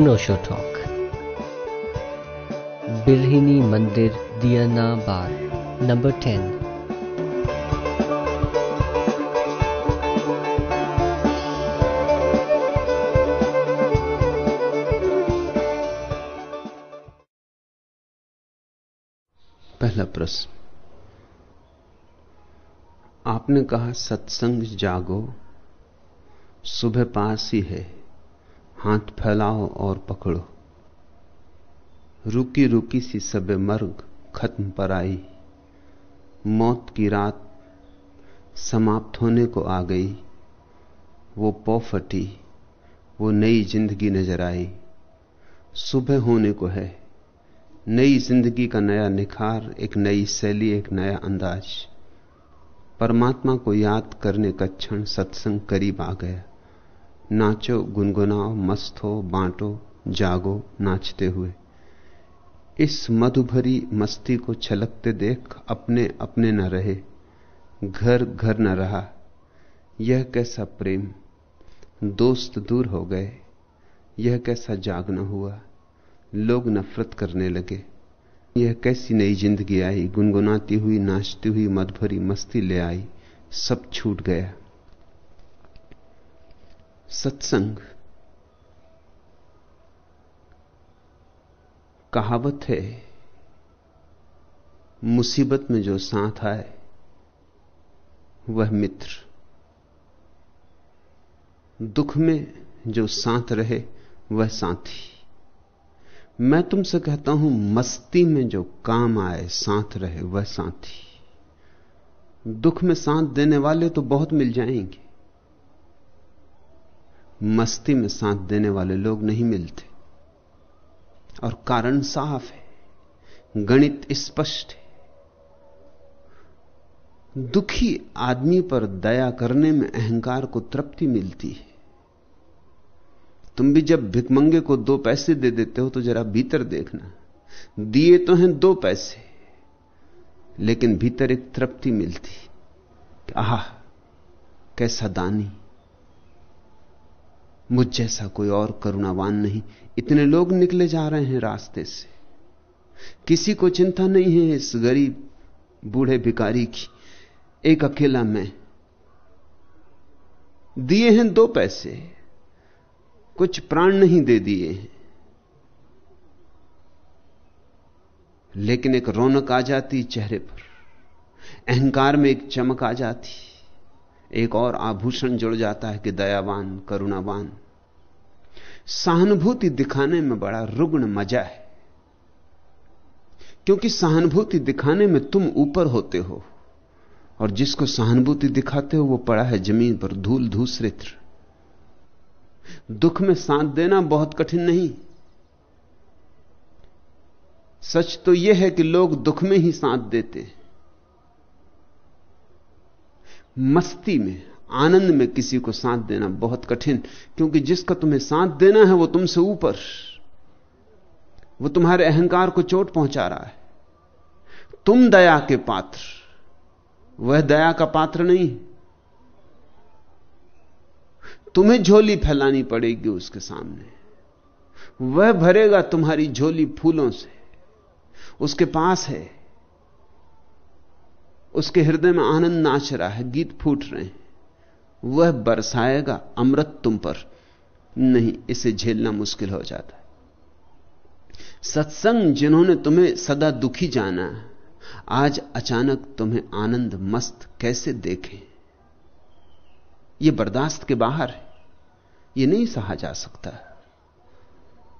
अनोशो talk बिल्हिनी मंदिर दियना बार number ten पहला प्रश्न। आपने कहा सत्संग जागो, सुबह पास ही है। हाथ फैलाओ और पकड़ो। रुकी रुकी सी सबे मर्ग खत्म पर आई। मौत की रात समाप्त होने को आ गई। वो पौ फटी, वो नई ज़िंदगी नज़र आई। सुबह होने को है। नई ज़िंदगी का नया निखार, एक नई शैली, एक नया अंदाज। परमात्मा को याद करने का क्षण सत्संग करीब आ गया। नाचो, गुनगुनाओ, मस्त हो बांटो, जागो, नाचते हुए। इस मधुभरी मस्ती को छलकते देख अपने अपने न रहे, घर घर न रहा। यह कैसा प्रेम। दोस्त दूर हो गए, यह कैसा जागना हुआ। लोग नफरत करने लगे, यह कैसी नई ज़िंदगी आई। गुनगुनाती हुई, नाचती हुई मधुभरी मस्ती ले आई, सब छूट गया। सत्संग कहावत है, मुसीबत में जो साथ आए, वह मित्र। दुख में जो साथ रहे, वह साथी। मैं तुमसे कहता हूँ, मस्ती में जो काम आए, साथ रहे, वह साथी। दुख में साथ देने वाले तो बहुत मिल जाएँगे। मस्ती में साथ देने वाले लोग नहीं मिलते। और कारण साफ़ है, गणित स्पष्ट है। दुखी आदमी पर दया करने में अहंकार को तृप्ति मिलती है। तुम भी जब भिकमंगे को दो पैसे दे देते हो तो जरा भीतर देखना। दिए तो हैं दो पैसे, लेकिन भीतर एक तृप्ति मिलती आह, कैसा दानी। मुझ जैसा कोई और करुणावान नहीं। इतने लोग निकले जा रहे हैं रास्ते से। किसी को चिंता नहीं है इस गरीब, बूढ़े भिकारी की। एक अकेला मैं। दिए हैं दो पैसे। कुछ प्राण नहीं दे दिए हैं। लेकिन एक रौनक आ जाती चेहरे पर। अहंकार में एक चमक आ जाती। एक और आभूषण जुड़ जाता है कि दयावान, करुणावान। सहानुभूति दिखाने में बड़ा रुग्ण मज़ा है। क्योंकि सहानुभूति दिखाने में तुम ऊपर होते हो और जिसको सहानुभूति दिखाते हो वो पड़ा है ज़मीन पर धूल धूसरित दुख में साथ देना बहुत कठिन नहीं। सच तो यह है कि लोग दुख में ही साथ देते मस्ती में आनंद में किसी को साथ देना बहुत कठिन, क्योंकि जिसका तुम्हें साथ देना है वो तुमसे ऊपर, वो तुम्हारे अहंकार को चोट पहुँचा रहा है। तुम दया के पात्र, वह दया का पात्र नहीं। तुम्हें झोली फैलानी पड़ेगी उसके सामने। वह भरेगा तुम्हारी झोली फूलों से। उसके पास है, उसके हृदय में आनंद नाच रहा है, गीत फूट रहे हैं। वह बरसाएगा अमृत तुम पर। नहीं, इसे झेलना मुश्किल हो जाता है। सत्संग जिन्होंने तुम्हें सदा दुखी जाना आज अचानक तुम्हें आनंद मस्त कैसे देखें? यह बर्दाश्त के बाहर है यह नहीं सहा जा सकता।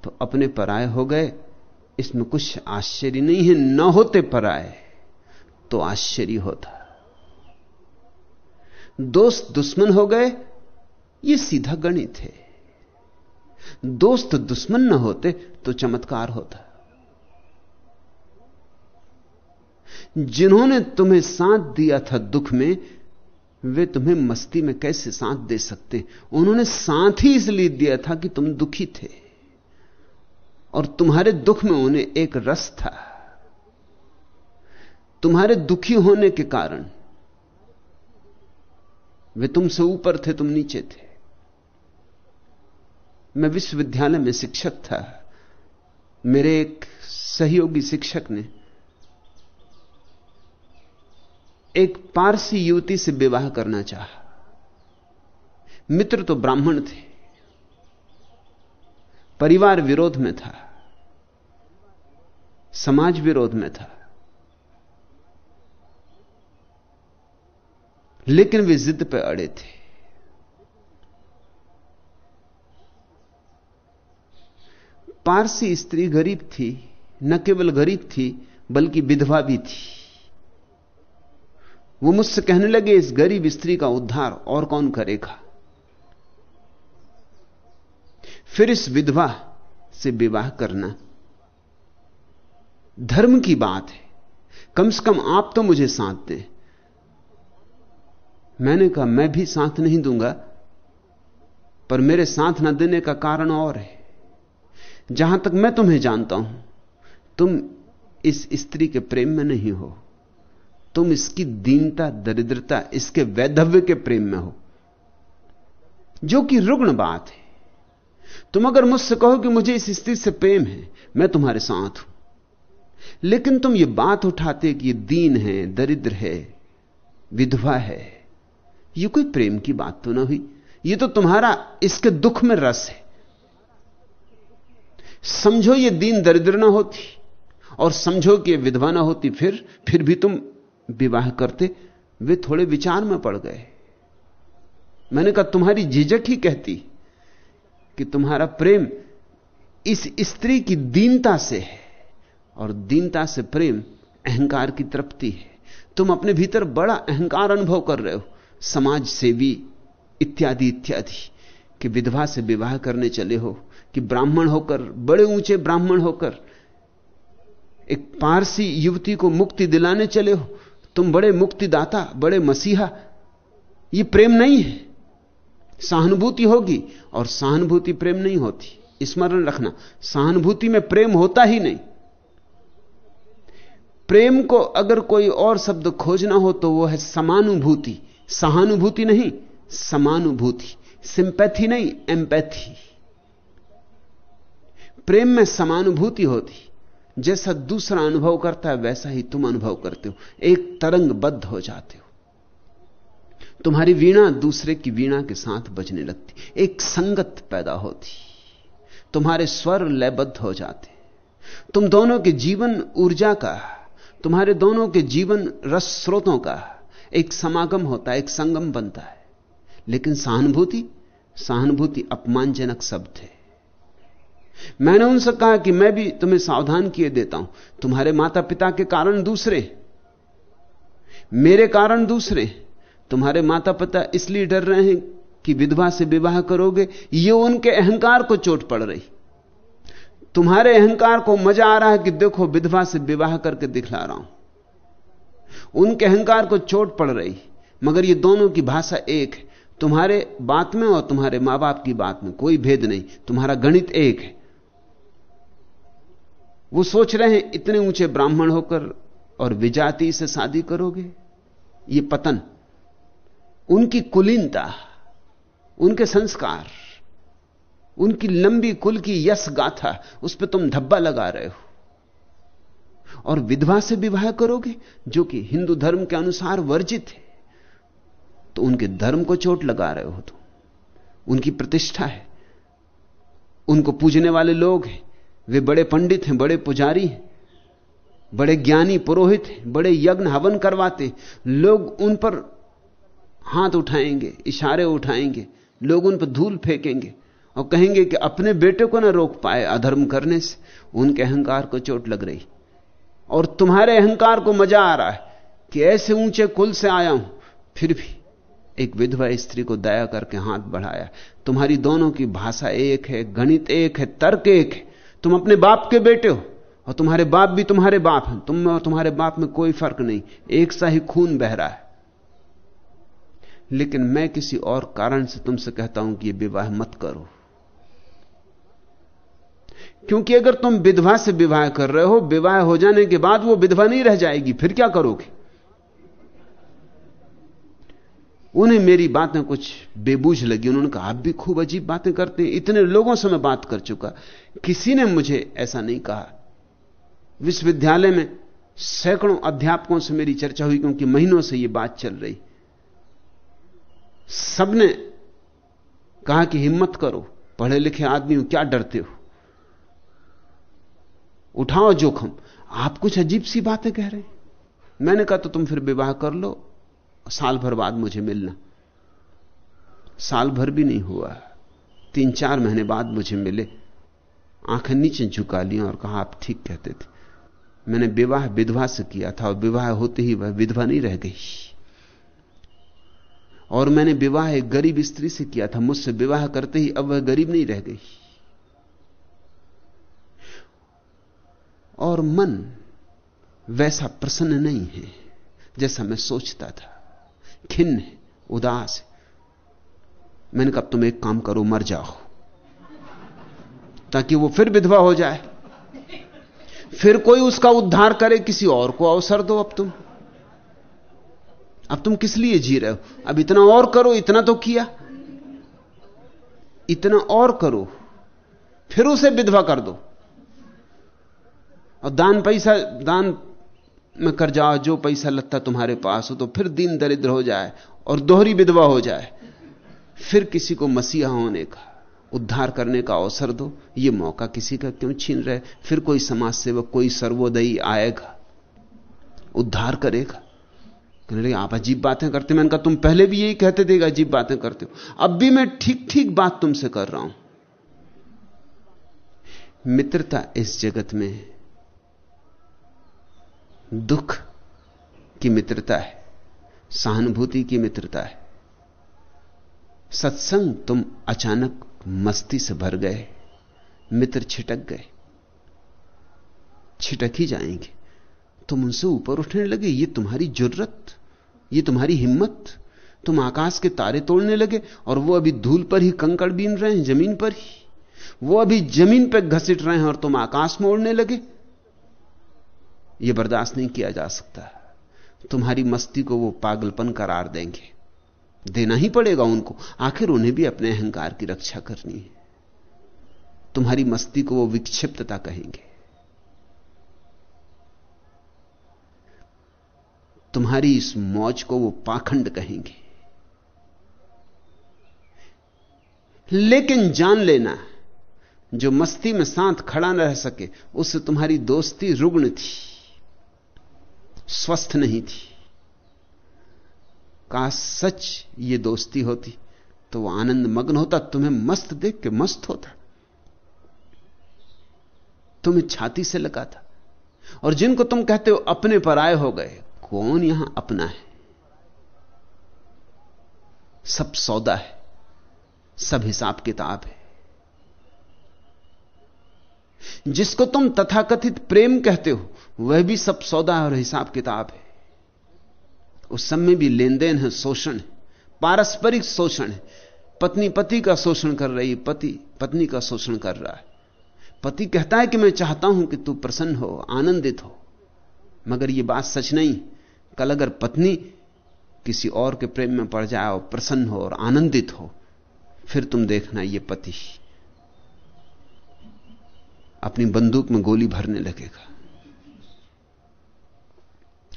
तो अपने पराए हो गए, इसमें कुछ आश्चर्य नहीं है, न होते पराए तो आश्चर्य होता दोस्त दुश्मन हो गए, ये सीधा गणित है। दोस्त दुश्मन न होते तो चमत्कार होता। जिन्होंने तुम्हें साथ दिया था दुख में, वे तुम्हें मस्ती में कैसे साथ दे सकते? उन्होंने साथ ही इसलिए दिया था कि तुम दुखी थे। और तुम्हारे दुख में उन्हें एक रस था। तुम्हारे दुखी होने के कारण वे तुमसे ऊपर थे, तुम नीचे थे। मैं विश्वविद्यालय में शिक्षक था। मेरे एक सहयोगी शिक्षक ने एक पारसी युवती से विवाह करना चाहा। मित्र तो ब्राह्मण थे। परिवार विरोध में था। समाज विरोध में था। लेकिन वे जिद पर अड़े थे। पारसी स्त्री गरीब थी, न केवल गरीब थी, बल्कि विधवा भी थी। वो मुझसे कहने लगे, इस गरीब स्त्री का उद्धार और कौन करेगा? फिर इस विधवा से विवाह करना धर्म की बात है। कम से कम आप तो मुझे साथ दें। मैंने कहा, मैं भी साथ नहीं दूँगा, पर मेरे साथ न देने का कारण और है। जहाँ तक मैं तुम्हें जानता हूँ, तुम इस स्त्री के प्रेम में नहीं हो। तुम इसकी दीनता, दरिद्रता, इसके वैधव्य के प्रेम में हो, जो कि रुग्ण बात है। तुम अगर मुझसे कहो कि मुझे इस स्त्री से प्रेम है, मैं तुम्हारे साथ हूँ। लेकिन तुम ये बात उठाते कि ये दीन है, दरिद्र है, विधवा है ये कोई प्रेम की बात तो ना हुई। ये तो तुम्हारा इसके दुख में रस है। समझो ये दीन दरिद्र ना होती और समझो कि विधवा ना होती, फिर फिर भी तुम विवाह करते, वे थोड़े विचार में पड़ गए। मैंने कहा, तुम्हारी झिझक ही कहती कि तुम्हारा प्रेम इस स्त्री की दीनता से है और दीनता से प्रेम अहंकार की तृप्ति है। तुम अपने भीतर बड़ा अहंकार अनुभव कर रहे हो। समाज सेवी इत्यादि इत्यादि, कि विधवा से विवाह करने चले हो, कि ब्राह्मण होकर, बड़े ऊँचे ब्राह्मण होकर, एक पारसी युवती को मुक्ति दिलाने चले हो, तुम बड़े मुक्तिदाता, बड़े मसीहा, ये प्रेम नहीं है। सहानुभूति होगी और सहानुभूति प्रेम नहीं होती। स्मरण रखना, सहानुभूति में प्रेम होता ही नहीं। प्रेम को अगर कोई और शब्द खोजना हो तो वो है समानुभूति। सहानुभूति नहीं, समानुभूति। सिंपैथी नहीं, एम्पैथी। प्रेम में समानुभूति होती। जैसा दूसरा अनुभव करता है, वैसा ही तुम अनुभव करते हो। एक तरंगबद्ध हो जाते हो। तुम्हारी वीणा दूसरे की वीणा के साथ बजने लगती। एक संगत पैदा होती। तुम्हारे स्वर लयबद्ध हो जाते। तुम दोनों के जीवन ऊर्जा का तुम्हारे दोनों के जीवन रस स्रोतों का एक समागम होता है, एक संगम बनता है। लेकिन सहानुभूति सहानुभूति अपमानजनक शब्द है। मैंने उनसे कहा कि मैं भी तुम्हें सावधान किए देता हूँ। तुम्हारे माता पिता के कारण दूसरे मेरे कारण दूसरे तुम्हारे माता पिता इसलिए डर रहे हैं कि विधवा से विवाह करोगे, ये उनके अहंकार को चोट पड़ रही। तुम्हारे अहंकार को मज़ा आ रहा है कि देखो, विधवा से विवाह करके दिखला रहा हूँ। उनके अहंकार को चोट पड़ रही। मगर ये दोनों की भाषा एक है। तुम्हारे बात में और तुम्हारे माँ बाप की बात में कोई भेद नहीं। तुम्हारा गणित एक है। वो सोच रहे हैं, इतने ऊँचे ब्राह्मण होकर और विजाति से शादी करोगे? ये पतन। उनकी कुलीनता, उनके संस्कार, उनकी लंबी कुल की यश गाथा, उस पर तुम धब्बा लगा रहे हो। और विधवा से विवाह करोगे, जो कि हिंदू धर्म के अनुसार वर्जित है तो उनके धर्म को चोट लगा रहे हो तुम। उनकी प्रतिष्ठा है। उनको पूजने वाले लोग हैं। वे बड़े पंडित हैं, बड़े पुजारी हैं। बड़े ज्ञानी, पुरोहित हैं। बड़े यज्ञ, हवन करवाते लोग उन पर हाथ उठाएँगे, इशारे उठाएँगे। लोग उन पर धूल फेंकेंगे और कहेंगे कि अपने बेटे को ना रोक पाए अधर्म करने से। उनके अहंकार को चोट लग रही। और तुम्हारे अहंकार को मज़ा आ रहा है कि ऐसे ऊँचे कुल से आया हूँ। फिर भी एक विधवा स्त्री को दया करके हाथ बढ़ाया। तुम्हारी दोनों की भाषा एक है, गणित एक है, तर्क एक है। तुम अपने बाप के बेटे हो और तुम्हारे बाप भी तुम्हारे बाप हैं। तुम में और तुम्हारे बाप में कोई फ़र्क नहीं, एक सा ही खून बह रहा है। लेकिन मैं किसी और कारण से तुमसे कहता हूँ कि यह विवाह मत करो। क्योंकि अगर तुम विधवा से विवाह कर रहे हो, विवाह हो जाने के बाद वो विधवा नहीं रह जाएगी, फिर क्या करोगे? उन्हें मेरी बातें कुछ बेबूझ लगी, उन्होंने कहा, आप भी खूब अजीब बातें करते हैं, इतने लोगों से मैं बात कर चुका। किसी ने मुझे ऐसा नहीं कहा। विश्वविद्यालय में सैकड़ों अध्यापकों से मेरी चर्चा हुई, क्योंकि महीनों से यह बात चल रही। सबने कहा कि हिम्मत करो, पढ़े लिखे आदमी क्या डरते हो? उठाओ जोखम। आप कुछ अजीब सी बातें कह रहे मैंने कहा तो तुम फिर विवाह कर लो, साल भर बाद मुझे मिलना। साल भर भी नहीं हुआ। तीन चार महीने बाद मुझे मिले। आँखें नीचे झुका ली और कहा, आप ठीक कहते थे। मैंने विवाह विधवा से किया था और विवाह होते ही वह विधवा नहीं रह गई। और मैंने विवाह एक गरीब स्त्री से किया था। मुझसे विवाह करते ही अब वह गरीब नहीं रह गई। और मन वैसा प्रसन्न नहीं है, जैसा मैं सोचता था। खिन्न है, उदास है। मैंने कहा तुम एक काम करो, मर जाओ। ताकि वो फिर विधवा हो जाए। फिर कोई उसका उद्धार करे, किसी और को अवसर दो अब तुम। अब तुम किस लिए जी रहे हो? अब इतना और करो, इतना तो किया। इतना और करो, फिर उसे विधवा कर दो। और दान पैसा, दान में कर जाओ जो पैसा लगता तुम्हारे पास हो तो फिर दीन दरिद्र हो जाए और दोहरी विधवा हो जाए। फिर किसी को मसीहा होने का, उद्धार करने का अवसर दो। ये मौका किसी का क्यों छीन रहे? फिर कोई समाज सेवक कोई सर्वोदयी आएगा, उद्धार करेगा। कहने लगे, आप अजीब बातें करते मैंने कहा, तुम पहले भी यही कहते थे अजीब बातें करते हो। अब भी मैं ठीक ठीक बात तुमसे कर रहा हूँ। मित्रता इस जगत में दुख की मित्रता है, सहानुभूति की मित्रता है। सत्संग तुम अचानक मस्ती से भर गए, मित्र छिटक गए, छिटक ही जाएँगे। तुम उनसे ऊपर उठने लगे, ये तुम्हारी ज़रूरत, ये तुम्हारी हिम्मत। तुम आकाश के तारे तोड़ने लगे और वो अभी धूल पर ही कंकड़ बीन रहे हैं, ज़मीन पर ही। वो अभी ज़मीन पर घसीट रहे हैं और तुम आकाश में उड़ने लगे। यह बर्दाश्त नहीं किया जा सकता। तुम्हारी मस्ती को वो पागलपन करार देंगे। देना ही पड़ेगा उनको। आखिर उन्हें भी अपने अहंकार की रक्षा करनी है। तुम्हारी मस्ती को वो विक्षिप्तता कहेंगे। तुम्हारी इस मौज को वो पाखंड कहेंगे। लेकिन जान लेना, जो मस्ती में साथ खड़ा न रह सके उससे तुम्हारी दोस्ती रुग्ण थी। स्वस्थ नहीं थी। का सच ये दोस्ती होती तो वो आनंद मग्न होता, तुम्हें मस्त देख के मस्त होता। तुम्हें छाती से लगा था और जिनको तुम कहते हो, अपने पर आए हो गए, कौन यहाँ अपना है? सब सौदा है, सब हिसाब किताब है। जिसको तुम तथाकथित प्रेम कहते हो वह भी सब सौदा और हिसाब किताब है। उस में भी लेन देन है, शोषण है, पारस्परिक शोषण है। पत्नी, पति का शोषण कर रही, पति, पत्नी का शोषण कर रहा है। पति कहता है कि मैं चाहता हूँ कि तू प्रसन्न हो, आनंदित हो। मगर यह बात सच नहीं। कल अगर पत्नी किसी और के प्रेम में पड़ जाए और प्रसन्न हो और आनंदित हो, फिर तुम देखना यह पति अपनी बंदूक में गोली भरने लगेगा।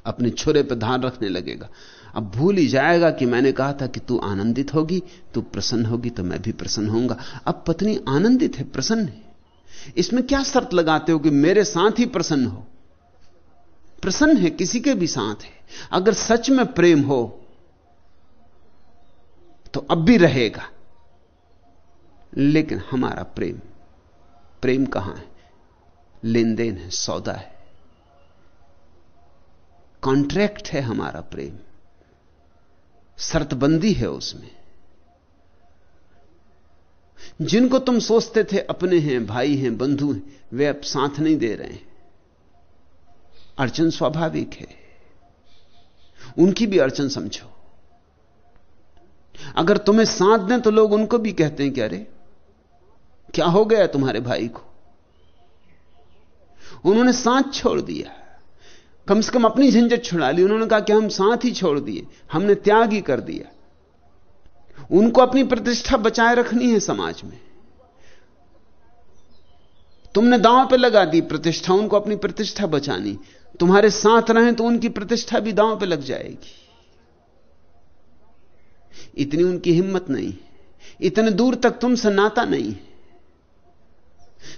अपने छुरे पर ध्यान रखने लगेगा। अब भूल ही जाएगा कि मैंने कहा था कि तू आनंदित होगी, तू प्रसन्न होगी तो मैं भी प्रसन्न होऊँगा। अब पत्नी आनंदित है, प्रसन्न है। इसमें क्या शर्त लगाते हो कि मेरे साथ ही प्रसन्न हो? प्रसन्न है, किसी के भी साथ है। अगर सच में प्रेम हो तो अब भी रहेगा। लेकिन हमारा प्रेम प्रेम कहाँ है? लेन देन है, सौदा है। कॉन्ट्रैक्ट है हमारा प्रेम। शर्तबंदी है उसमें। जिनको तुम सोचते थे अपने हैं, भाई हैं, बंधु हैं, वे अब साथ नहीं दे रहे हैं। अड़चन स्वाभाविक है। उनकी भी अड़चन समझो। अगर तुम्हें साथ दें तो लोग उनको भी कहते हैं कि अरे, क्या हो गया तुम्हारे भाई को? उन्होंने साथ छोड़ दिया। कम से कम अपनी झंझट छुड़ा ली। उन्होंने कहा कि हम साथ ही छोड़ दिए। हमने त्याग ही कर दिया। उनको अपनी प्रतिष्ठा बचाए रखनी है समाज में। तुमने दांव पे लगा दी प्रतिष्ठा, उनको अपनी प्रतिष्ठा बचानी। तुम्हारे साथ रहें तो उनकी प्रतिष्ठा भी दांव पे लग जाएगी। इतनी उनकी हिम्मत नहीं। इतने दूर तक तुमसे नाता नहीं।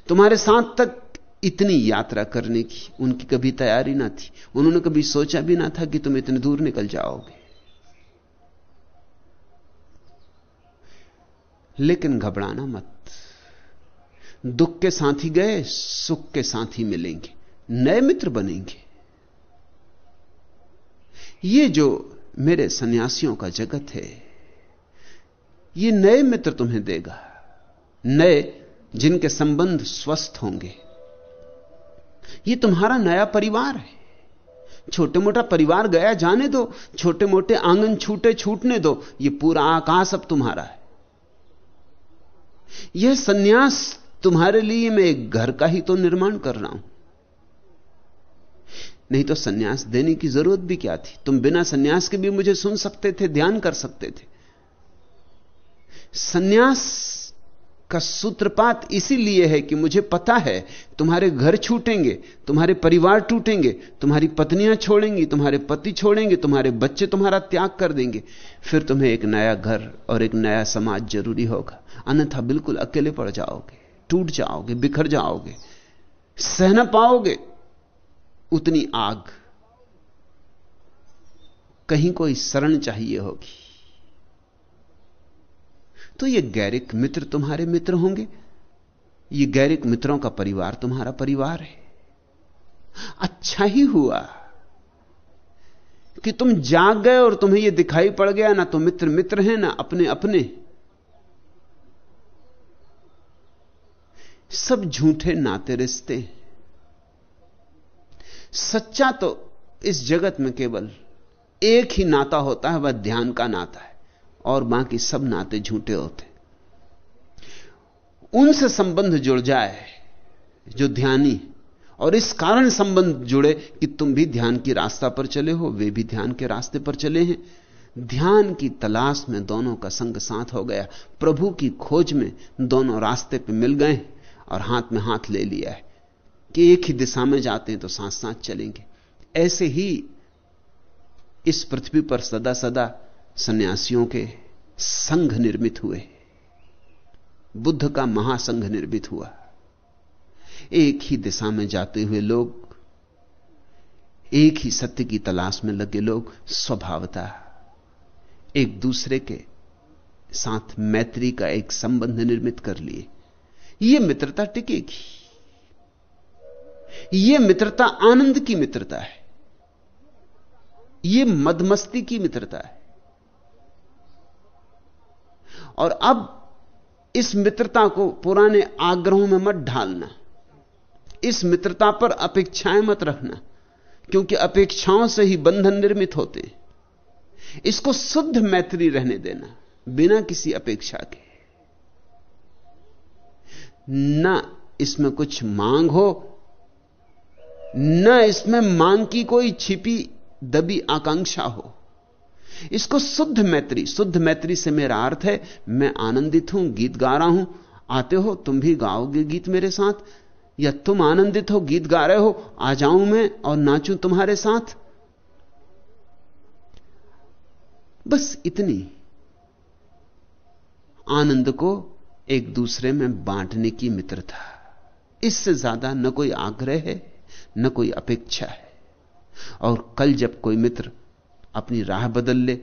तुम्हारे साथ तक इतनी यात्रा करने की, उनकी कभी तैयारी ना थी। उन्होंने कभी सोचा भी ना था कि तुम इतने दूर निकल जाओगे। लेकिन घबराना मत। दुख के साथी गए, सुख के साथी मिलेंगे, नए मित्र बनेंगे। ये जो मेरे सन्यासियों का जगत है, ये नए मित्र तुम्हें देगा। नए जिनके संबंध स्वस्थ होंगे। ये तुम्हारा नया परिवार है। छोटे मोटा परिवार गया, जाने दो। छोटे मोटे आँगन छूटे, छूटने दो। ये पूरा आकाश अब तुम्हारा है। यह सन्यास तुम्हारे लिए मैं एक घर का ही तो निर्माण कर रहा हूँ। नहीं तो सन्यास देने की ज़रूरत भी क्या थी? तुम बिना सन्यास के भी मुझे सुन सकते थे, ध्यान कर सकते थे। सन्यास का सूत्रपात इसीलिए है कि मुझे पता है, तुम्हारे घर छूटेंगे, तुम्हारे परिवार टूटेंगे, तुम्हारी पत्नियाँ छोड़ेंगी, तुम्हारे पति छोड़ेंगे, तुम्हारे बच्चे तुम्हारा त्याग कर देंगे। फिर तुम्हें एक नया घर और एक नया समाज ज़रूरी होगा। अन्यथा बिल्कुल अकेले पड़ जाओगे, टूट जाओगे, बिखर जाओगे, सह न पाओगे। उतनी आग, कहीं कोई शरण चाहिए होगी। तो ये गैरिक मित्र तुम्हारे मित्र होंगे। ये गैरिक मित्रों का परिवार तुम्हारा परिवार है। अच्छा ही हुआ कि तुम जाग गए और तुम्हें यह दिखाई पड़ गया, ना तो मित्र मित्र हैं, ना अपने अपने। सब झूठे नाते रिश्ते सच्चा तो इस जगत में केवल एक ही नाता होता है, वह ध्यान का नाता है। और बाकी सब नाते झूठे होते। उनसे संबंध जुड़ जाए, जो ध्यानी, और इस कारण संबंध जुड़े कि तुम भी ध्यान की रास्ता पर चले हो, वे भी ध्यान के रास्ते पर चले हैं। ध्यान की तलाश में दोनों का संग साथ हो गया। प्रभु की खोज में दोनों रास्ते पे मिल गए और हाथ में हाथ ले लिया है कि एक ही दिशा में जाते हैं तो साथ साथ चलेंगे। ऐसे ही इस पृथ्वी पर सदा सदा सन्यासियों के संघ निर्मित हुए। बुद्ध का महासंघ निर्मित हुआ। एक ही दिशा में जाते हुए लोग, एक ही सत्य की तलाश में लगे लोग स्वभावता, एक दूसरे के साथ मैत्री का एक संबंध निर्मित कर लिए। यह मित्रता टिकेगी। यह मित्रता आनंद की मित्रता है। यह मदमस्ती की मित्रता है। और अब इस मित्रता को पुराने आग्रहों में मत ढालना। इस मित्रता पर अपेक्षाएँ मत रखना, क्योंकि अपेक्षाओं से ही बंधन निर्मित होते। हैं इसको शुद्ध मैत्री रहने देना, बिना किसी अपेक्षा के। न इसमें कुछ मांग हो, न इसमें मांग की कोई छिपी, दबी आकांक्षा हो। इसको शुद्ध मैत्री शुद्ध मैत्री से मेरा अर्थ है, मैं आनंदित हूँ, गीत गा रहा हूँ। आते हो, तुम भी गाओगे गीत मेरे साथ। या तुम आनंदित हो, गीत गा रहे हो, आ जाऊँ मैं और नाचूं तुम्हारे साथ। बस इतनी। आनंद को एक दूसरे में बांटने की मित्रता। इससे ज़्यादा न कोई आग्रह है, न कोई अपेक्षा है। और कल जब कोई मित्र अपनी राह बदल ले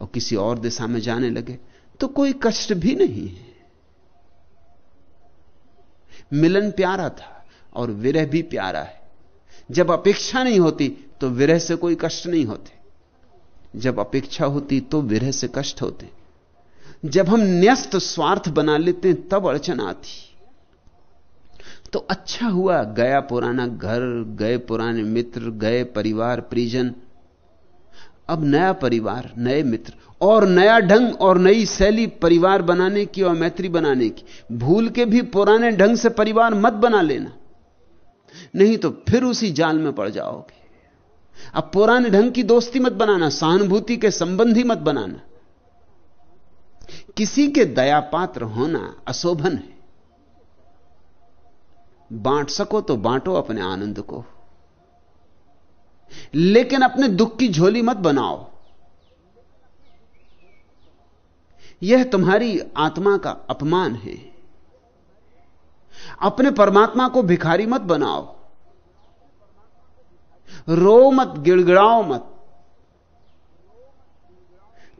और किसी और दिशा में जाने लगे तो कोई कष्ट भी नहीं है। मिलन प्यारा था और विरह भी प्यारा है। जब अपेक्षा नहीं होती तो विरह से कोई कष्ट नहीं होते। जब अपेक्षा होती तो विरह से कष्ट होते। जब हम न्यस्त स्वार्थ बना लेते हैं तब अड़चन आती। तो अच्छा हुआ, गया पुराना घर, गए पुराने मित्र, गए परिवार, परिजन। अब नया परिवार, नए मित्र, और नया ढंग, और नई शैली परिवार बनाने की और मैत्री बनाने की। भूल के भी पुराने ढंग से परिवार मत बना लेना। नहीं तो फिर उसी जाल में पड़ जाओगे। अब पुराने ढंग की दोस्ती मत बनाना, सहानुभूति के संबंधी मत बनाना। किसी के दया पात्र होना अशोभन है। बांट सको तो बांटो अपने आनंद को। लेकिन अपने दुख की झोली मत बनाओ। यह तुम्हारी आत्मा का अपमान है। अपने परमात्मा को भिखारी मत बनाओ। रो मत, गिड़गिड़ाओ मत।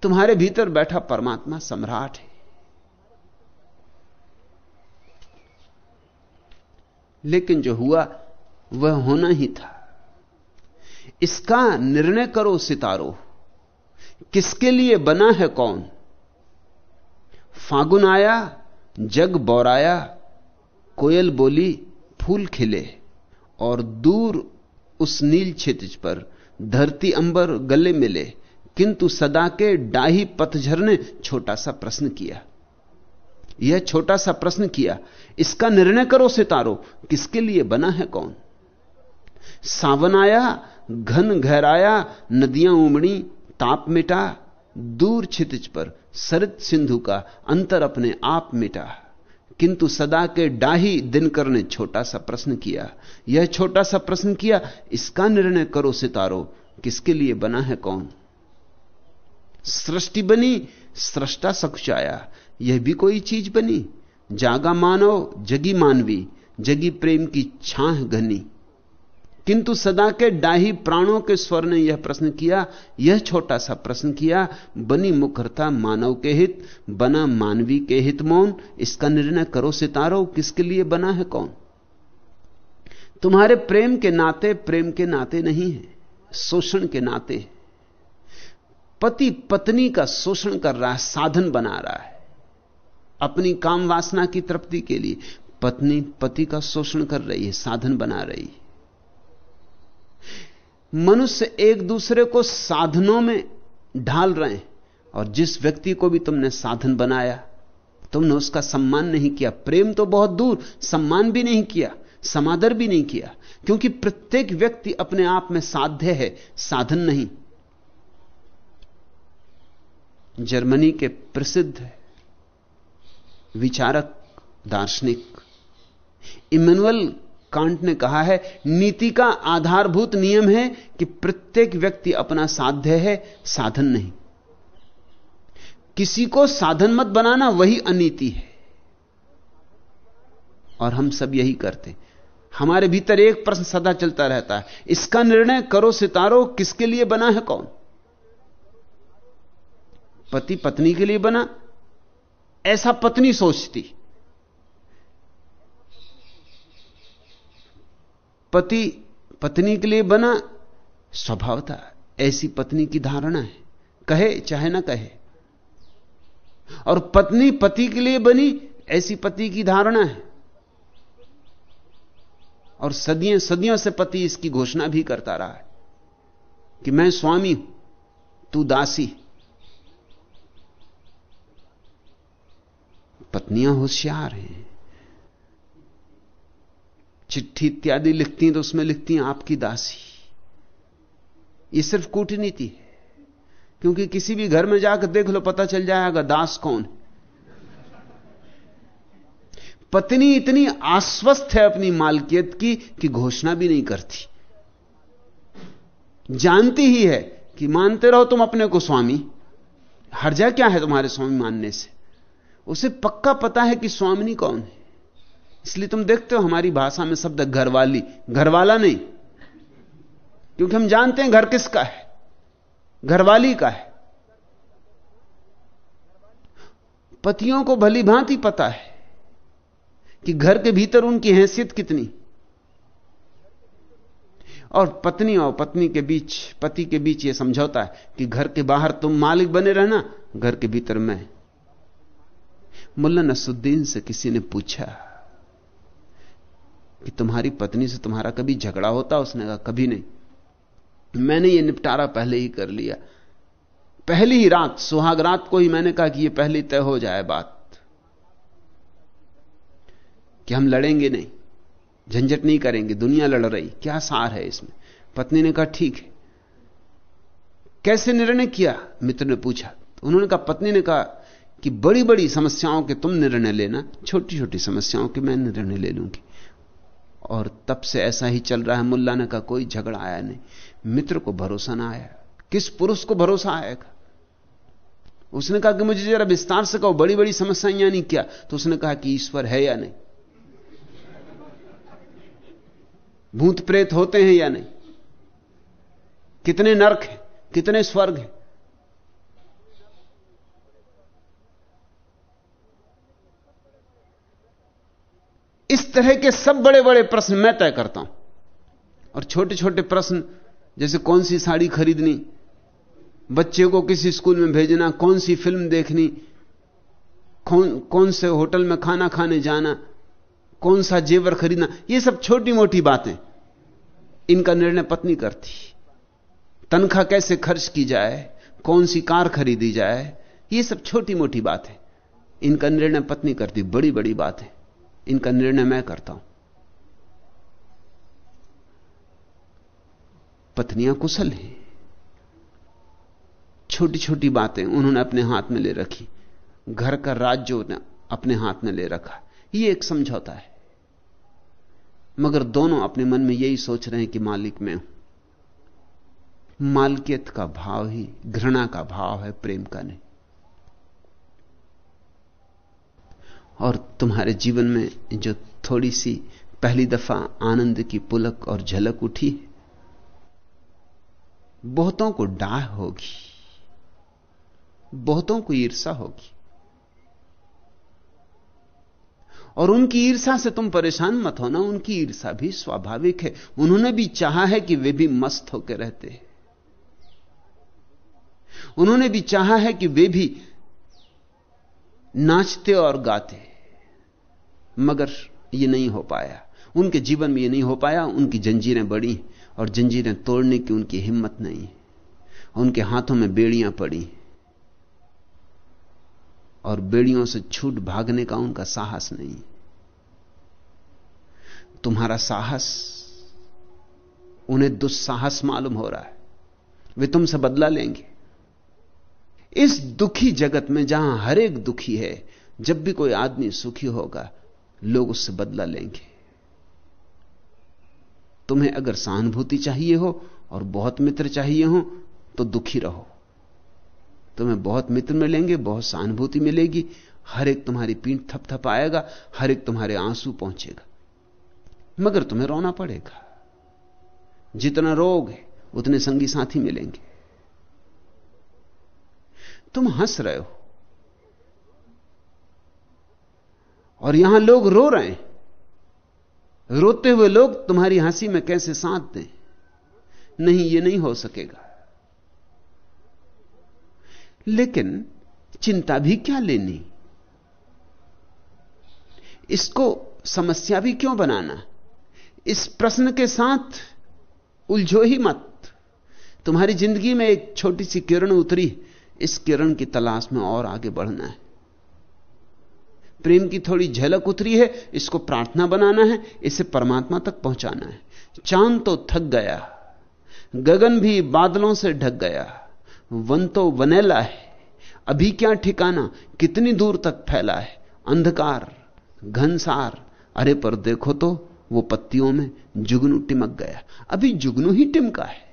तुम्हारे भीतर बैठा परमात्मा सम्राट है। लेकिन जो हुआ, वह होना ही था। इसका निर्णय करो सितारो। किसके लिए बना है कौन? फागुन आया, जग बौराया, कोयल बोली, फूल खिले, और दूर उस नील क्षितिज पर धरती अंबर गले मिले, किंतु सदा के डाही पतझर ने छोटा सा प्रश्न किया। यह छोटा सा प्रश्न किया, इसका निर्णय करो सितारो, किसके लिए बना है कौन? सावन आया घन गहराया, नदियाँ उमड़ी, ताप मिटा, दूर छितिज पर सरित सिंधु का अंतर अपने आप मिटा। किंतु सदा के डाही दिनकर ने छोटा सा प्रश्न किया। यह छोटा सा प्रश्न किया, इसका निर्णय करो सितारो, किसके लिए बना है कौन? सृष्टि बनी, सृष्टा सकुचाया, यह भी कोई चीज़ बनी। जागा मानव, जगी मानवी, जगी प्रेम की छाह घनी। किंतु सदा के डाही प्राणों के स्वर ने यह प्रश्न किया, यह छोटा सा प्रश्न किया, बनी मुखरता मानव के हित, बना मानवी के हित मौन, इसका निर्णय करो सितारो, किसके लिए बना है कौन? तुम्हारे प्रेम के नाते, प्रेम के नाते नहीं है, शोषण के नाते पति पत्नी का शोषण कर रहा है, साधन बना रहा है, अपनी काम वासना की तृप्ति के लिए। पत्नी, पति का शोषण कर रही है, साधन बना रही है। मनुष्य एक दूसरे को साधनों में ढाल रहे हैं। और जिस व्यक्ति को भी तुमने साधन बनाया, तुमने उसका सम्मान नहीं किया। प्रेम तो बहुत दूर, सम्मान भी नहीं किया, समादर भी नहीं किया। क्योंकि प्रत्येक व्यक्ति अपने आप में साध्य है, साधन नहीं। जर्मनी के प्रसिद्ध विचारक, दार्शनिक इमेनुअल कांट ने कहा है, नीति का आधारभूत नियम है कि प्रत्येक व्यक्ति अपना साध्य है, साधन नहीं। किसी को साधन मत बनाना, वही अनीति है। और हम सब यही करते हमारे भीतर एक प्रश्न सदा चलता रहता है, इसका निर्णय करो सितारो, किसके लिए बना है कौन? पति पत्नी के लिए बना? ऐसा पत्नी सोचती। पति पत्नी के लिए बना स्वभाव था। ऐसी पत्नी की धारणा है। कहे, चाहे ना कहे। और पत्नी पति के लिए बनी ऐसी पति की धारणा है। और सदियों सदियों से पति इसकी घोषणा भी करता रहा है कि मैं स्वामी हूँ, तू दासी। पत्नियाँ होशियार हैं। चिट्ठी इत्यादि लिखती हैं तो उसमें लिखती हैं आपकी दासी। ये सिर्फ़ कूटनीति है। क्योंकि किसी भी घर में जाकर देख लो, पता चल जाएगा दास कौन है। पत्नी इतनी आश्वस्त है अपनी मालकियत की कि घोषणा भी नहीं करती। जानती ही है कि मानते रहो तुम अपने को स्वामी। हर्जा क्या है तुम्हारे स्वामी मानने से? उसे पक्का पता है कि स्वामिनी कौन है। इसलिए तुम देखते हो हमारी भाषा में शब्द घरवाली। घरवाला नहीं। क्योंकि हम जानते हैं घर किसका है। घरवाली का है। पतियों को भली भांति पता है कि घर के भीतर उनकी हैसियत कितनी। और पत्नी और पत्नी के बीच, पति के बीच यह समझौता है कि घर के बाहर तुम मालिक बने रहना, घर के भीतर मैं। मुल्ला नसुद्दीन से किसी ने पूछा कि तुम्हारी पत्नी से तुम्हारा कभी झगड़ा होता? उसने कहा, कभी नहीं। मैंने ये निपटारा पहले ही कर लिया। पहली ही रात, सुहाग रात को ही मैंने कहा कि ये पहले तय हो जाए बात, कि हम लड़ेंगे नहीं, झंझट नहीं करेंगे, दुनिया लड़ रही, क्या सार है इसमें? पत्नी ने कहा, ठीक है। कैसे निर्णय किया? मित्र ने पूछा। तो उन्होंने कहा, पत्नी ने कहा कि बड़ी बड़ी समस्याओं के तुम निर्णय लेना छोटी छोटी समस्याओं के मैं निर्णय ले लूँगी। और तब से ऐसा ही चल रहा है मुल्ला ने का कोई झगड़ा आया नहीं। मित्र को भरोसा ना आया। किस पुरुष को भरोसा आएगा? उसने कहा कि मुझे जरा विस्तार से कहो बड़ी बड़ी समस्याएँ यानी क्या? तो उसने कहा कि ईश्वर है या नहीं? भूत प्रेत होते हैं या नहीं? कितने नरक हैं, कितने स्वर्ग हैं? इस तरह के सब बड़े बड़े प्रश्न मैं तय करता हूँ। और छोटे छोटे प्रश्न, जैसे कौन सी साड़ी खरीदनी, बच्चे को किसी स्कूल में भेजना, कौन सी फ़िल्म देखनी, कौन कौन से होटल में खाना खाने जाना, कौन सा जेवर खरीदना, ये सब छोटी मोटी बातें। इनका निर्णय पत्नी करती। तनख्वाह कैसे खर्च की जाए, कौन सी कार खरीदी जाए, ये सब छोटी मोटी बातें। इनका निर्णय पत्नी करती बड़ी बड़ी बातें। इनका निर्णय मैं करता हूँ। पत्नियाँ कुशल हैं। छोटी छोटी बातें उन्होंने अपने हाथ में ले रखी। घर का राज्य अपने हाथ में ले रखा। यह एक समझौता है। मगर दोनों अपने मन में यही सोच रहे हैं कि मालिक मैं हूँ। मालकियत का भाव ही घृणा का भाव है, प्रेम का नहीं। और तुम्हारे जीवन में जो थोड़ी सी पहली दफ़ा आनंद की पुलक और झलक उठी बहुतों को डाह होगी, बहुतों को ईर्षा होगी। और उनकी ईर्षा से तुम परेशान मत होना, उनकी ईर्षा भी स्वाभाविक है। उन्होंने भी चाहा है कि वे भी मस्त होकर रहते हैं। उन्होंने भी चाहा है कि वे भी नाचते और गाते, मगर यह नहीं हो पाया। उनके जीवन में यह नहीं हो पाया, उनकी जंजीरें बड़ी और जंजीरें तोड़ने की उनकी हिम्मत नहीं। उनके हाथों में बेड़ियाँ पड़ी और बेड़ियों से छूट भागने का उनका साहस नहीं। तुम्हारा साहस, उन्हें दुस्साहस मालूम हो रहा है। वे तुमसे बदला लेंगे। इस दुखी जगत में जहाँ हर एक दुखी है, जब भी कोई आदमी सुखी होगा, लोग उससे बदला लेंगे। तुम्हें अगर सहानुभूति चाहिए हो और बहुत मित्र चाहिए हो तो दुखी रहो। तुम्हें बहुत मित्र मिलेंगे, बहुत सहानुभूति मिलेगी, हर एक तुम्हारी पीठ थप आएगा हर एक तुम्हारे आँसू पहुंचेगा। मगर तुम्हें रोना पड़ेगा। जितना रोग है उतने संगी साथी मिलेंगे। तुम हंस रहे हो। और यहाँ लोग रो रहे हैं। रोते हुए लोग तुम्हारी हँसी में कैसे साथ दें? नहीं, ये नहीं हो सकेगा। लेकिन चिंता भी क्या लेनी? इसको समस्या भी क्यों बनाना? इस प्रश्न के साथ उलझो ही मत। तुम्हारी ज़िंदगी में एक छोटी सी किरण उतरी। इस किरण की तलाश में और आगे बढ़ना है। प्रेम की थोड़ी झलक उतरी है, इसको प्रार्थना बनाना है, इसे परमात्मा तक पहुंचाना है। चाँद तो थक गया, गगन भी बादलों से ढक गया, वन तो वनेला है, अभी क्या ठिकाना, कितनी दूर तक फैला है, अंधकार, घनसार, अरे पर देखो तो वो पत्तियों में जुगनू टिमक गया। अभी जुगनू ही टिमका है,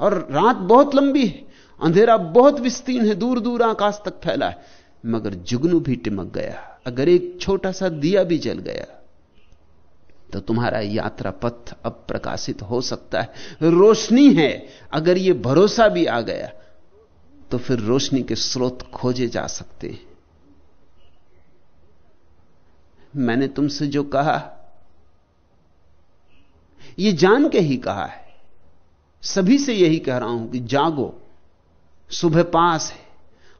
और रात बहुत लंबी है अंधेरा बहुत विस्तीर्ण है दूर दूर आकाश तक फैला है। मगर जुगनू भी टिमक गया। अगर एक छोटा सा दिया भी जल गया तो तुम्हारा यात्रा पथ अब प्रकाशित हो सकता है। रोशनी है। अगर यह भरोसा भी आ गया तो फिर रोशनी के स्रोत खोजे जा सकते हैं। मैंने तुमसे जो कहा यह जान के ही कहा है। सभी से यही कह रहा हूँ कि जागो। सुबह पास है,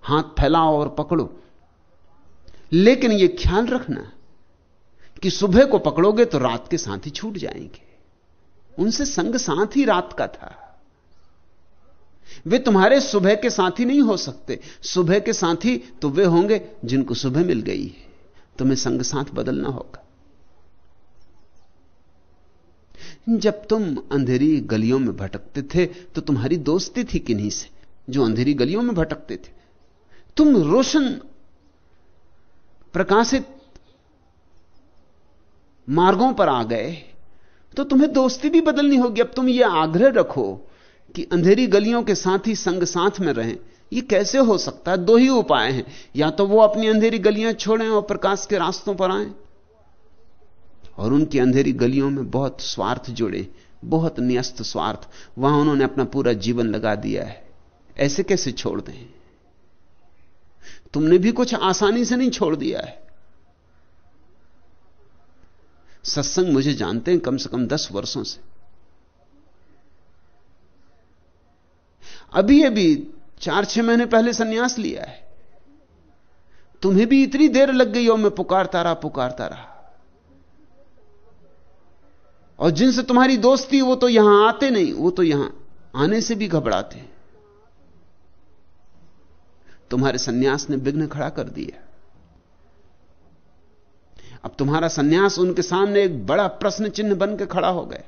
हाथ फैलाओ और पकड़ो। लेकिन यह ख्याल रखना कि सुबह को पकड़ोगे तो रात के साथ ही छूट जाएँगे। उनसे संग साथ ही रात का था। वे तुम्हारे सुबह के साथी नहीं हो सकते। सुबह के साथी तो वे होंगे जिनको सुबह मिल गई है। तुम्हें संग साथ बदलना होगा। जब तुम अंधेरी गलियों में भटकते थे तो तुम्हारी दोस्ती थी किन्हीं से? जो अंधेरी गलियों में भटकते थे। तुम रोशन प्रकाशित मार्गों पर आ गए तो तुम्हें दोस्ती भी बदलनी होगी। अब तुम यह आग्रह रखो कि अंधेरी गलियों के साथ ही संग साथ में रहें। यह कैसे हो सकता है? दो ही उपाय हैं। या तो वो अपनी अंधेरी गलियाँ छोड़ें और प्रकाश के रास्तों पर आए, और उनकी अंधेरी गलियों में बहुत स्वार्थ जुड़े, बहुत न्यस्त स्वार्थ। वहाँ उन्होंने अपना पूरा जीवन लगा दिया है। ऐसे कैसे छोड़ दें? तुमने भी कुछ आसानी से नहीं छोड़ दिया है। सत्संग मुझे जानते हैं कम से कम दस वर्षों से। अभी अभी चार छह महीने पहले सन्यास लिया है। तुम्हें भी इतनी देर लग गई और मैं पुकारता रहा पुकारता रहा। और जिनसे तुम्हारी दोस्ती, वो तो यहाँ आते नहीं, वो तो यहाँ आने से भी घबराते तुम्हारे सन्यास ने विघ्न खड़ा कर दिया अब तुम्हारा सन्यास उनके सामने एक बड़ा प्रश्न चिन्ह बन के खड़ा हो गया।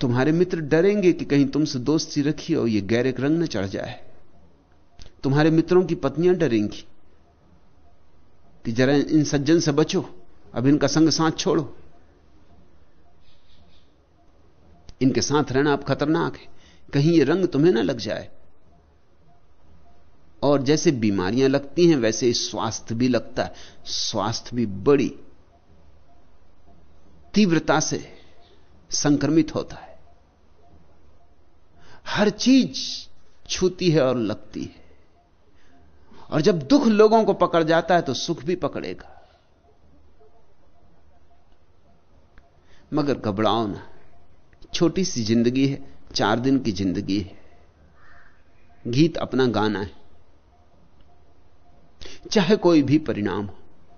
तुम्हारे मित्र डरेंगे कि कहीं तुमसे दोस्ती रखी और ये गैरिक रंग न चढ़ जाए। तुम्हारे मित्रों की पत्नियाँ डरेंगी कि जरा इन सज्जन से बचो, अब इनका संग साथ छोड़ो। इनके साथ रहना अब खतरनाक है। कहीं ये रंग तुम्हें ना लग जाए। और जैसे बीमारियाँ लगती हैं, वैसे स्वास्थ्य भी लगता है। स्वास्थ्य भी बड़ी तीव्रता से संक्रमित होता है। हर चीज़ छूती है और लगती है। और जब दुख लोगों को पकड़ जाता है तो सुख भी पकड़ेगा। मगर घबराओ ना। छोटी सी ज़िंदगी है चार दिन की ज़िंदगी है। गीत अपना गाना है। चाहे कोई भी परिणाम हो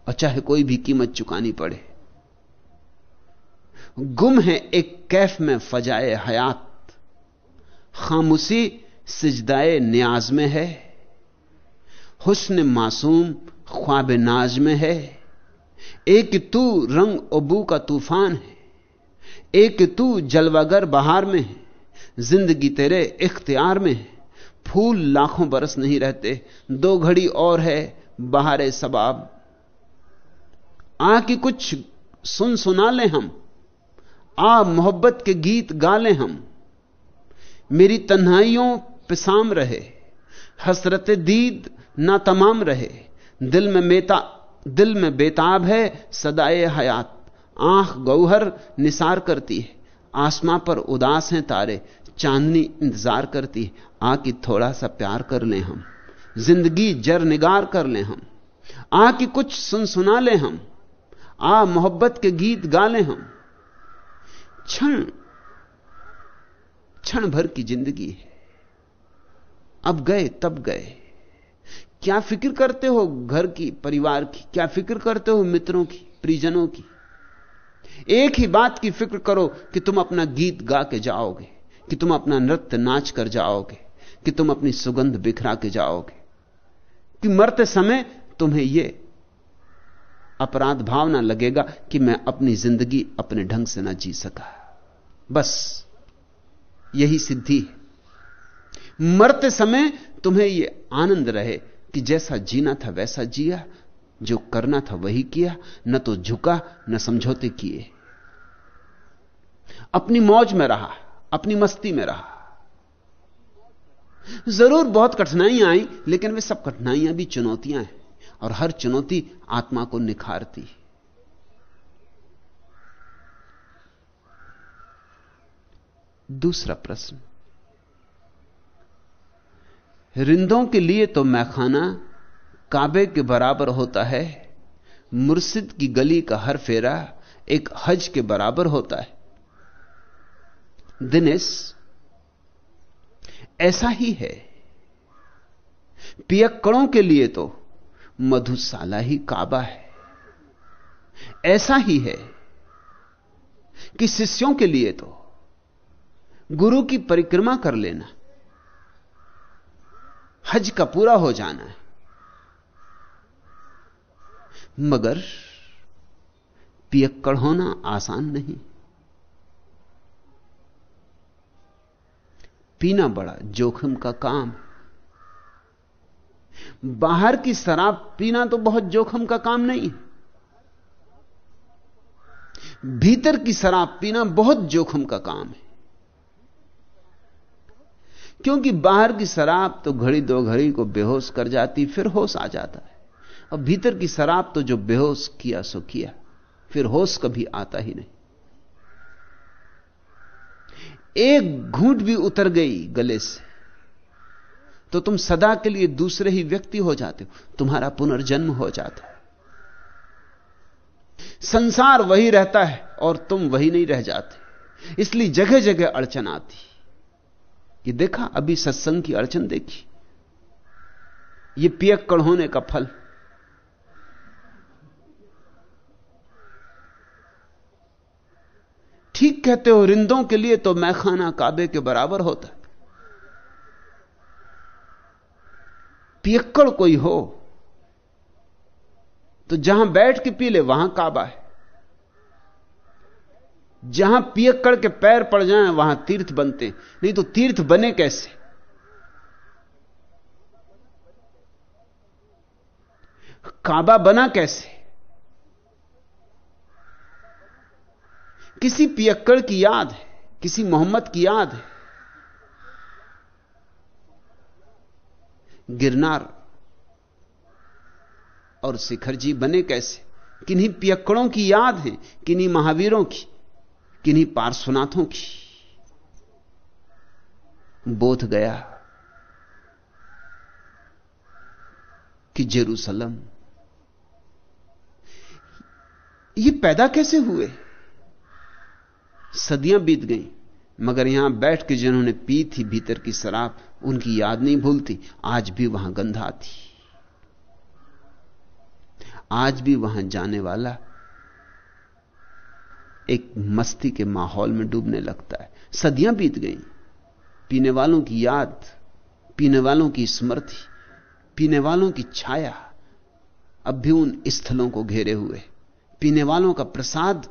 और चाहे कोई भी कीमत चुकानी पड़े। गुम है एक कैफ में फजाए हयात। खामोशी सिजदाए न्याज में है। हुस्न मासूम ख्वाब नाज में है। एक तू रंग अबू का तूफ़ान है। एक तू जलवागर बहार में है। ज़िंदगी तेरे इख्तियार में है। फूल लाखों बरस नहीं रहते। दो घड़ी और है बहारे सबाब। आ कि कुछ सुन सुना ले हम। आ मोहब्बत के गीत गा ले हम। मेरी तन्हाइयों पिसाम रहे। हसरत दीद ना तमाम रहे। दिल में मेता, दिल में बेताब है सदाए हयात। आँख गौहर निसार करती है। आसमां पर उदास हैं तारे, चांदनी इंतज़ार करती है। आकि थोड़ा सा प्यार कर लें हम, ज़िंदगी जर निगार कर लें हम आ कि कुछ सुन सुना लें हम, आ मोहब्बत के गीत गा लें हम। क्षण क्षण भर की ज़िंदगी है। अब गए, तब गए। क्या फ़िक्र करते हो घर की, परिवार की? क्या फ़िक्र करते हो मित्रों की, परिजनों की? एक ही बात की फ़िक्र करो कि तुम अपना गीत गा के जाओगे, कि तुम अपना नृत्य नाच कर जाओगे, कि तुम अपनी सुगंध बिखरा के जाओगे, कि मरते समय तुम्हें यह अपराध भावना लगेगा कि मैं अपनी ज़िंदगी अपने ढंग से ना जी सका। बस यही सिद्धि है। मरते समय तुम्हें यह आनंद रहे कि जैसा जीना था वैसा जिया जो करना था वही किया, न तो झुका, न समझौते किए। अपनी मौज में रहा, अपनी मस्ती में रहा। ज़रूर बहुत कठिनाइयाँ आई, लेकिन वे सब कठिनाइयाँ भी चुनौतियाँ हैं, और हर चुनौती आत्मा को निखारती। दूसरा प्रश्न। रिंदों के लिए तो मैखाना काबे के बराबर होता है। मुर्शिद की गली का हर फेरा एक हज के बराबर होता है। दिनेश, ऐसा ही है। पियक्कड़ों के लिए तो मधुशाला ही काबा है। ऐसा ही है कि शिष्यों के लिए तो गुरु की परिक्रमा कर लेना, हज का पूरा हो जाना है। मगर पियक्कड़ होना आसान नहीं। पीना बड़ा जोखिम का काम। बाहर की शराब पीना तो बहुत जोखिम का काम नहीं। भीतर की शराब पीना बहुत जोखिम का काम है। क्योंकि बाहर की शराब तो घड़ी दो घड़ी को बेहोश कर जाती, फिर होश आ जाता है। और भीतर की शराब तो जो बेहोश किया, सो किया। फिर होश कभी आता ही नहीं। एक घूंट भी उतर गई गले से। तो तुम सदा के लिए दूसरे ही व्यक्ति हो जाते हो। तुम्हारा पुनर्जन्म हो जाता है। संसार वही रहता है और तुम वही नहीं रह जाते। इसलिए जगह जगह अड़चन आती। ये देखा, अभी सत्संग की अड़चन देखी। ये पियक्कड़ होने का फल। ठीक कहते हो, रिंदों के लिए तो मैखाना काबे के बराबर होता पियक्कड़ कोई हो तो जहाँ बैठ के पी ले, वहाँ काबा है। जहाँ पियक्कड़ के पैर पड़ जाएँ, वहाँ तीर्थ बनते नहीं तो तीर्थ बने कैसे? काबा बना कैसे? किसी पियक्कड़ की याद है, किसी मोहम्मद की याद है। गिरनार और शिखर जी बने कैसे? किन्हीं पियक्कड़ों की याद है, किन्हीं महावीरों की, किन्हीं पार्श्वनाथों की। बोध गया कि जेरूसलम, ये पैदा कैसे हुए? सदियाँ बीत गईं। मगर यहाँ बैठ के जिन्होंने पी थी भीतर की शराब, उनकी याद नहीं भूलती। आज भी वहाँ गंध आती। आज भी वहाँ जाने वाला एक मस्ती के माहौल में डूबने लगता है। सदियाँ बीत गईं। पीने वालों की याद, पीने वालों की स्मृति, पीने वालों की छाया, अब भी उन स्थलों को घेरे हुए। पीने वालों का प्रसाद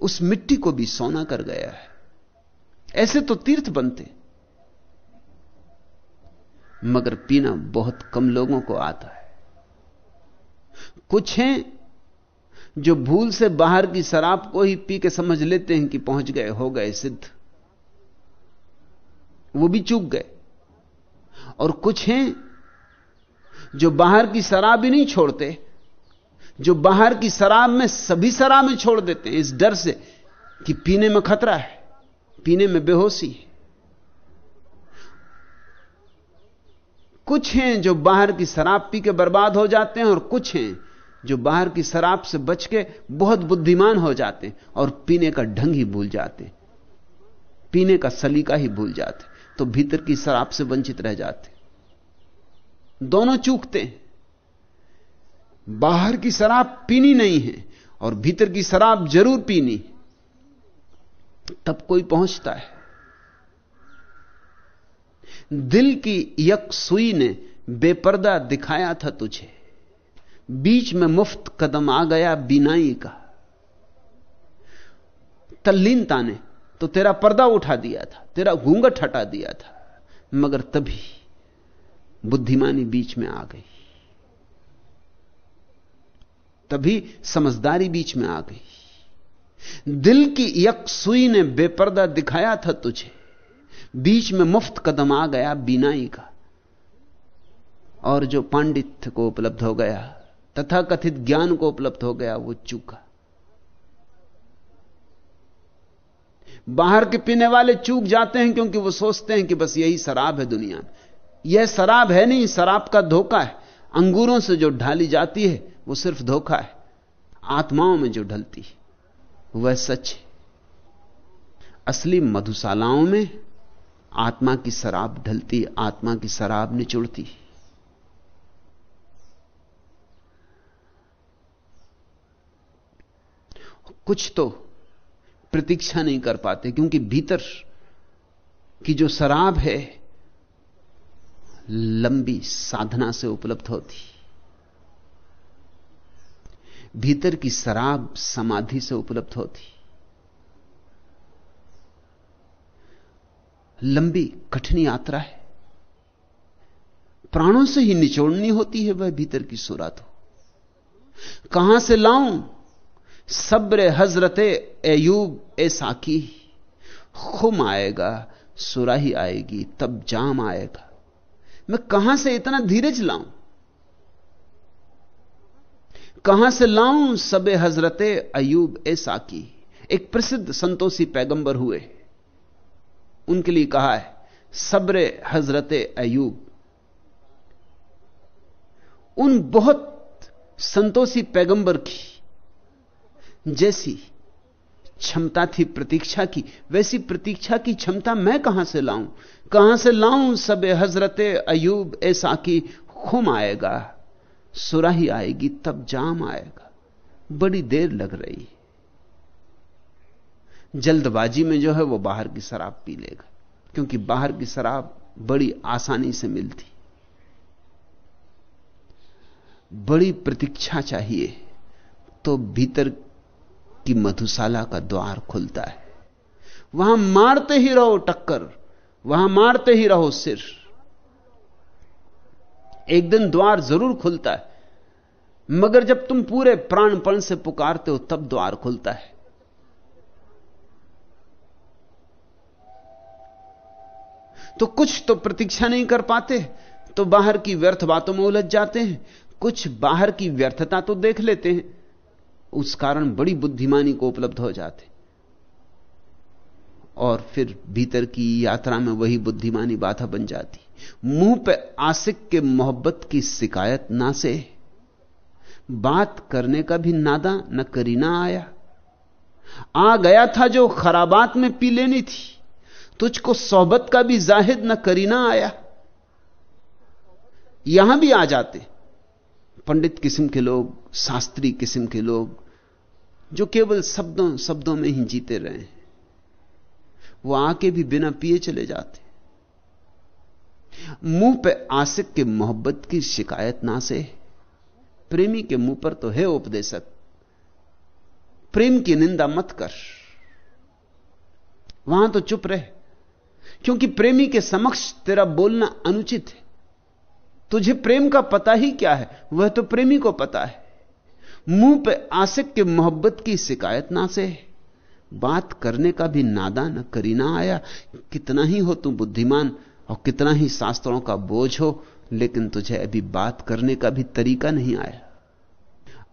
उस मिट्टी को भी सोना कर गया है। ऐसे तो तीर्थ बनते। मगर पीना बहुत कम लोगों को आता है। कुछ हैं जो भूल से बाहर की शराब को ही पी के समझ लेते हैं कि पहुँच गए, हो गए सिद्ध। वो भी चूक गए। और कुछ हैं जो बाहर की शराब ही नहीं छोड़ते। जो बाहर की शराब में, सभी शराब में छोड़ देते हैं, इस डर से कि पीने में खतरा है, पीने में बेहोशी है। कुछ हैं जो बाहर की शराब पी के बर्बाद हो जाते हैं और कुछ हैं जो बाहर की शराब से बच के बहुत बुद्धिमान हो जाते हैं और पीने का ढंग ही भूल जाते पीने का सलीका ही भूल जाते तो भीतर की शराब से वंचित रह जाते दोनों चूकते हैं। बाहर की शराब पीनी नहीं है और भीतर की शराब ज़रूर पीनी तब कोई पहुँचता है। दिल की यक सुई ने बेपर्दा दिखाया था तुझे। बीच में मुफ़्त कदम आ गया बिनाई का। तल्लीनता ने तो तेरा पर्दा उठा दिया था, तेरा घूंघट हटा दिया था, मगर तभी बुद्धिमानी बीच में आ गई। तभी समझदारी बीच में आ गई। दिल की यक सुई ने बेपर्दा दिखाया था तुझे। बीच में मुफ़्त कदम आ गया बीनाई का। और जो पांडित्य को उपलब्ध हो गया तथा कथित ज्ञान को उपलब्ध हो गया, वो चूका। बाहर के पीने वाले चूक जाते हैं क्योंकि वो सोचते हैं कि बस यही शराब है दुनिया में। यह शराब है नहीं, शराब का धोखा है। अंगूरों से जो ढाली जाती है वो सिर्फ़ धोखा है। आत्माओं में जो ढलती वह सच है। असली मधुशालाओं में आत्मा की शराब ढलती आत्मा की शराब निचुड़ती कुछ तो प्रतीक्षा नहीं कर पाते, क्योंकि भीतर की जो शराब है, लंबी साधना से उपलब्ध होती भीतर की शराब समाधि से उपलब्ध होती। लंबी, कठिन यात्रा है। प्राणों से ही निचोड़नी होती है वह भीतर की सुरा तो कहाँ से लाऊं? सब्र हजरते एयूब ए साकी। खुम आएगा सुरा ही आएगी, तब जाम आएगा। मैं कहाँ से इतना धीरज लाऊं? कहाँ से लाऊं? सबे हजरते अयूब ए साकी। एक प्रसिद्ध संतोषी पैगंबर हुए। उनके लिए कहा है, सब्र हजरते अयूब उन बहुत संतोषी पैगंबर की, जैसी क्षमता थी, प्रतीक्षा की, वैसी प्रतीक्षा की क्षमता मैं कहाँ से लाऊं? कहाँ से लाऊं? सब हज़रत अयूब ऐसा की खुम आएगा। सुराही आएगी, तब जाम आएगा। बड़ी देर लग रही जल्दबाजी में जो है वो बाहर की शराब पी लेगा, क्योंकि बाहर की शराब बड़ी आसानी से मिलती। बड़ी प्रतीक्षा चाहिए तो भीतर की मधुशाला का द्वार खुलता है। वहाँ मारते ही रहो टक्कर, वहाँ मारते ही रहो सिर। एक दिन द्वार ज़रूर खुलता है। मगर जब तुम पूरे प्राणपण से पुकारते हो, तब द्वार खुलता है। तो कुछ तो प्रतीक्षा नहीं कर पाते तो बाहर की व्यर्थ बातों में उलझ जाते हैं। कुछ बाहर की व्यर्थता तो देख लेते हैं। उस कारण बड़ी बुद्धिमानी को उपलब्ध हो जाते और फिर भीतर की यात्रा में वही बुद्धिमानी बाधा बन जाती। मुँह पे आसिक के मोहब्बत की शिकायत ना से। बात करने का भी नादा न करीना आया। आ गया था जो खराबात में पी लेनी थी। तुझको सोहबत का भी जाहिद न करीना आया। यहाँ भी आ जाते। पंडित किस्म के लोग, शास्त्री किस्म के लोग, जो केवल शब्दों शब्दों में ही जीते रहे। हैं वो आके भी बिना पिए चले जाते। मुँह पे आसिक के मोहब्बत की शिकायत ना से। प्रेमी के मुँह पर तो है उपदेशक। प्रेम की निंदा मत कर। वहाँ तो चुप रहे। क्योंकि प्रेमी के समक्ष तेरा बोलना अनुचित है। तुझे प्रेम का पता ही क्या है? वह तो प्रेमी को पता है। मुँह पे आसिक के मोहब्बत की शिकायत ना से। बात करने का भी नादा न करीना आया। कितना ही हो तू बुद्धिमान। और कितना ही शास्त्रों का बोझ हो, लेकिन तुझे अभी बात करने का भी तरीका नहीं आया।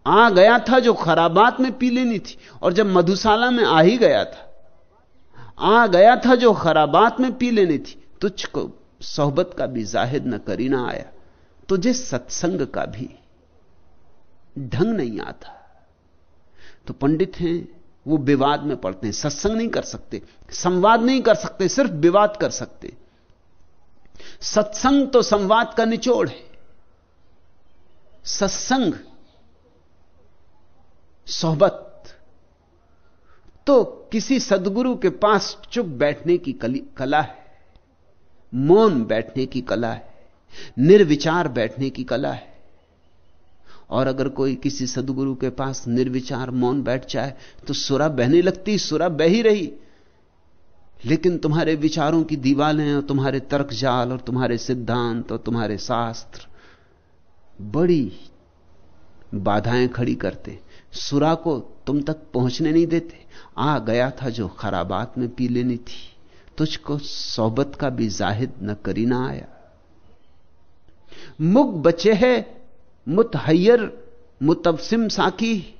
आ गया था जो खराबात में पी लेनी थी, और जब मधुशाला में आ ही गया था। आ गया था जो खराबात में पी लेनी थी, तुझको सोहबत का भी जाहिद न करी ना आया, तुझे सत्संग का भी ढंग नहीं आता। तो पंडित हैं, वो विवाद में पड़ते हैं, सत्संग नहीं कर सकते, संवाद नहीं कर सकते, सिर्फ़ विवाद कर सकते। सत्संग तो संवाद का निचोड़ है। सत्संग, सोहबत तो किसी सदगुरु के पास चुप बैठने की कला है, मौन बैठने की कला है, निर्विचार बैठने की कला है। और अगर कोई किसी सदगुरु के पास निर्विचार मौन बैठ जाए तो सुरा बहने लगती, सुरा बह ही रही। लेकिन तुम्हारे विचारों की दीवालें और तुम्हारे तर्क जाल, और तुम्हारे सिद्धांत, और तुम्हारे शास्त्र। बड़ी बाधाएँ खड़ी करते। सुरा को तुम तक पहुँचने नहीं देते। आ गया था जो खराबात में पी लेनी थी। तुझको सोबत का भी जाहिद न करी ना आया। मुग बचे है मुतहैयर मुतबसिम साकी।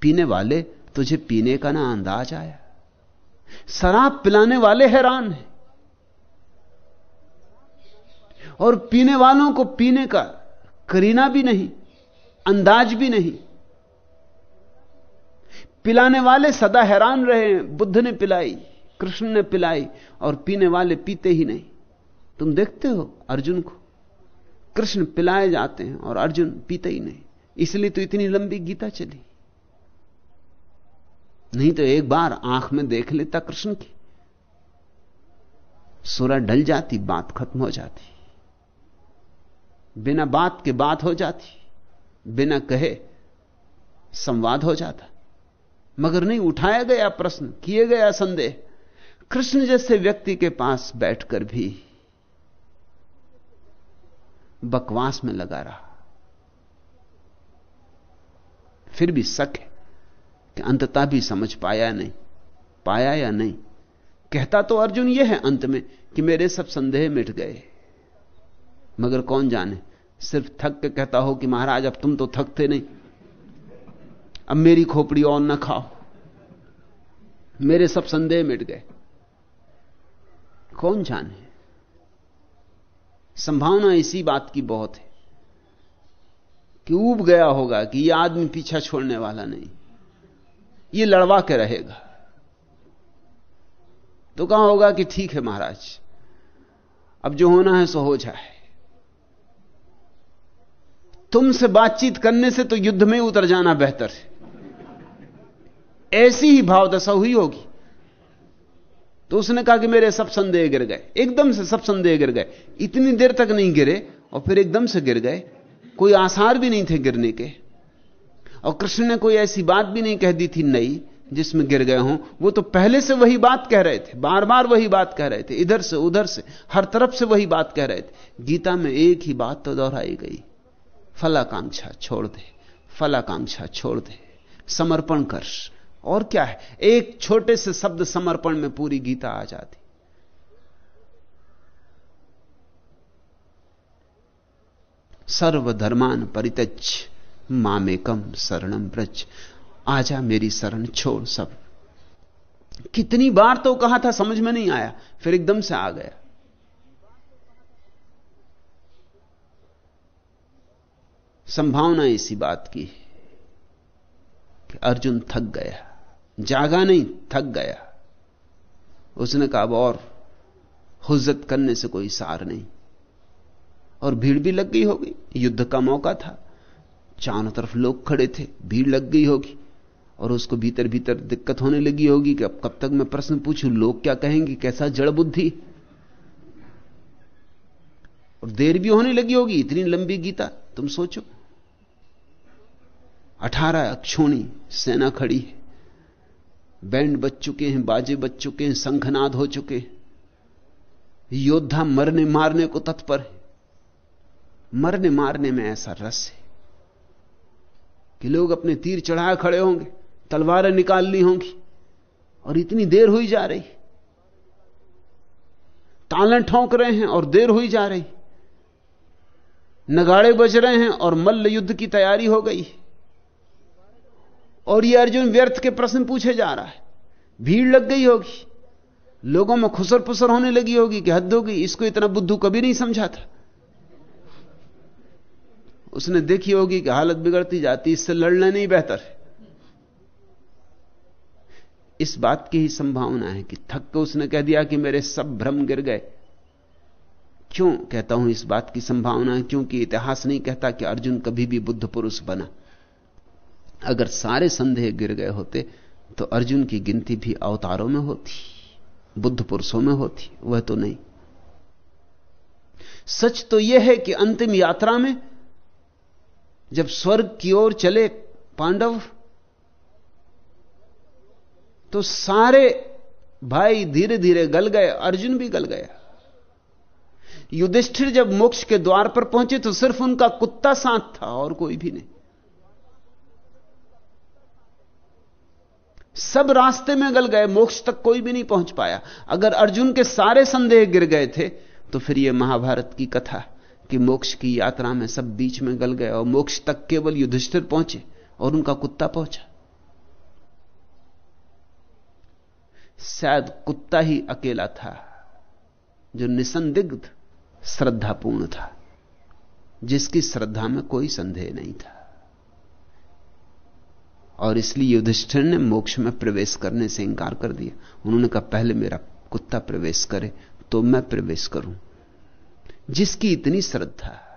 पीने वाले तुझे पीने का ना अंदाज आया। शराब पिलाने वाले हैरान हैं। और पीने वालों को पीने का करीना भी नहीं, अंदाज भी नहीं। पिलाने वाले सदा हैरान रहे बुद्ध ने पिलाई, कृष्ण ने पिलाई, और पीने वाले पीते ही नहीं। तुम देखते हो अर्जुन को, कृष्ण पिलाए जाते हैं और अर्जुन पीते ही नहीं। इसलिए तो इतनी लंबी गीता चली। नहीं तो एक बार आँख में देख लेता कृष्ण की। सुरा ढल जाती, बात खत्म हो जाती। बिना बात के बात हो जाती, बिना कहे संवाद हो जाता। मगर नहीं, उठाया गया प्रश्न, किए गया संदेह। कृष्ण जैसे व्यक्ति के पास बैठकर भी बकवास में लगा रहा। फिर भी शक है। कि अंतता भी समझ पाया नहीं। पाया या नहीं? कहता तो अर्जुन यह है अंत में कि मेरे सब संदेह मिट गए। मगर कौन जाने? सिर्फ़ थक के कहता हो कि महाराज, अब तुम तो थकते नहीं। अब मेरी खोपड़ी और न खाओ। मेरे सब संदेह मिट गए। कौन जाने? संभावना इसी बात की बहुत है कि उब गया होगा कि यह आदमी पीछा छोड़ने वाला नहीं। यह लड़वा के रहेगा। तो कहा होगा कि ठीक है महाराज, अब जो होना है सो हो जाए। तुमसे बातचीत करने से तो युद्ध में उतर जाना बेहतर है। ऐसी ही भावदशा हुई होगी। तो उसने कहा कि मेरे सब संदेह गिर गए। एकदम से सब संदेह गिर गए। इतनी देर तक नहीं गिरे और फिर एकदम से गिर गए। कोई आसार भी नहीं थे गिरने के। और कृष्ण ने कोई ऐसी बात भी नहीं कह दी थी नई, जिसमें गिर गए हों। वो तो पहले से वही बात कह रहे थे बार बार वही बात कह रहे थे, इधर से, उधर से, हर तरफ़ से वही बात कह रहे थे। गीता में एक ही बात तो दोहराई गई, फलाकांक्षा छोड़ दे, फलाकांक्षा छोड़ दे, समर्पण कर। और क्या है? एक छोटे से शब्द समर्पण में पूरी गीता आ जाती। सर्वधर्मान परितच मामेकम शरणम ब्रज आजा मेरी शरण छोड़ सब। कितनी बार तो कहा था, समझ में नहीं आया, फिर एकदम से आ गया। संभावना इसी बात की कि अर्जुन थक गया, जागा नहीं, थक गया। उसने कहा, अब और हुज्जत करने से कोई सार नहीं। और भीड़ भी लग गई होगी, युद्ध का मौका था। चारों तरफ़ लोग खड़े थे, भीड़ लग गई होगी, और उसको भीतर भीतर दिक्कत होने लगी होगी कि अब कब तक मैं प्रश्न पूछूँ, लोग क्या कहेंगे, कैसा जड़ बुद्धि? और देर भी होने लगी होगी, इतनी लंबी गीता, तुम सोचो। अठारह अक्षोणी सेना खड़ी है। बैंड बज चुके हैं, बाजे बज चुके हैं संखनाद हो चुके हैं। योद्धा मरने मारने को तत्पर है। मरने मारने में ऐसा रस है। कि लोग अपने तीर चढ़ाए खड़े होंगे, तलवारें निकाल ली होंगी, और इतनी देर हुई जा रही। ताले ठोंक रहे हैं और देर हुई जा रही। नगाड़े बज रहे हैं और मल्ल युद्ध की तैयारी हो गई। और ये अर्जुन व्यर्थ के प्रश्न पूछे जा रहा है। भीड़ लग गई होगी। लोगों में खुसर पुसर होने लगी होगी कि हद होगी, इसको इतना बुद्धू कभी नहीं समझा था। उसने देखी होगी कि हालत बिगड़ती जाती इससे लड़ना नहीं बेहतर है। इस बात की ही संभावना है कि थक के उसने कह दिया कि मेरे सब भ्रम गिर गए। क्यों कहता हूँ इस बात की संभावना है? क्योंकि इतिहास नहीं कहता कि अर्जुन कभी भी बुद्ध पुरुष बना। अगर सारे संदेह गिर गए होते तो अर्जुन की गिनती भी अवतारों में होती, बुद्ध पुरुषों में होती, वह तो नहीं। सच तो यह है कि अंतिम यात्रा में जब स्वर्ग की ओर चले पांडव तो सारे भाई धीरे धीरे गल गए, अर्जुन भी गल गया। युधिष्ठिर जब मोक्ष के द्वार पर पहुँचे तो सिर्फ़ उनका कुत्ता साथ था, और कोई भी नहीं। सब रास्ते में गल गए, मोक्ष तक कोई भी नहीं पहुँच पाया। अगर अर्जुन के सारे संदेह गिर गए थे तो फिर यह महाभारत की कथा कि मोक्ष की यात्रा में सब बीच में गल गए और मोक्ष तक केवल युधिष्ठिर पहुँचे और उनका कुत्ता पहुँचा। शायद कुत्ता ही अकेला था जो निसंदिग्ध, श्रद्धापूर्ण था, जिसकी श्रद्धा में कोई संदेह नहीं था। और इसलिए युधिष्ठिर ने मोक्ष में प्रवेश करने से इंकार कर दिया। उन्होंने कहा, पहले मेरा कुत्ता प्रवेश करे तो मैं प्रवेश करूँ। जिसकी इतनी श्रद्धा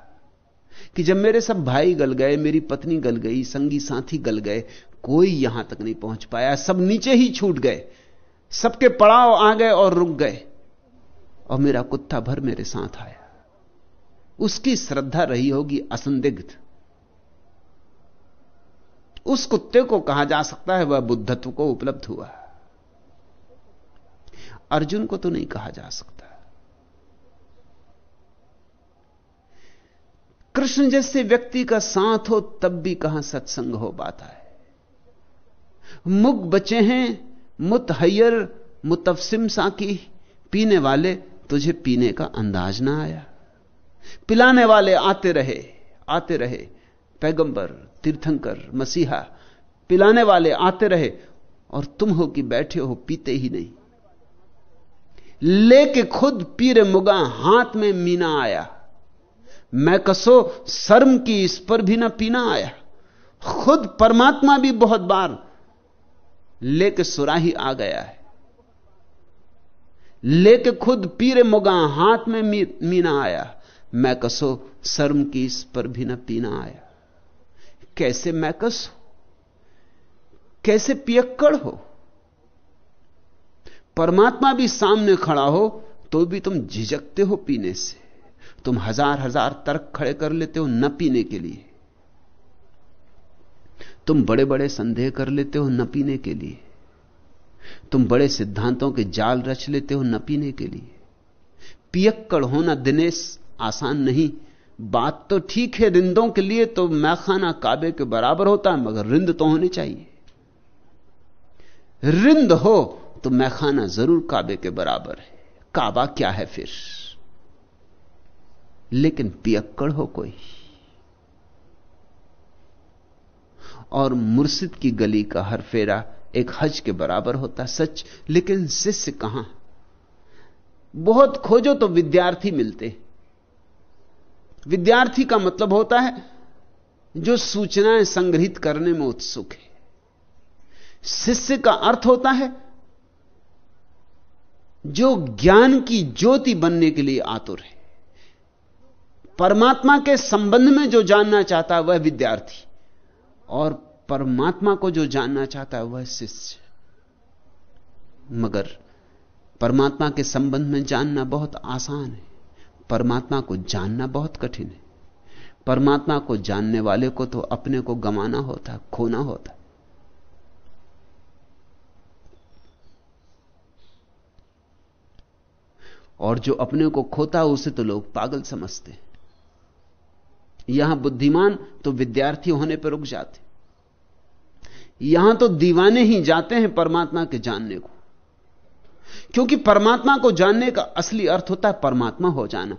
कि जब मेरे सब भाई गल गए, मेरी पत्नी गल गई, संगी साथी गल गए, कोई यहाँ तक नहीं पहुँच पाया। सब नीचे ही छूट गए। सबके पड़ाव आ गए और रुक गए। और मेरा कुत्ता भर मेरे साथ आया। उसकी श्रद्धा रही होगी असंदिग्ध। उस कुत्ते को कहा जा सकता है, वह बुद्धत्व को उपलब्ध हुआ। अर्जुन को तो नहीं कहा जा सकता। कृष्ण जैसे व्यक्ति का साथ हो, तब भी कहाँ सत्संग हो पाता है? मुग बचे हैं मुतहैयर मुतफसिम साकी, पीने वाले तुझे पीने का अंदाज ना आया। पिलाने वाले आते रहे आते रहे, पैगंबर, तीर्थंकर, मसीहा, पिलाने वाले आते रहे, और तुम हो कि बैठे हो, पीते ही नहीं। लेके खुद पीरे मुगा, हाथ में मीना आया। मैं कसो शर्म की इस पर भी ना पीना आया। खुद परमात्मा भी बहुत बार लेके सुराही आ गया है। लेके खुद पीरे मुगा हाथ में मीना आया। मैं कसो शर्म की इस पर भी ना पीना आया। कैसे मैं कस? कैसे पियक्कड़ हो? परमात्मा भी सामने खड़ा हो तो भी तुम झिझकते हो पीने से। तुम हज़ार हज़ार तर्क खड़े कर लेते हो न पीने के लिए। तुम बड़े बड़े संदेह कर लेते हो न पीने के लिए। तुम बड़े सिद्धांतों के जाल रच लेते हो न पीने के लिए। पियक्कड़ होना दिनेश, आसान नहीं। बात तो ठीक है रिंदों के लिए तो मैखाना काबे के बराबर होता है मगर रिंद तो होनी चाहिए। रिंद हो तो मैखाना ज़रूर काबे के बराबर है। काबा क्या है फिर? लेकिन पियक्कड़ हो कोई। और मुर्शिद की गली का हर फेरा एक हज के बराबर होता, सच। लेकिन शिष्य कहाँ? बहुत खोजो तो विद्यार्थी मिलते। विद्यार्थी का मतलब होता है, जो सूचनाएँ संग्रहित करने में उत्सुक है। शिष्य का अर्थ होता है, जो ज्ञान की ज्योति बनने के लिए आतुर है। परमात्मा के संबंध में जो जानना चाहता है, वह विद्यार्थी। और परमात्मा को जो जानना चाहता है, वह शिष्य। मगर परमात्मा के संबंध में जानना बहुत आसान है। परमात्मा को जानना बहुत कठिन है। परमात्मा को जानने वाले को तो अपने को गमाना होता खोना होता और जो अपने को खोता उसे तो लोग पागल समझते हैं। यहाँ बुद्धिमान तो विद्यार्थी होने पर रुक जाते। यहाँ तो दीवाने ही जाते हैं परमात्मा के जानने को। क्योंकि परमात्मा को जानने का असली अर्थ होता है परमात्मा हो जाना।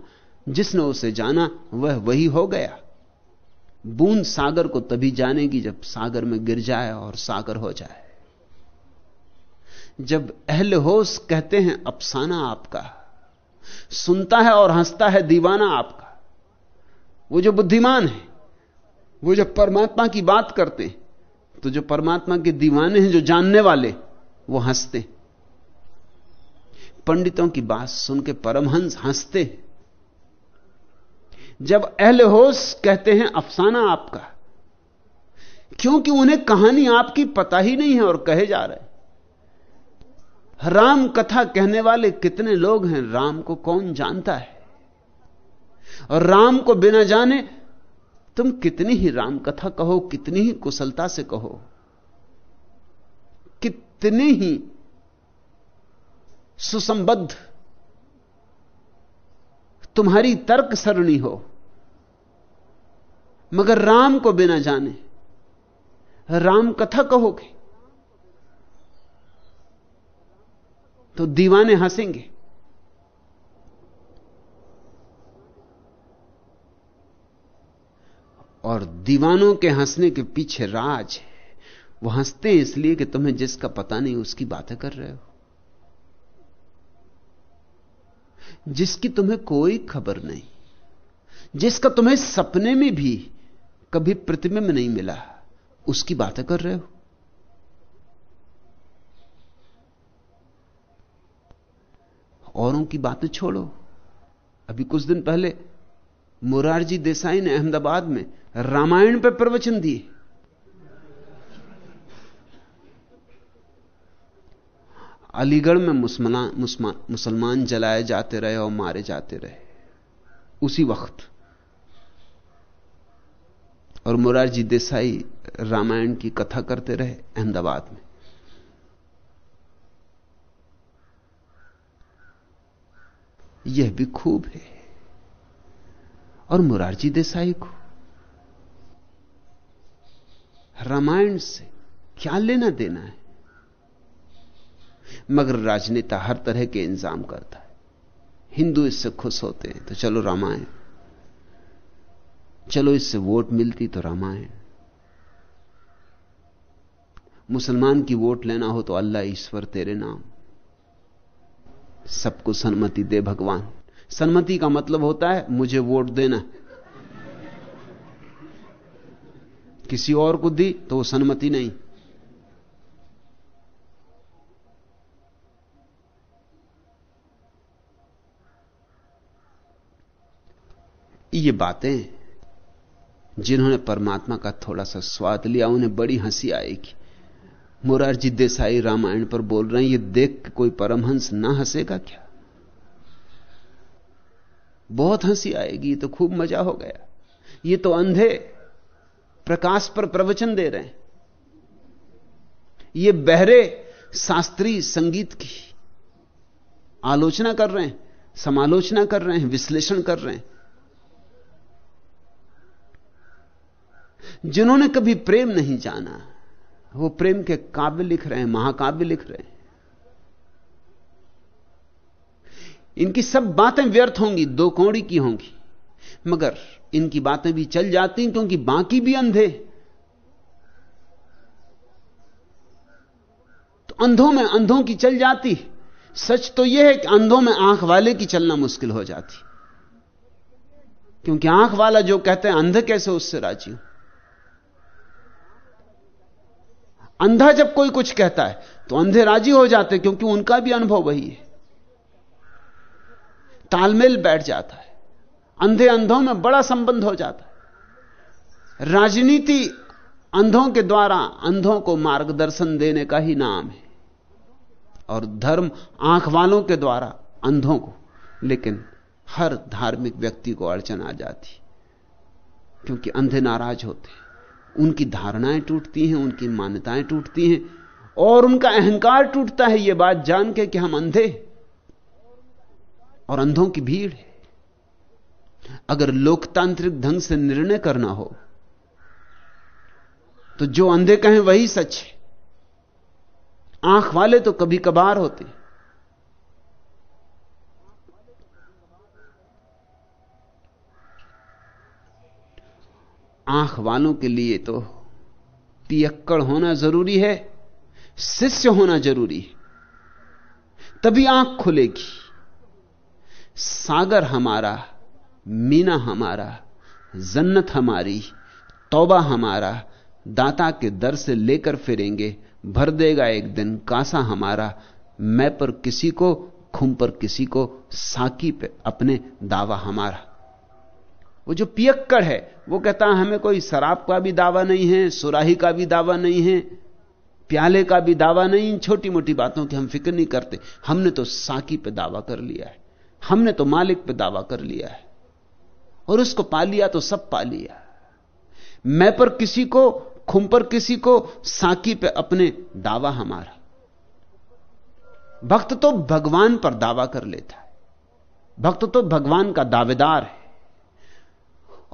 जिसने उसे जाना, वह वही हो गया। बूंद सागर को तभी जानेगी जब सागर में गिर जाए और सागर हो जाए। जब अहल होश कहते हैं, अफसाना आपका। सुनता है और हंसता है, दीवाना आपका। वो जो बुद्धिमान है, वो जब परमात्मा की बात करते हैं तो जो परमात्मा के दीवाने हैं, जो जानने वाले, वो हँसते पंडितों की बात सुन के परमहंस हँसते जब अहले होश कहते हैं, अफसाना आपका, क्योंकि उन्हें कहानी आपकी पता ही नहीं है और कहे जा रहे राम कथा कहने वाले कितने लोग हैं, राम को कौन जानता है? और राम को बिना जाने तुम कितनी ही राम कथा कहो, कितनी ही कुशलता से कहो, कितनी ही सुसंबद्ध तुम्हारी तर्क सरणी हो, मगर राम को बिना जाने राम कथा कहोगे तो दीवाने हंसेंगे। और दीवानों के हंसने के पीछे राज है। वो हँसते हैं इसलिए कि तुम्हें जिसका पता नहीं उसकी बातें कर रहे हो। जिसकी तुम्हें कोई खबर नहीं, जिसका तुम्हें सपने में भी कभी प्रतिबिंब नहीं मिला, उसकी बातें कर रहे हो। औरों की बातें छोड़ो। अभी कुछ दिन पहले मुरारजी देसाई ने अहमदाबाद में रामायण पर प्रवचन दिए। अलीगढ़ में मुसलमान मुसलमान जलाए जाते रहे और मारे जाते रहे। उसी वक्त और मुरारजी देसाई रामायण की कथा करते रहे अहमदाबाद में। यह भी खूब है। और मुरारजी देसाई को। रामायण से क्या लेना देना है? मगर राजनेता हर तरह के इंतज़ाम करता है। हिंदू इससे खुश होते हैं तो चलो रामायण। चलो इससे वोट मिलती तो रामायण। मुसलमान की वोट लेना हो तो अल्लाह ईश्वर तेरे नाम। सबको सन्मति दे भगवान। सन्मति का मतलब होता है, मुझे वोट देना किसी और को दी तो वो सन्मति नहीं। ये बातें जिन्होंने परमात्मा का थोड़ा सा स्वाद लिया, उन्हें बड़ी हँसी आएगी। मुरारजी देसाई रामायण पर बोल रहे हैं, ये देख कोई परमहंस ना हंसेगा क्या? बहुत हँसी आएगी तो खूब मज़ा हो गया। ये तो अंधे प्रकाश पर प्रवचन दे रहे हैं। ये बहरे शास्त्रीय संगीत की आलोचना कर रहे हैं, समालोचना कर रहे हैं, विश्लेषण कर रहे हैं। जिन्होंने कभी प्रेम नहीं जाना, वो प्रेम के काव्य लिख रहे हैं, महाकाव्य लिख रहे हैं। इनकी सब बातें व्यर्थ होंगी, दो कौड़ी की होंगी। मगर इनकी बातें भी चल जाती क्योंकि बाकी भी अंधे तो अंधों में अंधों की चल जाती सच तो यह है कि अंधों में आँख वाले की चलना मुश्किल हो जाती। क्योंकि आँख वाला जो कहते हैं, अंध कैसे उससे राज़ी हो? अंधा जब कोई कुछ कहता है तो अंधे राज़ी हो जाते क्योंकि उनका भी अनुभव वही है। तालमेल बैठ जाता है। अंधे अंधों में बड़ा संबंध हो जाता है। राजनीति अंधों के द्वारा अंधों को मार्गदर्शन देने का ही नाम है। और धर्म आँख वालों के द्वारा अंधों को। लेकिन हर धार्मिक व्यक्ति को अड़चन आ जाती क्योंकि अंधे नाराज़ होते हैं। उनकी धारणाएँ टूटती हैं, उनकी मान्यताएँ टूटती हैं, और उनका अहंकार टूटता है। यह बात जान के कि हम अंधे और अंधों की भीड़ है। अगर लोकतांत्रिक ढंग से निर्णय करना हो तो जो अंधे कहें वही सच है। आँख वाले तो कभी कभार होते आँख वालों के लिए तो पियक्कड़ होना ज़रूरी है, शिष्य होना ज़रूरी है। तभी आँख खुलेगी। सागर हमारा, मीना हमारा, जन्नत हमारी, तौबा हमारा, दाता के दर से लेकर फिरेंगे, भर देगा एक दिन कासा हमारा, मैं पर किसी को खुम पर किसी को, साकी पे अपने दावा हमारा। वो जो पियक्कड़ है, वो कहता है, हमें कोई शराब का भी दावा नहीं है, सुराही का भी दावा नहीं है, प्याले का भी दावा नहीं छोटी मोटी बातों की हम फ़िक्र नहीं करते, हमने तो साकी पे दावा कर लिया है। हमने तो मालिक पे दावा कर लिया है। और उसको पा लिया तो सब पा लिया। मैं पर किसी को, खुम पर किसी को साकी पे अपने दावा हमारा। भक्त तो भगवान पर दावा कर लेता है। भक्त तो भगवान का दावेदार है।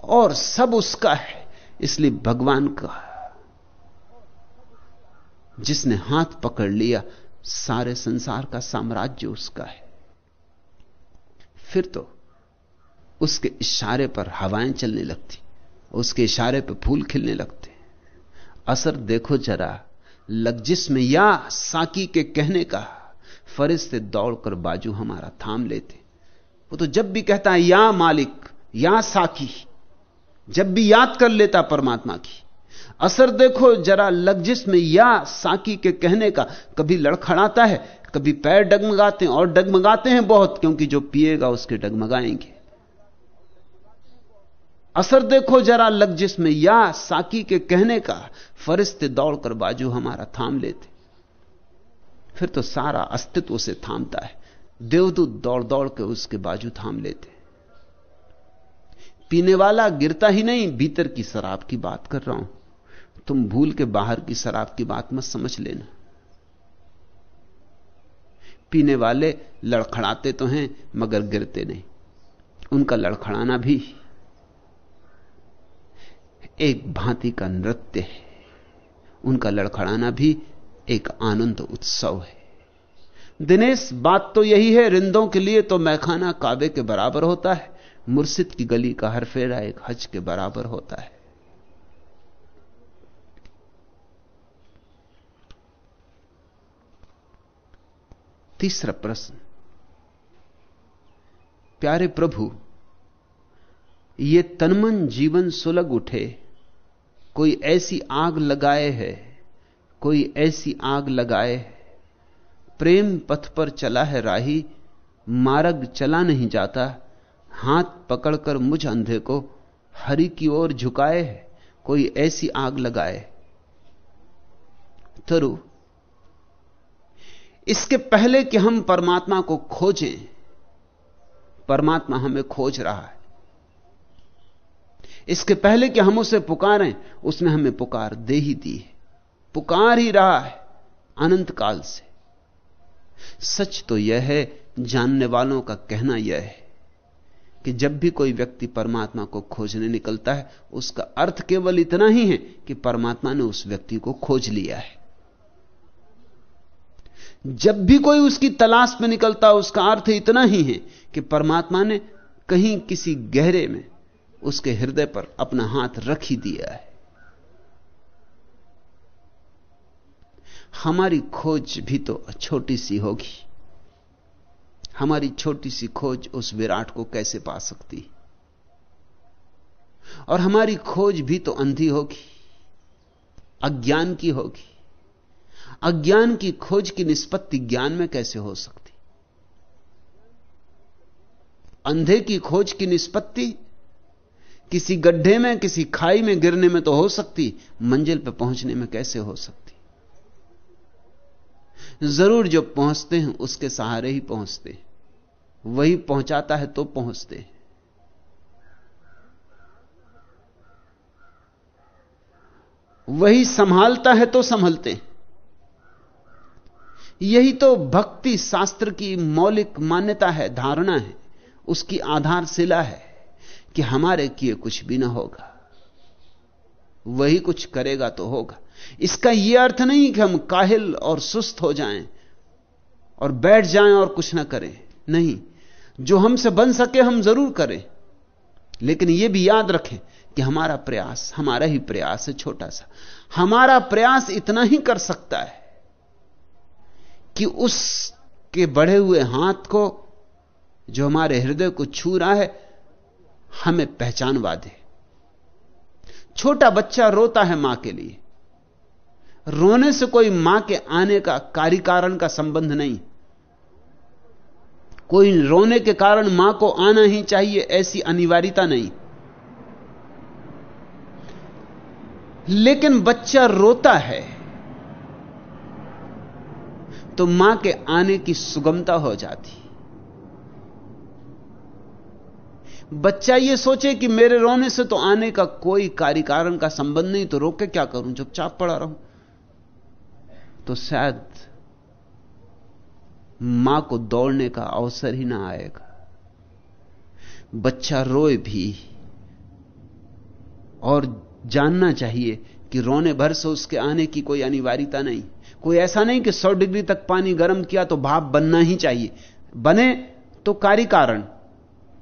और सब उसका है, इसलिए भगवान का। जिसने हाथ पकड़ लिया, सारे संसार का साम्राज्य उसका है। फिर तो उसके इशारे पर हवाएँ चलने लगती, उसके इशारे पर फूल खिलने लगते। असर देखो जरा लग में या साकी के कहने का, फरिश्ते दौड़कर बाजू हमारा थाम लेते। वो तो जब भी कहता है, या मालिक, या साकी, जब भी याद कर लेता परमात्मा की। असर देखो, जरा लग में या साकी के कहने का। कभी लड़खड़ाता है, कभी पैर डगमगाते हैं, और डगमगाते हैं बहुत, क्योंकि जो पिएगा उसके डगमगाएँगे। असर देखो, जरा लग में या साकी के कहने का। फरिश्ते दौड़कर बाजू हमारा थाम लेते। फिर तो सारा अस्तित्व उसे थामता है। देवदूत दौड़ दौड़ के उसके बाजू थाम लेते। पीने वाला गिरता ही नहीं, भीतर की शराब की बात कर रहा हूँ। तुम भूल के बाहर की शराब की बात मत समझ लेना। पीने वाले लड़खड़ाते तो हैं, मगर गिरते नहीं। उनका लड़खड़ाना भी एक भांति का नृत्य है। उनका लड़खड़ाना भी एक आनंद उत्सव है। दिनेश, बात तो यही है, रिंदों के लिए तो मैखाना काबे के बराबर होता है। मुर्शिद की गली का हर फेरा एक हज के बराबर होता है। तीसरा प्रश्न, प्यारे प्रभु, ये तनमन जीवन सुलग उठे, कोई ऐसी आग लगाए है, कोई ऐसी आग लगाए प्रेम पथ पर चला है राही, मार्ग चला नहीं जाता, हाथ पकड़कर मुझ अंधे को हरि की ओर झुकाए है, कोई ऐसी आग लगाए तरु इसके पहले कि हम परमात्मा को खोजें, परमात्मा हमें खोज रहा है। इसके पहले कि हम उसे पुकारें, उसने हमें पुकार दे ही दी है। पुकार ही रहा है अनंत काल से। सच तो यह है, जानने वालों का कहना यह है कि जब भी कोई व्यक्ति परमात्मा को खोजने निकलता है, उसका अर्थ केवल इतना ही है कि परमात्मा ने उस व्यक्ति को खोज लिया है। जब भी कोई उसकी तलाश में निकलता है उसका अर्थ इतना ही है कि परमात्मा ने कहीं किसी गहरे में उसके हृदय पर अपना हाथ रख ही दिया है। हमारी खोज भी तो छोटी सी होगी। हमारी छोटी सी खोज उस विराट को कैसे पा सकती? और हमारी खोज भी तो अंधी होगी, अज्ञान की होगी। अज्ञान की खोज की निष्पत्ति ज्ञान में कैसे हो सकती? अंधे की खोज की निष्पत्ति? किसी गड्ढे में, किसी खाई में गिरने में तो हो सकती, मंजिल पर पहुँचने में कैसे हो सकती? ज़रूर जो पहुँचते हैं, उसके सहारे ही पहुँचते हैं। वही पहुंचाता है तो पहुँचते हैं। वही संभालता है तो संभलते हैं। यही तो भक्ति शास्त्र की मौलिक मान्यता है, धारणा है। उसकी आधारशिला है कि हमारे किए कुछ भी ना होगा। वही कुछ करेगा तो होगा। इसका यह अर्थ नहीं कि हम काहिल और सुस्त हो जाएँ और बैठ जाएँ और कुछ ना करें। नहीं। जो हमसे बन सके हम ज़रूर करें। लेकिन यह भी याद रखें कि हमारा प्रयास, हमारा ही प्रयास है छोटा सा। हमारा प्रयास इतना ही कर सकता है। कि उसके बढ़े हुए हाथ को जो हमारे हृदय को छू रहा है, हमें पहचानवा दे छोटा बच्चा रोता है माँ के लिए। रोने से कोई माँ के आने का कार्य कारण का संबंध नहीं। कोई रोने के कारण माँ को आना ही चाहिए, ऐसी अनिवार्यता नहीं। लेकिन बच्चा रोता है तो माँ के आने की सुगमता हो जाती। बच्चा यह सोचे कि मेरे रोने से तो आने का कोई कार्य कारण का संबंध नहीं तो रोके क्या करूँ? चुपचाप पड़ा रहूँ। तो शायद माँ को दौड़ने का अवसर ही ना आएगा। बच्चा रोए भी और जानना चाहिए कि रोने भर से उसके आने की कोई अनिवार्यता नहीं। कोई ऐसा नहीं कि 100 डिग्री तक पानी गर्म किया तो भाप बनना ही चाहिए। बने तो कार्य कारण।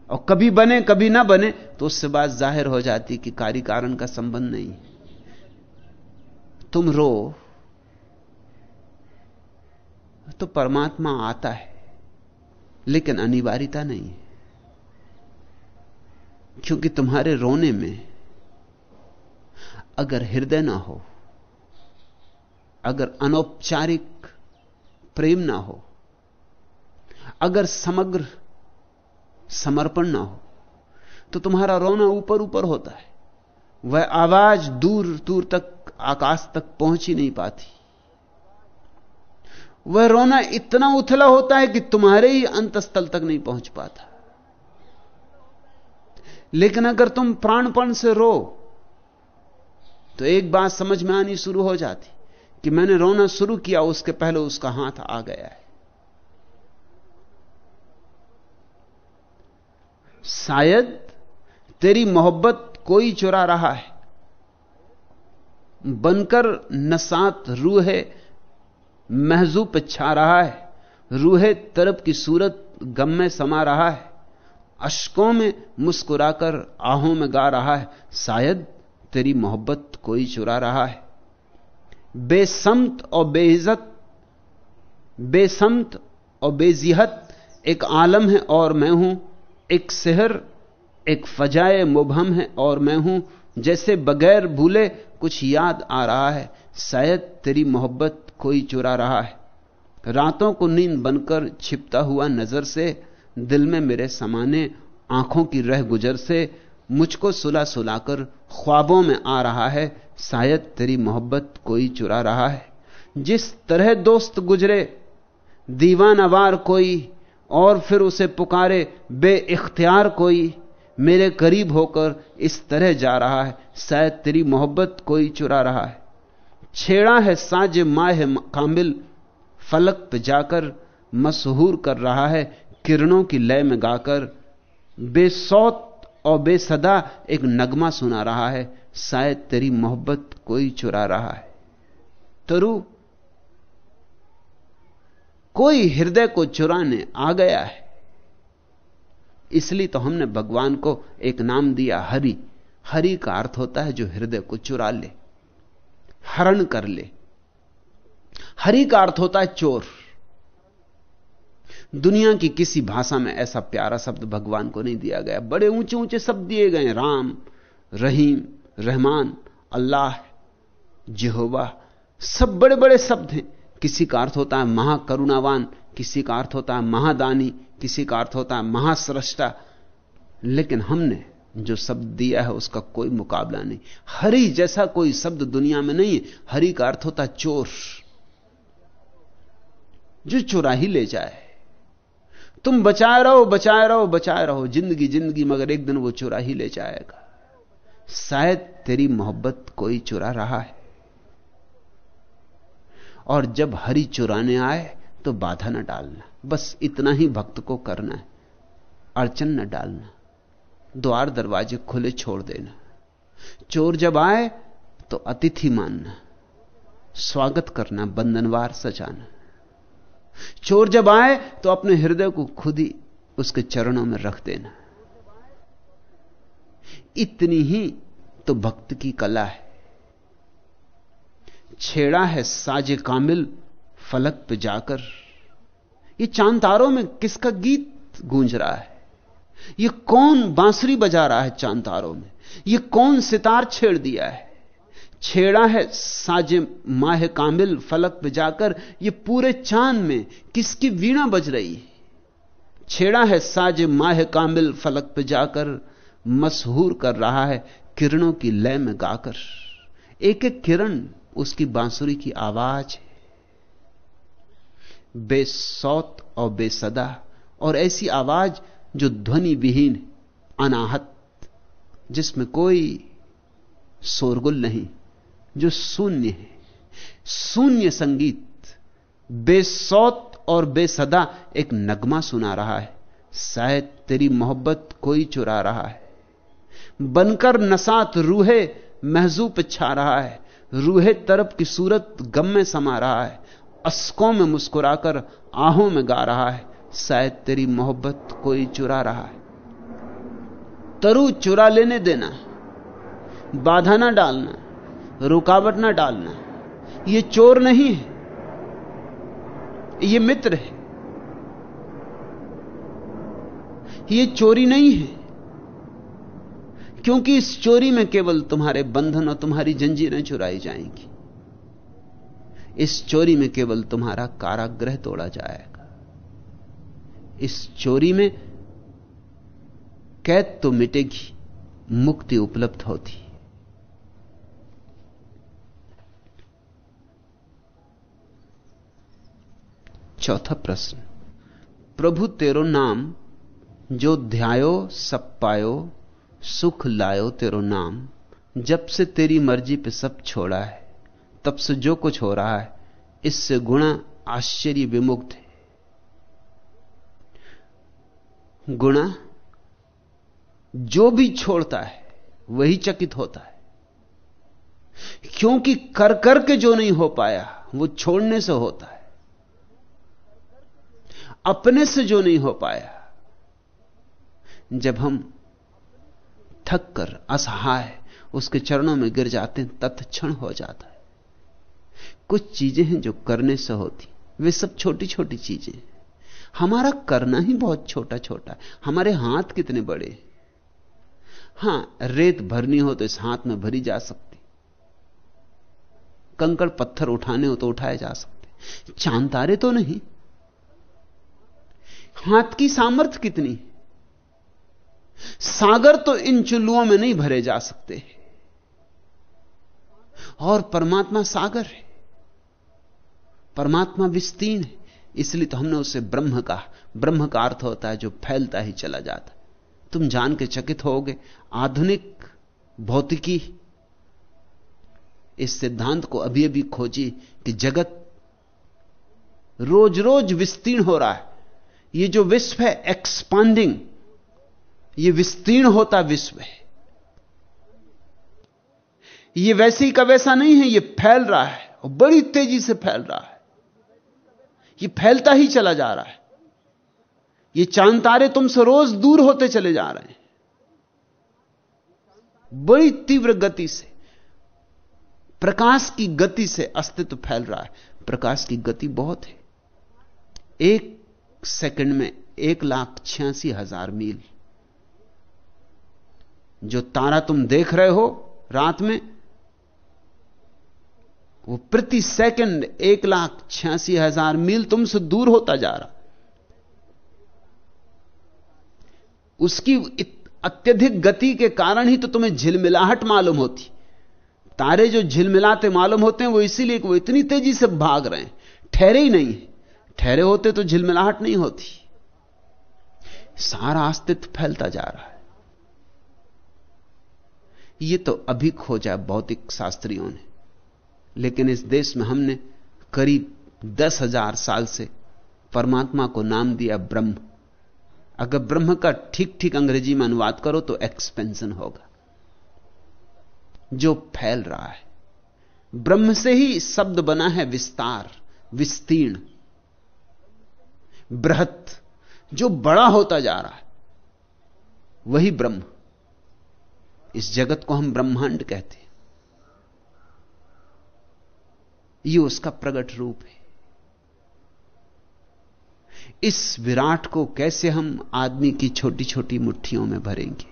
और कभी बने, कभी ना बने तो उससे बात ज़ाहिर हो जाती कि कार्य कारण का संबंध नहीं। तुम रो तो परमात्मा आता है, लेकिन अनिवार्यता नहीं क्योंकि तुम्हारे रोने में अगर हृदय ना हो अगर अनौपचारिक प्रेम ना हो, अगर समग्र समर्पण ना हो तो तुम्हारा रोना ऊपर ऊपर होता है। वह आवाज़ दूर दूर तक, आकाश तक पहुँच ही नहीं पाती। वह रोना इतना उथला होता है कि तुम्हारे ही अंतस्थल तक नहीं पहुँच पाता। लेकिन अगर तुम प्राणपण से रो तो एक बात समझ में आनी शुरू हो जाती। कि मैंने रोना शुरू किया, उसके पहले उसका हाथ आ गया है। शायद तेरी मोहब्बत कोई चुरा रहा है। बनकर नसात रूहे महजू पिछा रहा है। रूहे तरब की सूरत गम में समा रहा है। अशकों में मुस्कुराकर आहों में गा रहा है। शायद तेरी मोहब्बत कोई चुरा रहा है। बेसमत और बेइज्जत बेसमत और बेजिहत एक आलम है और मैं हूँ, एक शहर एक फजाए मुबहम है और मैं हूँ, जैसे बगैर भूले कुछ याद आ रहा है, शायद तेरी मोहब्बत कोई चुरा रहा है। रातों को नींद बनकर छिपता हुआ नज़र से, दिल में मेरे समाने आँखों की रह गुजर से, मुझको सुला सुलाकर ख्वाबों में आ रहा है शायद तेरी मोहब्बत कोई चुरा रहा है। जिस तरह दोस्त गुजरे, दीवानवार कोई, और फिर उसे पुकारे बे इख्तियार कोई, मेरे करीब होकर इस तरह जा रहा है, शायद तेरी मोहब्बत कोई चुरा रहा है। छेड़ा है साज माह कामिल, फलक पे जाकर मशहूर कर रहा है, किरणों की लय में गाकर, बेसौत और बेसदा एक नगमा सुना रहा है। शायद तेरी मोहब्बत कोई चुरा रहा है। तरु, कोई हृदय को चुराने आ गया है। इसलिए तो हमने भगवान को एक नाम दिया, हरि। हरि का अर्थ होता है जो हृदय को चुरा ले, हरण कर ले। हरि का अर्थ होता है चोर। दुनिया की किसी भाषा में ऐसा प्यारा शब्द भगवान को नहीं दिया गया। बड़े ऊँचे ऊँचे शब्द दिए गए राम, रहीम रहमान, अल्लाह, जेहोवा, सब बड़े बड़े शब्द हैं। किसी का अर्थ होता है महाकरुणावान, किसी का अर्थ होता है महादानी, किसी का अर्थ होता है महासृष्टा लेकिन हमने जो शब्द दिया है उसका कोई मुकाबला नहीं। हरि जैसा कोई शब्द दुनिया में नहीं है। हरि का अर्थ होता चोर। जो चुरा ही ले जाए। तुम बचाए रहो बचाए रहो बचाए रहो। ज़िंदगी ज़िंदगी, मगर एक दिन वो चुरा ही ले जाएगा। शायद तेरी मोहब्बत कोई चुरा रहा है। और जब हरि चुराने आए तो बाधा न डालना। बस इतना ही भक्त को करना है। अड़चन न डालना। द्वार दरवाजे खुले छोड़ देना। चोर जब आए तो अतिथि मानना। स्वागत करना, बंधनवार सजाना। चोर जब आए तो अपने हृदय को खुद ही उसके चरणों में रख देना। इतनी ही तो भक्त की कला है। छेड़ा है साजे कामिल फलक पे जाकर। ये चाँद तारों में किसका गीत गूंज रहा है? ये कौन बांसुरी बजा रहा है चाँद तारों में? ये कौन सितार छेड़ दिया है? छेड़ा है साजे माह कामिल फलक पे जाकर। ये पूरे चाँद में किसकी वीणा बज रही है? छेड़ा है साजे माह कामिल फलक पे जाकर। मशहूर कर रहा है किरणों की लय में गाकर। एक एक किरण उसकी बांसुरी की आवाज़ है। बेसौत और बेसदा और ऐसी आवाज़ जो ध्वनि विहीन अनाहत, जिसमें कोई शोरगुल नहीं, जो शून्य है। शून्य संगीत, बेसौत और बेसदा एक नगमा सुना रहा है। शायद तेरी मोहब्बत कोई चुरा रहा है। बनकर नसात रूहे महजूब छा रहा है। रूहे तरफ़ की सूरत गम में समा रहा है। अस्कों में मुस्कुराकर आहों में गा रहा है। शायद तेरी मोहब्बत कोई चुरा रहा है। तरु चुरा लेने देना। बाधा ना डालना। रुकावट ना डालना। ये चोर नहीं है। ये मित्र है। ये चोरी नहीं है। क्योंकि इस चोरी में केवल तुम्हारे बंधन और तुम्हारी जंजीरें चुराई जाएँगी। इस चोरी में केवल तुम्हारा काराग्रह तोड़ा जाएगा। इस चोरी में कैद तो मिटेगी, मुक्ति उपलब्ध होती। चौथा प्रश्न। प्रभु तेरो नाम, जो ध्यायो सब पायो सुख लायो तेरो नाम। जब से तेरी मर्ज़ी पे सब छोड़ा है, तब से जो कुछ हो रहा है, इससे गुणा आश्चर्य विमुक्त है। गुणा जो भी छोड़ता है, वही चकित होता है। क्योंकि कर कर के जो नहीं हो पाया, वो छोड़ने से होता है। अपने से जो नहीं हो पाया, जब हम थक कर असहाय उसके चरणों में गिर जाते हैं, तत्क्षण हो जाता है। कुछ चीज़ें हैं जो करने से होती, वे सब छोटी छोटी चीज़ें हमारा करना ही बहुत छोटा छोटा है। हमारे हाथ कितने बड़े हाँ। रेत भरनी हो तो इस हाथ में भरी जा सकती। कंकड़ पत्थर उठाने हो तो उठाए जा सकते। चाँद तारे तो नहीं। हाथ की सामर्थ्य कितनी सागर तो इन चुल्लुओं में नहीं भरे जा सकते और परमात्मा सागर है। परमात्मा विस्तीर्ण है। इसलिए तो हमने उसे ब्रह्म कहा। ब्रह्म का अर्थ होता है जो फैलता ही चला जाता। तुम जान के चकित होगे। आधुनिक, भौतिकी। इस सिद्धांत को अभी अभी खोजी कि जगत रोज रोज विस्तीर्ण हो रहा है। ये जो विश्व है एक्सपांडिंग ये विस्तीर्ण होता विश्व है। ये वैसी का वैसा नहीं है, ये फैल रहा है और बड़ी तेज़ी से फैल रहा है। ये फैलता ही चला जा रहा है। ये चाँद तारे तुमसे रोज दूर होते चले जा रहे हैं। बड़ी तीव्र गति से, प्रकाश की गति से अस्तित्व फैल रहा है। प्रकाश की गति बहुत है। एक सेकंड में एक लाख छियासी हज़ार मील। जो तारा तुम देख रहे हो रात में, वो प्रति सेकंड एक लाख छियासी हज़ार मील तुमसे दूर होता जा रहा। उसकी अत्यधिक गति के कारण ही तो तुम्हें झिलमिलाहट मालूम होती। तारे जो झिलमिलाते मालूम होते हैं, वो इसीलिए वो इतनी तेज़ी से भाग रहे हैं। ठहरे ही नहीं ठहरे होते तो झिलमिलाहट नहीं होती। सारा अस्तित्व फैलता जा रहा है। ये तो अभी खोजा भौतिक शास्त्रियों ने। लेकिन इस देश में हमने करीब दस हज़ार साल से परमात्मा को नाम दिया ब्रह्म। अगर ब्रह्म का ठीक ठीक अंग्रेज़ी में अनुवाद करो तो एक्सपेंशन होगा। जो फैल रहा है। ब्रह्म से ही शब्द बना है विस्तार, विस्तीर्ण। बृहत, जो बड़ा होता जा रहा है, वही ब्रह्म। इस जगत को हम ब्रह्मांड कहते हैं। ये उसका प्रकट रूप है। इस विराट को कैसे हम आदमी की छोटी छोटी मुट्ठियों में भरेंगे?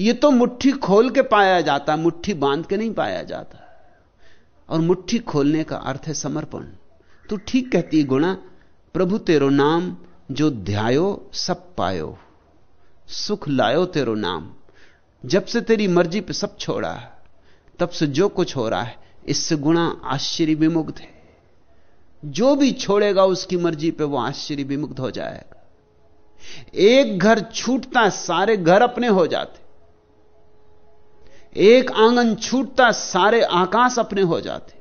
ये तो मुट्ठी खोल के पाया जाता, मुट्ठी बाँध के नहीं पाया जाता। और मुट्ठी खोलने का अर्थ है समर्पण। तू ठीक कहती गुणा, प्रभु तेरो नाम, जो ध्यायो, सब पायो। सुख लायो तेरो नाम। जब से तेरी मर्ज़ी पे सब छोड़ा है, तब से जो कुछ हो रहा है, इससे गुणा आश्चर्य विमुग्ध है। जो भी छोड़ेगा, उसकी मर्ज़ी पे वो आश्चर्य विमुग्ध हो जाएगा। एक घर छूटता, सारे घर अपने हो जाते। एक आँगन छूटता, सारे आकाश अपने हो जाते।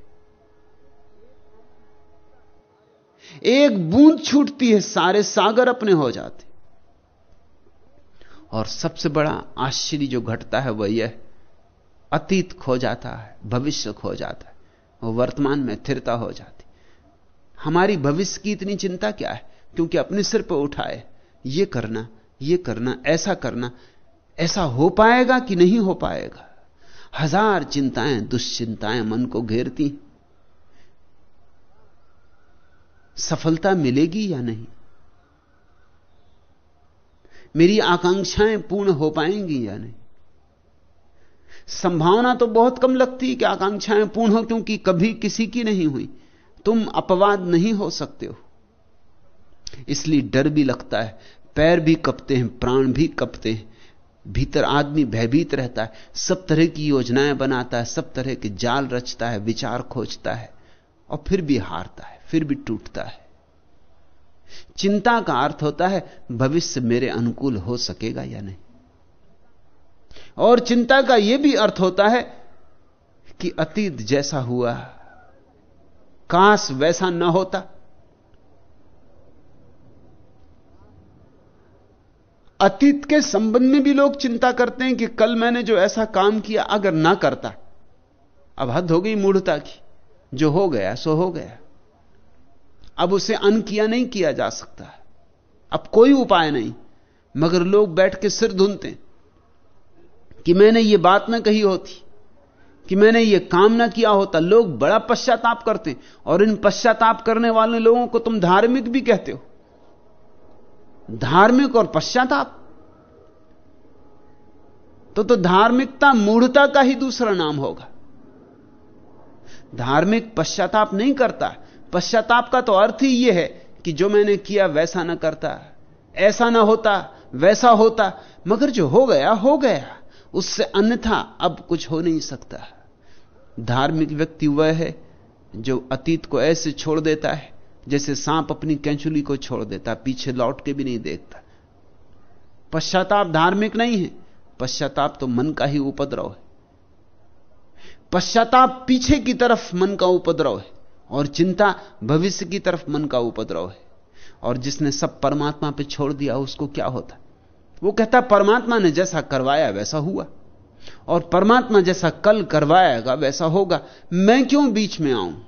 एक बूंद छूटती है, सारे सागर अपने हो जाते। और सबसे बड़ा आश्चर्य जो घटता है वह यह, अतीत खो जाता है, भविष्य खो जाता है, वो वर्तमान में स्थिरता हो जाती। हमारी भविष्य की इतनी चिंता क्या है? क्योंकि अपने सिर पर उठाए, ये करना ये करना, ऐसा करना, ऐसा हो पाएगा कि नहीं हो पाएगा? हज़ार चिंताएँ, दुश्चिंताएँ मन को घेरती सफलता मिलेगी या नहीं? मेरी आकांक्षाएँ पूर्ण हो पाएँगी या नहीं? संभावना तो बहुत कम लगती कि आकांक्षाएँ पूर्ण हो, क्योंकि कभी किसी की नहीं हुई। तुम अपवाद नहीं हो सकते हो। इसलिए डर भी लगता है, पैर भी कपते हैं, प्राण भी कपते हैं, भीतर आदमी भयभीत रहता है, सब तरह की योजनाएँ बनाता है, सब तरह के जाल रचता है, विचार खोजता है, और फिर भी हारता है, फिर भी टूटता है। चिंता का अर्थ होता है, भविष्य मेरे अनुकूल हो सकेगा या नहीं? और चिंता का यह भी अर्थ होता है कि अतीत जैसा हुआ, काश वैसा न होता। अतीत के संबंध में भी लोग चिंता करते हैं कि कल मैंने जो ऐसा काम किया, अगर ना करता, अब हद हो गई मूढ़ता की, जो हो गया, सो हो गया। अब उसे अन किया नहीं किया जा सकता। अब कोई उपाय नहीं। मगर लोग बैठ के सिर धुनते कि मैंने ये बात ना कही होती, कि मैंने ये काम ना किया होता। लोग बड़ा पश्चाताप करते और इन पश्चाताप करने वाले लोगों को तुम धार्मिक भी कहते हो। धार्मिक और पश्चाताप। तो तो धार्मिकता मूढ़ता का ही दूसरा नाम होगा। धार्मिक पश्चाताप नहीं करता। पश्चाताप का तो अर्थ ही यह है कि जो मैंने किया वैसा ना करता, ऐसा ना होता, वैसा होता, मगर जो हो गया हो गया, उससे अन्यथा अब कुछ हो नहीं सकता। धार्मिक व्यक्ति वह है जो अतीत को ऐसे छोड़ देता है, जैसे सांप अपनी कैंचुली को छोड़ देता, पीछे लौट के भी नहीं देखता। पश्चाताप धार्मिक नहीं है, पश्चाताप तो मन का ही उपद्रव है। पश्चाताप पीछे की तरफ़ मन का उपद्रव है। और चिंता भविष्य की तरफ़ मन का उपद्रव है। और जिसने सब परमात्मा पे छोड़ दिया, उसको क्या होता? वो कहता, परमात्मा ने जैसा करवाया, वैसा हुआ। और परमात्मा जैसा कल करवाएगा, वैसा होगा। मैं क्यों बीच में आऊँ?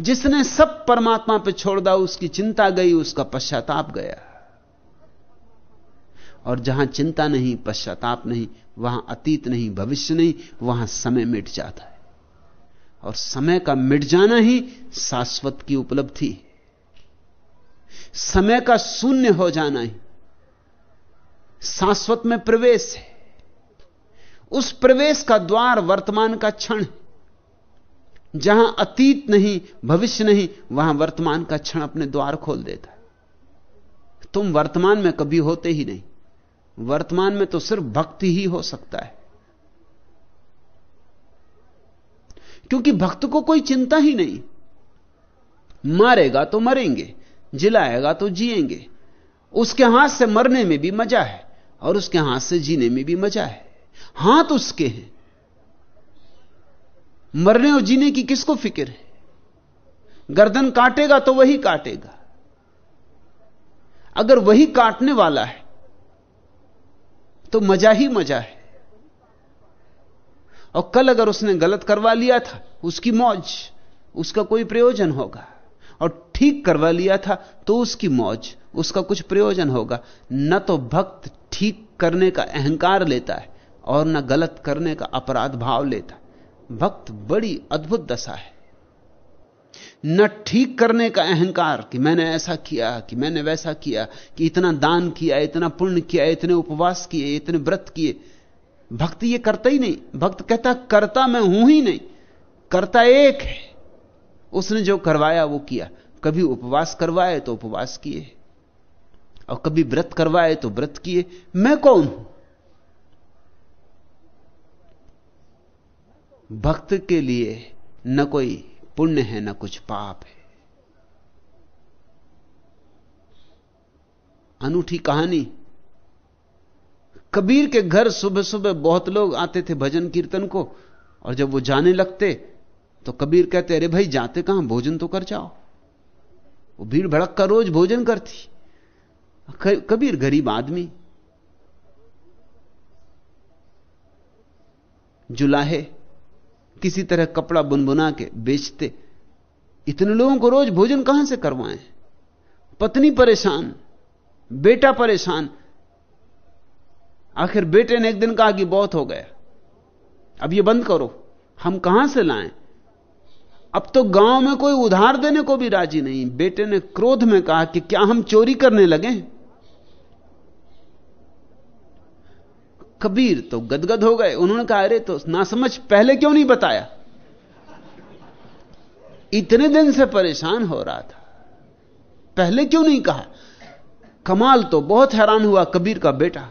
जिसने सब परमात्मा पे छोड़ दिया उसकी चिंता गई, उसका पश्चाताप गया। और जहाँ चिंता नहीं, पश्चाताप नहीं, वहाँ अतीत नहीं, भविष्य नहीं, वहाँ समय मिट जाता है। और समय का मिट जाना ही शाश्वत की उपलब्धि समय का शून्य हो जाना ही शाश्वत में प्रवेश है। उस प्रवेश का द्वार वर्तमान का क्षण जहाँ अतीत नहीं, भविष्य नहीं, वहाँ वर्तमान का क्षण अपने द्वार खोल देता है। तुम वर्तमान में कभी होते ही नहीं। वर्तमान में तो सिर्फ़ भक्ति ही हो सकता है। क्योंकि भक्त को कोई चिंता ही नहीं। मारेगा तो मरेंगे, जिलाएगा तो जिएँगे। उसके हाथ से मरने में भी मज़ा है और उसके हाथ से जीने में भी मज़ा है। हाथ उसके हैं। मरने और जीने की किसको फ़िक्र है? गर्दन काटेगा तो वही काटेगा। अगर वही काटने वाला है तो मज़ा ही मज़ा है। और कल अगर उसने गलत करवा लिया था, उसकी मौज, उसका कोई प्रयोजन होगा। और ठीक करवा लिया था तो उसकी मौज, उसका कुछ प्रयोजन होगा। न तो भक्त ठीक करने का अहंकार लेता है, और न गलत करने का अपराध भाव लेता भक्त बड़ी अद्भुत दशा है। न ठीक करने का अहंकार कि मैंने ऐसा किया, कि मैंने वैसा किया, कि इतना दान किया, इतना पुण्य किया, इतने उपवास किए, इतने व्रत किए। भक्त ये करता ही नहीं। भक्त कहता, करता मैं हूँ ही नहीं। करता एक है। उसने जो करवाया वो किया। कभी उपवास करवाए तो उपवास किए। और कभी व्रत करवाए तो व्रत किए। मैं कौन हूँ? भक्त के लिए न कोई पुण्य है, न कुछ पाप है। अनूठी कहानी। कबीर के घर सुबह सुबह बहुत लोग आते थे भजन कीर्तन को, और जब वो जाने लगते तो कबीर कहते, अरे भाई, जाते कहाँ? भोजन तो कर जाओ। वो भीड़ भड़क का रोज भोजन करती। कबीर गरीब आदमी। जुलाहे, किसी तरह कपड़ा बुनबुना के बेचते। इतने लोगों को रोज भोजन कहाँ से करवाएँ? पत्नी परेशान, बेटा परेशान। आखिर बेटे ने एक दिन कहा कि बहुत हो गया। अब ये बंद करो। हम कहाँ से लाएँ? अब तो गाँव में कोई उधार देने को भी राज़ी नहीं। बेटे ने क्रोध में कहा कि क्या हम चोरी करने लगे? कबीर तो गदगद हो गए। उन्होंने कहा, अरे तो ना समझ पहले क्यों नहीं बताया? इतने दिन से परेशान हो रहा था। पहले क्यों नहीं कहा? कमाल तो बहुत हैरान हुआ कबीर का बेटा।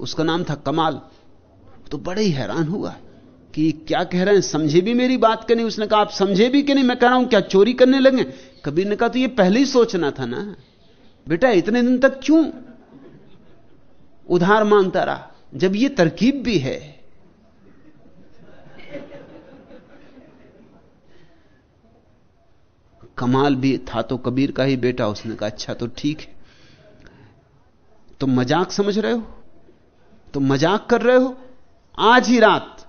उसका नाम था कमाल। तो बड़े ही हैरान हुआ कि क्या कह रहे हैं, समझे भी मेरी बात के नहीं? उसने कहा, आप समझे भी कि नहीं? मैं कह रहा हूँ, क्या चोरी करने लगे? कबीर ने कहा तो ये पहले ही सोचना था ना। बेटा, इतने दिन तक क्यों? उधार माँगता रहा। जब ये तरकीब भी है, कमाल भी था तो कबीर का ही बेटा। उसने कहा अच्छा तो ठीक है। तुम मज़ाक समझ रहे हो? तुम मज़ाक कर रहे हो? आज ही रात।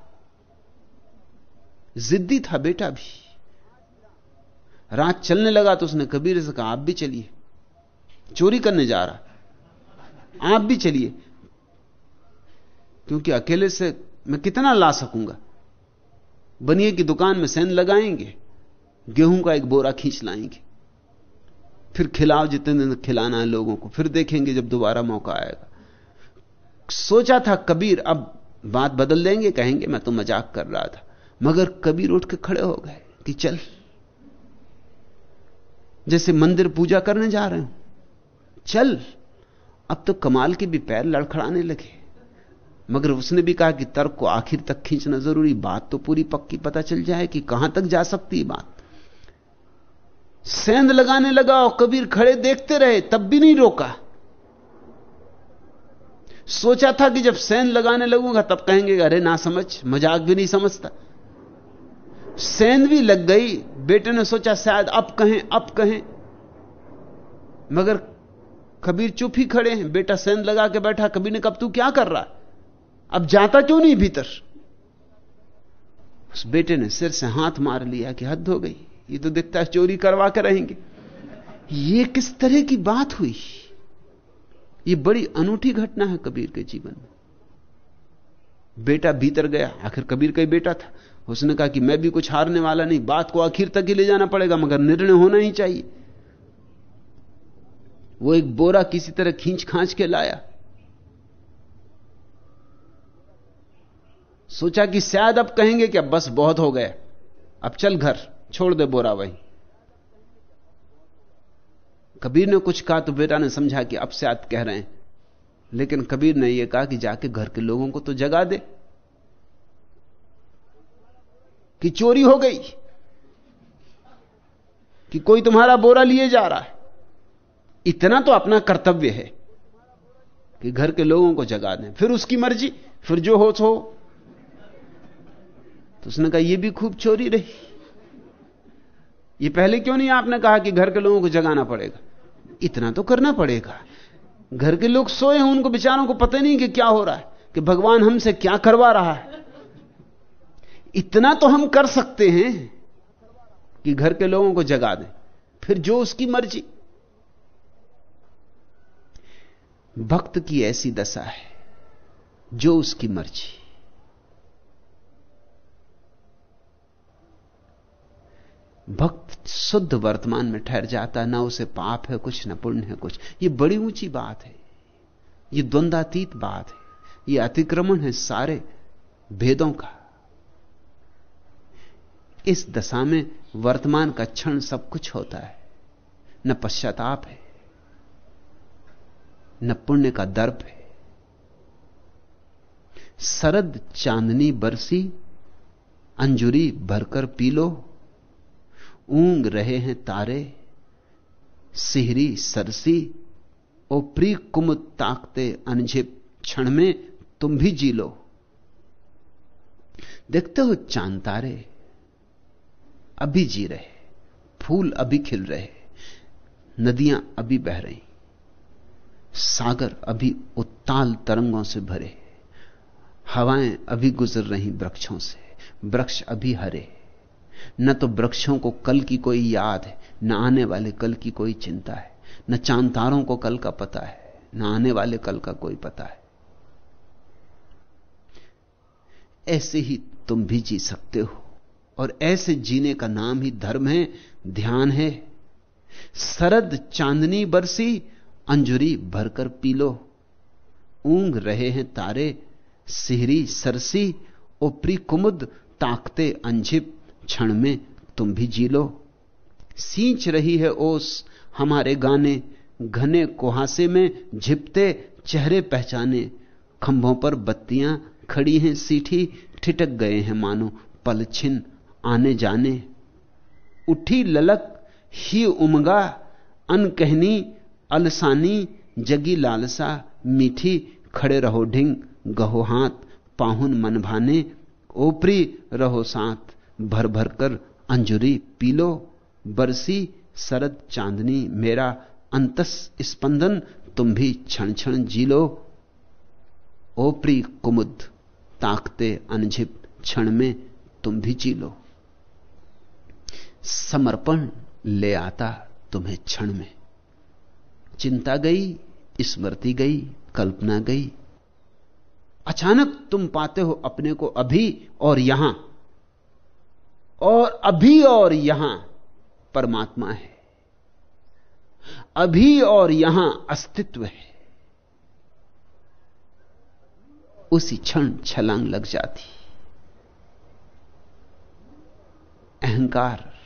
जिद्दी था बेटा भी। रात चलने लगा तो उसने कबीर से कहा, आप भी चलिए। चोरी करने जा रहा। आप भी चलिए। क्योंकि अकेले से मैं कितना ला सकूँगा? बनिए की दुकान में सेंध लगाएँगे, गेहूँ का एक बोरा खींच लाएँगे। फिर खिलाओ जितने दिन खिलाना है लोगों को, फिर देखेंगे जब दोबारा मौका आएगा। सोचा था कबीर, अब बात बदल देंगे, कहेंगे, मैं तो मज़ाक कर रहा था। मगर कबीर उठ के खड़े हो गए कि चल। जैसे मंदिर पूजा करने जा रहे हो। चल। अब तो कमाल के भी पैर लड़खड़ाने लगे। मगर उसने भी कहा कि तर्क को आखिर तक खींचना ज़रूरी, बात तो पूरी पक्की पता चल जाए कि कहाँ तक जा सकती है बात। सेंध लगाने लगा और कबीर खड़े देखते रहे, तब भी नहीं रोका। सोचा था कि जब सेंध लगाने लगूँगा, तब कहेंगे अरे ना समझ, मज़ाक भी नहीं समझता। सेंध भी लग गई, बेटे ने सोचा शायद अब कहें अब कहें। मगर कबीर चुप ही खड़े हैं, बेटा सेंध लगा के बैठा, कबीर ने कब तू क्या कर रहा अब जाता क्यों नहीं भीतर? उस बेटे ने सिर से हाथ मार लिया कि हद हो गई, ये तो दिखता है चोरी करवा के रहेंगे। ये किस तरह की बात हुई? ये बड़ी अनूठी घटना है कबीर के जीवन में। बेटा भीतर गया, आखिर कबीर का ही बेटा था। उसने कहा कि मैं भी कुछ हारने वाला नहीं, बात को आखिर तक ही ले जाना पड़ेगा, मगर निर्णय होना ही चाहिए। वो एक बोरा किसी तरह खींच खांच के लाया। सोचा कि शायद अब कहेंगे कि अब बस बहुत हो गया। अब चल घर, छोड़ दे बोरा वही। कबीर ने कुछ कहा तो बेटा ने समझा कि अब शायद कह रहे हैं। लेकिन कबीर ने यह कहा कि जाके घर के लोगों को तो जगा दे कि चोरी हो गई, कि कोई तुम्हारा बोरा लिए जा रहा है। इतना तो अपना कर्तव्य है कि घर के लोगों को जगा दें। फिर उसकी मर्ज़ी, फिर जो हो सो तो उसने कहा यह भी खूब चोरी रही। ये पहले क्यों नहीं आपने कहा कि घर के लोगों को जगाना पड़ेगा? इतना तो करना पड़ेगा। घर के लोग सोए हैं, उनको बेचारों को पता नहीं कि क्या हो रहा है, कि भगवान हमसे क्या करवा रहा है। इतना तो हम कर सकते हैं कि घर के लोगों को जगा दें, फिर जो उसकी मर्ज़ी। भक्त की ऐसी दशा है, जो उसकी मर्ज़ी। भक्त शुद्ध वर्तमान में ठहर जाता ना उसे पाप है, कुछ न पुण्य है, कुछ। ये बड़ी ऊँची बात है। ये द्वंद्वातीत बात है। ये अतिक्रमण है सारे भेदों का। इस दशा में वर्तमान का क्षण सब कुछ होता है। न पश्चाताप है, न पुण्य का दर्प है। शरद चांदनी बरसी, अंजुरी भरकर पी लो। ऊंग रहे हैं तारे, सिहरी सरसी, ओ प्री कुमुद ताकते अनझिप क्षण में तुम भी जी लो। देखते हो चाँद तारे, अभी जी रहे, फूल अभी खिल रहे, नदियाँ अभी बह रही, सागर अभी उत्ताल तरंगों से भरे, हवाएँ अभी गुजर रही वृक्षों से, वृक्ष अभी हरे। न तो वृक्षों को कल की कोई याद है, न आने वाले कल की कोई चिंता है, न चांतारों को कल का पता है, न आने वाले कल का कोई पता है। ऐसे ही तुम भी जी सकते हो, और ऐसे जीने का नाम ही धर्म है, ध्यान है। सरद चांदनी बरसी, अंजुरी भरकर पी लो। ऊंग रहे हैं तारे, सिहरी सरसी, ओपरी कुमुद ताकते अंझिप क्षण में तुम भी जी लो। सींच रही है ओस हमारे गाने, घने कुहासे में झिपते चेहरे पहचाने। खंभों पर बत्तियाँ खड़ी हैं, सीठी ठिटक गए हैं, मानो पलछिन आने जाने। उठी ललक ही उमगा, अनकहनी, अलसानी, जगी लालसा, मीठी, खड़े रहो ढिंग, गहो हाथ, पाहुन मन भाने, ओपरी रहो साथ। भर भर कर अंजुरी पीलो बरसी, शरद चांदनी, मेरा अंतस स्पंदन, तुम भी क्षण क्षण जी लो। ओप्री कुमुद, ताकते अनझिप क्षण में तुम भी जी लो। समर्पण ले आता तुम्हें क्षण में। चिंता गई, स्मृति गई, कल्पना गई। अचानक तुम पाते हो अपने को अभी और यहाँ। और अभी और यहाँ परमात्मा है। अभी और यहाँ अस्तित्व है। उसी क्षण छलांग लग जाती। अहंकार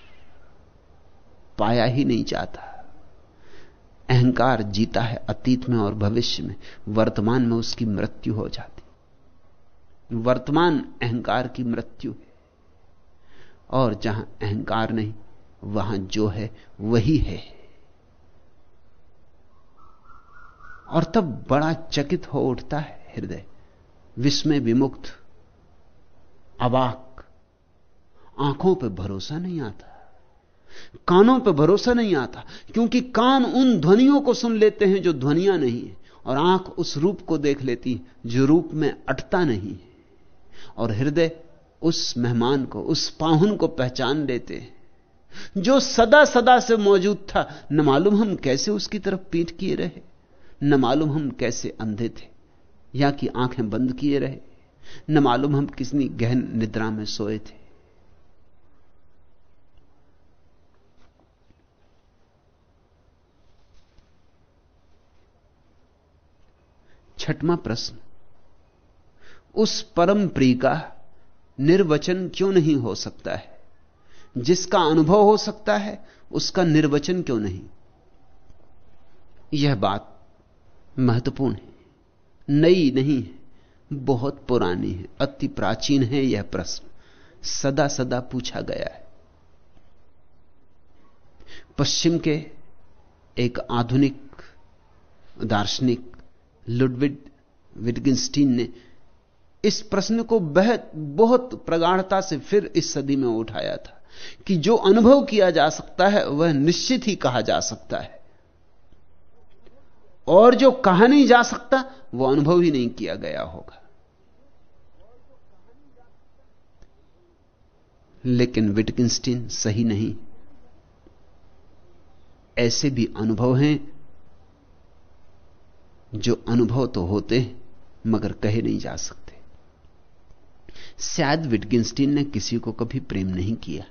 पाया ही नहीं जाता। अहंकार जीता है अतीत में और भविष्य में। वर्तमान में उसकी मृत्यु हो जाती। वर्तमान अहंकार की मृत्यु है और जहाँ अहंकार नहीं, वहाँ जो है, वही है। और तब बड़ा चकित हो उठता है हृदय, विस्मय विमुक्त, अवाक। आँखों पर भरोसा नहीं आता, कानों पर भरोसा नहीं आता, क्योंकि कान उन ध्वनियों को सुन लेते हैं जो ध्वनियाँ नहीं है, और आँख उस रूप को देख लेती जो रूप में अटता नहीं है। और हृदय उस मेहमान को, उस पाहुन को पहचान लेते। जो सदा सदा से मौजूद था, न मालूम हम कैसे उसकी तरफ़ पीठ किए रहे, न मालूम हम कैसे अंधे थे, या कि आँखें बंद किए रहे, न मालूम हम किसनी गहन निद्रा में सोए थे। छठवां प्रश्न। उस परम प्रिय का निर्वचन क्यों नहीं हो सकता है? जिसका अनुभव हो सकता है, उसका निर्वचन क्यों नहीं? यह बात महत्वपूर्ण है। नई नहीं है, बहुत पुरानी है, अति प्राचीन है यह प्रश्न। सदा सदा पूछा गया है। पश्चिम के एक आधुनिक, दार्शनिक, लुडविड विटगिंस्टीन ने इस प्रश्न को बहुत बहुत प्रगाढ़ता से फिर इस सदी में उठाया था कि जो अनुभव किया जा सकता है, वह निश्चित ही कहा जा सकता है। और जो कहा नहीं जा सकता वह अनुभव ही नहीं किया गया होगा। लेकिन विटकिंस्टीन सही नहीं। ऐसे भी अनुभव हैं जो अनुभव तो होते हैं मगर कहे नहीं जा सकते। शायद विटगिंस्टीन ने किसी को कभी प्रेम नहीं किया।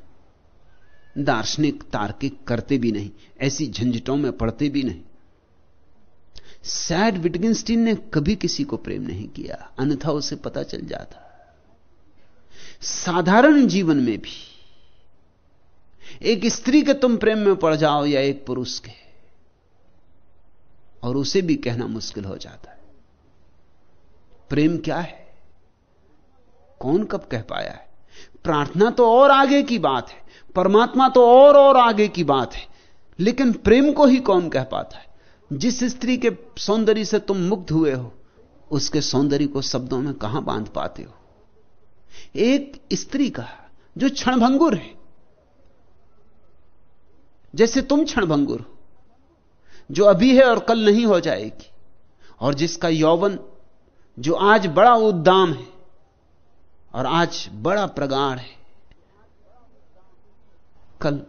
दार्शनिक तार्किक करते भी नहीं, ऐसी झंझटों में पड़ते भी नहीं। शायद विटगिंस्टीन ने कभी किसी को प्रेम नहीं किया, अन्यथा उसे पता चल जाता। साधारण जीवन में भी, एक स्त्री के तुम प्रेम में पड़ जाओ या एक पुरुष के, और उसे भी कहना मुश्किल हो जाता है। प्रेम क्या है? कौन कब कह पाया है? प्रार्थना तो और आगे की बात है, परमात्मा तो और और आगे की बात है, लेकिन प्रेम को ही कौन कह पाता है? जिस स्त्री के सौंदर्य से तुम मुग्ध हुए हो, उसके सौंदर्य को शब्दों में कहाँ बाँध पाते हो? एक स्त्री का, जो क्षणभंगुर है, जैसे तुम क्षणभंगुर हो, जो अभी है और कल नहीं हो जाएगी, और जिसका यौवन, जो आज बड़ा उद्दाम है और आज बड़ा प्रगाढ़ है। कल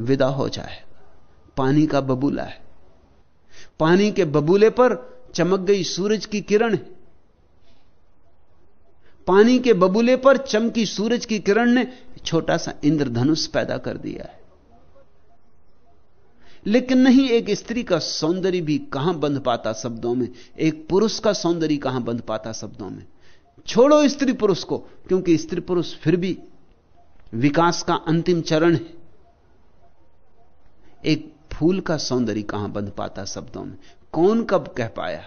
विदा हो जाए। पानी का बबूला है। पानी के बबूले पर चमक गई सूरज की किरण है। पानी के बबूले पर चमकी सूरज की किरण ने छोटा सा इंद्रधनुष पैदा कर दिया है। लेकिन नहीं, एक स्त्री का सौंदर्य भी कहाँ बंध पाता शब्दों में? एक पुरुष का सौंदर्य कहाँ बंध पाता शब्दों में? छोड़ो स्त्री पुरुष को, क्योंकि स्त्री पुरुष फिर भी विकास का अंतिम चरण है। एक फूल का सौंदर्य कहाँ बंध पाता शब्दों में? कौन कब कह पाया?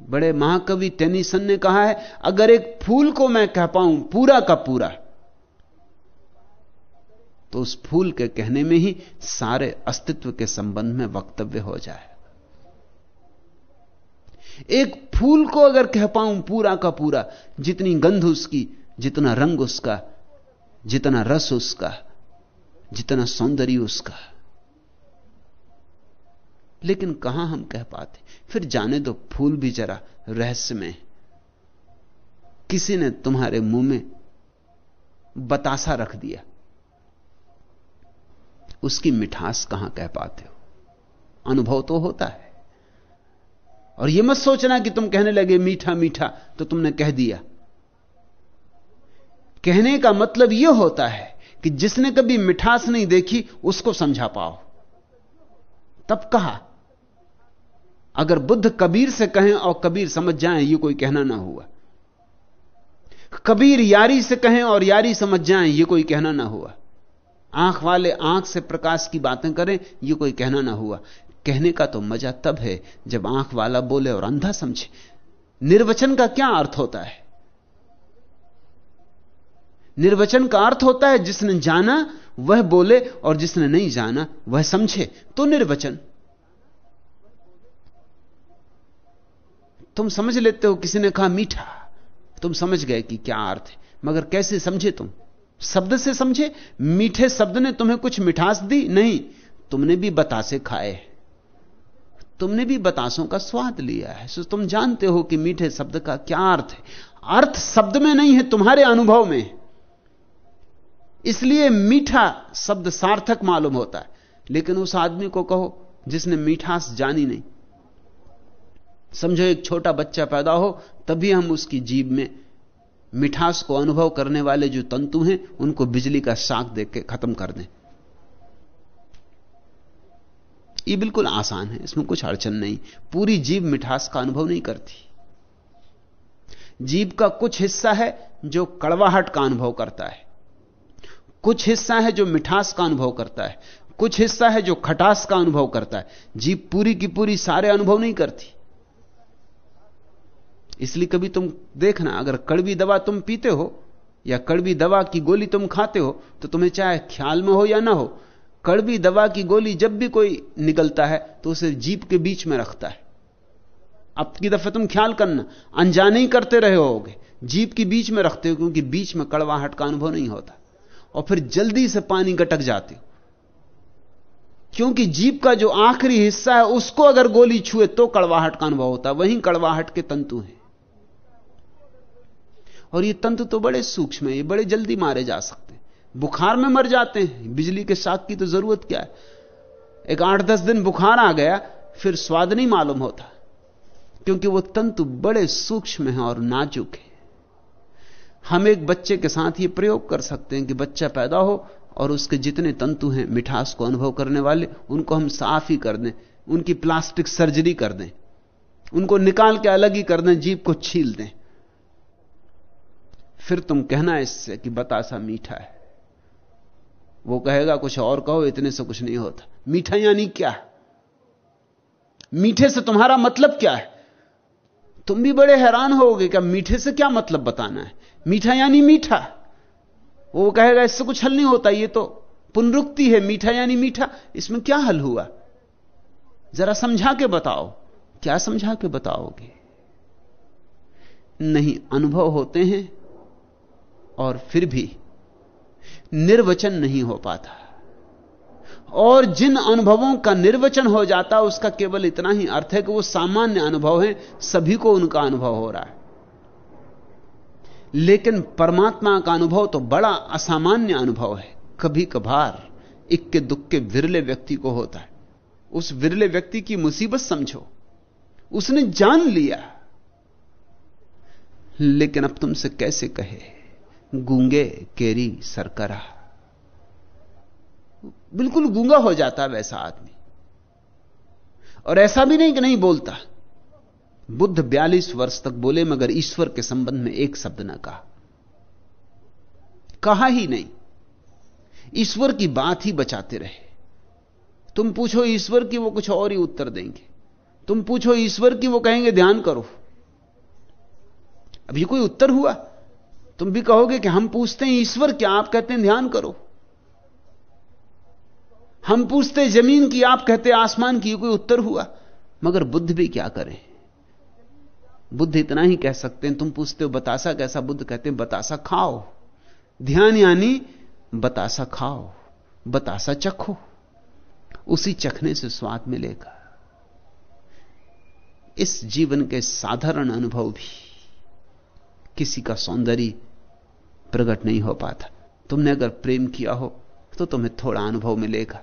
बड़े महाकवि टेनिसन ने कहा है, अगर एक फूल को मैं कह पाऊँ, पूरा का पूरा तो उस फूल के कहने में ही सारे अस्तित्व के संबंध में वक्तव्य हो जाए। एक फूल को अगर कह पाऊँ पूरा का पूरा, जितनी गंध उसकी, जितना रंग उसका, जितना रस उसका, जितना सौंदर्य उसका। लेकिन कहाँ हम कह पाते? फिर जाने दो फूल भी जरा रहस्य में किसी ने तुम्हारे मुँह में बतासा रख दिया। उसकी मिठास कहाँ कह पाते हो? अनुभव तो होता है। और यह मत सोचना कि तुम कहने लगे, मीठा मीठा तो तुमने कह दिया। कहने का मतलब यह होता है कि जिसने कभी मिठास नहीं देखी, उसको समझा पाओ। तब कहा, अगर बुद्ध कबीर से कहें और कबीर समझ जाएँ यह कोई कहना ना हुआ। कबीर यारी से कहें और यारी समझ जाएँ यह कोई कहना ना हुआ। आँख वाले आँख से प्रकाश की बातें करें यह कोई कहना ना हुआ। कहने का तो मज़ा तब है जब आँख वाला बोले और अंधा समझे। निर्वचन का क्या अर्थ होता है? निर्वचन का अर्थ होता है जिसने जाना, वह बोले और जिसने नहीं जाना, वह समझे। तो निर्वचन। तुम समझ लेते हो किसी ने कहा मीठा। तुम समझ गए कि क्या अर्थ है। मगर कैसे समझे तुम? शब्द से समझे? मीठे शब्द ने तुम्हें कुछ मिठास दी? नहीं। तुमने भी बतासे खाए तुमने भी बतासों का स्वाद लिया है। सो तुम जानते हो कि मीठे शब्द का क्या अर्थ है। अर्थ शब्द में नहीं है, तुम्हारे अनुभव में। इसलिए मीठा शब्द सार्थक मालूम होता है। लेकिन उस आदमी को कहो जिसने मीठास जानी नहीं। समझो एक छोटा बच्चा पैदा हो, तभी हम उसकी जीव में मिठास को अनुभव करने वाले जो तंतु हैं, उनको बिजली का शाक देख के खत्म कर दें। ये बिल्कुल आसान है, इसमें कुछ अड़चन नहीं। पूरी जीव मिठास का अनुभव नहीं करती। जीव का कुछ हिस्सा है जो कड़वाहट का अनुभव करता है। कुछ हिस्सा है जो मिठास का अनुभव करता है। कुछ हिस्सा है जो खटास का अनुभव करता है। जीव पूरी की पूरी सारे अनुभव नहीं करती। इसलिए कभी तुम देखना, अगर कड़वी दवा तुम पीते हो या कड़वी दवा की गोली तुम खाते हो तो तुम्हें चाहे ख्याल में हो या ना हो कड़वी दवा की गोली जब भी कोई निकलता है तो उसे जीप के बीच में रखता है। अब की दफे तुम ख्याल करना, अनजाने ही करते रहे होगे। जीप के बीच में रखते हो, क्योंकि बीच में कड़वाहट का अनुभव नहीं होता। और फिर जल्दी से पानी गटक जाते हो। क्योंकि जीप का जो आखिरी हिस्सा है, उसको अगर गोली छुए तो कड़वाहट का अनुभव होता वहीं कड़वाहट के तंतु हैं। और ये तंतु तो बड़े सूक्ष्म है, ये बड़े जल्दी मारे जा सकते बुखार में मर जाते हैं। बिजली के शाक की तो ज़रूरत क्या है? एक आठ दस दिन बुखार आ गया, फिर स्वाद नहीं मालूम होता, क्योंकि वो तंतु बड़े सूक्ष्म हैं और नाजुक है। हम एक बच्चे के साथ ये प्रयोग कर सकते हैं कि बच्चा पैदा हो और उसके जितने तंतु हैं, मिठास को अनुभव करने वाले, उनको हम साफ़ ही कर दें, उनकी प्लास्टिक सर्जरी कर दें, उनको निकाल के अलग ही कर दें जीप को छील दें। फिर तुम कहना इससे कि बतासा मीठा है। वो कहेगा, कुछ और कहो, इतने से कुछ नहीं होता। मीठा यानी क्या? मीठे से तुम्हारा मतलब क्या है? तुम भी बड़े हैरान होगे क्या मीठे से क्या मतलब बताना है? मीठा यानी मीठा। वो कहेगा, इससे कुछ हल नहीं होता, ये तो पुनरुक्ति है, मीठा यानी मीठा। इसमें क्या हल हुआ? जरा समझा के बताओ। क्या समझा के बताओगे? नहीं, अनुभव होते हैं और फिर भी निर्वचन नहीं हो पाता। और जिन अनुभवों का निर्वचन हो जाता, उसका केवल इतना ही अर्थ है कि वो सामान्य अनुभव है, सभी को उनका अनुभव हो रहा है। लेकिन परमात्मा का अनुभव तो बड़ा असामान्य अनुभव है। कभी कभार इक्के दुक्के विरले व्यक्ति को होता है। उस विरले व्यक्ति की मुसीबत समझो। उसने जान लिया। लेकिन अब तुमसे कैसे कहे? गूँगे केरी सरकरा। बिल्कुल गूँगा हो जाता वैसा आदमी। और ऐसा भी नहीं कि नहीं बोलता। बुद्ध बयालीस वर्ष तक बोले, मगर ईश्वर के संबंध में एक शब्द ना कहा। कहा ही नहीं। ईश्वर की बात ही बचाते रहे। तुम पूछो ईश्वर की वो कुछ और ही उत्तर देंगे। तुम पूछो ईश्वर की वो कहेंगे, ध्यान करो। अब ये कोई उत्तर हुआ? तुम भी कहोगे कि हम पूछते हैं, ईश्वर, क्या आप कहते हैं, ध्यान करो। हम पूछते ज़मीन की आप कहते आसमान की कोई उत्तर हुआ। मगर बुद्ध भी क्या करें? बुद्ध इतना ही कह सकते हैं, तुम पूछते हो, बतासा कैसा? बुद्ध कहते हैं, बतासा खाओ। ध्यान यानी, बतासा खाओ, बतासा चखो। उसी चखने से स्वाद मिलेगा। इस जीवन के साधारण अनुभव भी किसी का सौंदर्य प्रकट नहीं हो पाता। तुमने अगर प्रेम किया हो तो तुम्हें थोड़ा अनुभव मिलेगा।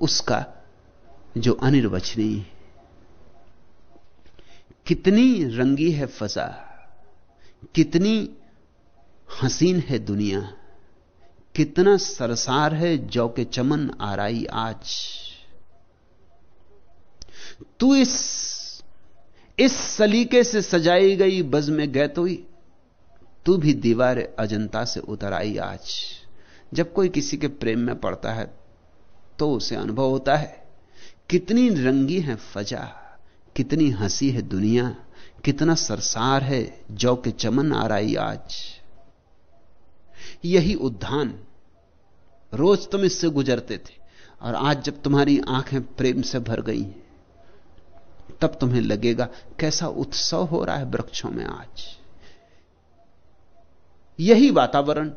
उसका जो अनिर्वचनीय है। कितनी रंगी है फजा, कितनी हसीन है दुनिया, कितना सरसार है जौ के चमन आराई आज। तू इस इस सलीके से सजाई गई बज में गैतोई तू भी दीवार अजंता से उतर आई आज। जब कोई किसी के प्रेम में पड़ता है तो उसे अनुभव होता है। कितनी रंगी है फजा, कितनी हँसी है दुनिया, कितना सरसार है जौ के चमन आ रही आज। यही उद्यान रोज तुम इससे गुजरते थे, और आज जब तुम्हारी आँखें प्रेम से भर गई तब तुम्हें लगेगा कैसा उत्सव हो रहा है वृक्षों में आज। यही वातावरण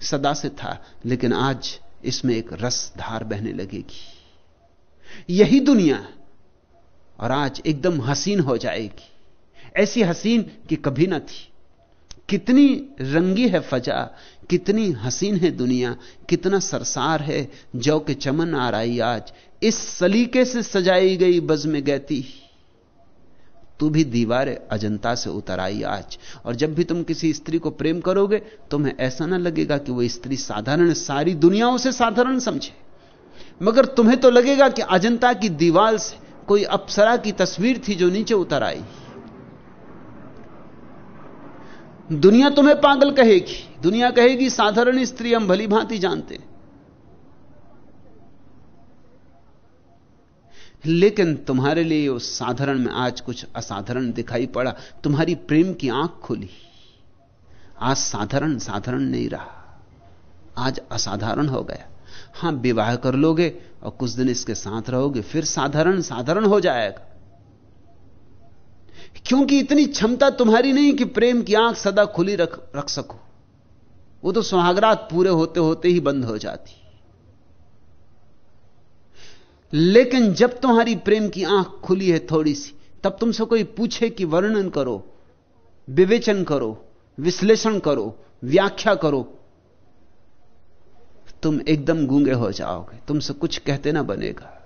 सदा से था, लेकिन आज इसमें एक रस धार बहने लगेगी। यही दुनिया और आज एकदम हसीन हो जाएगी। ऐसी हसीन कि कभी ना थी। कितनी रंगी है फजा, कितनी हसीन है दुनिया, कितना सरसार है जौ के चमन आ रही आज। इस सलीके से सजाई गई बज में गैती तू भी दीवार अजंता से उतर आई आज। और जब भी तुम किसी स्त्री को प्रेम करोगे, तुम्हें ऐसा ना लगेगा कि वह स्त्री साधारण सारी दुनिया उसे साधारण समझे। मगर तुम्हें तो लगेगा कि अजंता की दीवार से कोई अप्सरा की तस्वीर थी जो नीचे उतर आई। दुनिया तुम्हें पागल कहेगी। दुनिया कहेगी, साधारण स्त्री हम भली भांति जानते लेकिन तुम्हारे लिए उस साधारण में आज कुछ असाधारण दिखाई पड़ा। तुम्हारी प्रेम की आँख खुली। आज साधारण साधारण नहीं रहा। आज असाधारण हो गया। हाँ, विवाह कर लोगे और कुछ दिन इसके साथ रहोगे, फिर साधारण साधारण हो जाएगा। क्योंकि इतनी क्षमता तुम्हारी नहीं कि प्रेम की आँख सदा खुली रख रख सको। वो तो सुहागरात पूरे होते होते ही बंद हो जाती। लेकिन जब तुम्हारी प्रेम की आँख खुली है थोड़ी सी, तब तुमसे कोई पूछे कि वर्णन करो, विवेचन करो, विश्लेषण करो, व्याख्या करो, तुम एकदम गूँगे हो जाओगे। तुमसे कुछ कहते ना बनेगा।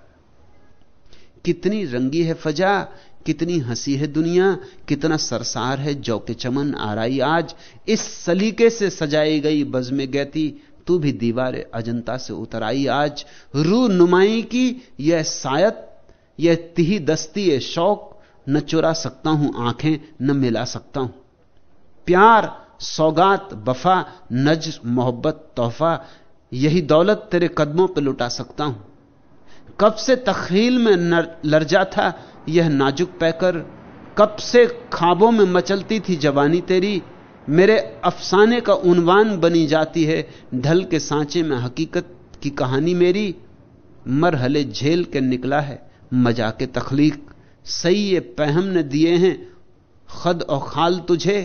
कितनी रंगी है फजा, कितनी हँसी है दुनिया, कितना सरसार है जौ के चमन रही आज। इस सलीके से सजाई गई बज में गैती तू भी दीवार अजंता से उतर आई। आज रू नुमाई की यह सायत, यह तिही दस्ती है शौक, न चुरा सकता हूँ आँखें, न मिला सकता हूँ। प्यार, सौगात, बफा, नज, मोहब्बत, तोहफा, यही दौलत तेरे कदमों पर लुटा सकता हूँ। कब से तखील में लर्जा था यह नाजुक पैकर, कब से खाबों में मचलती थी जवानी तेरी मेरे अफसाने का उन्वान बनी जाती है। ढल के सांचे में हकीकत की कहानी मेरी। मरहले झेल के निकला है मज़ा के तखलीक। सही ये पहम ने दिए हैं खद और खाल तुझे।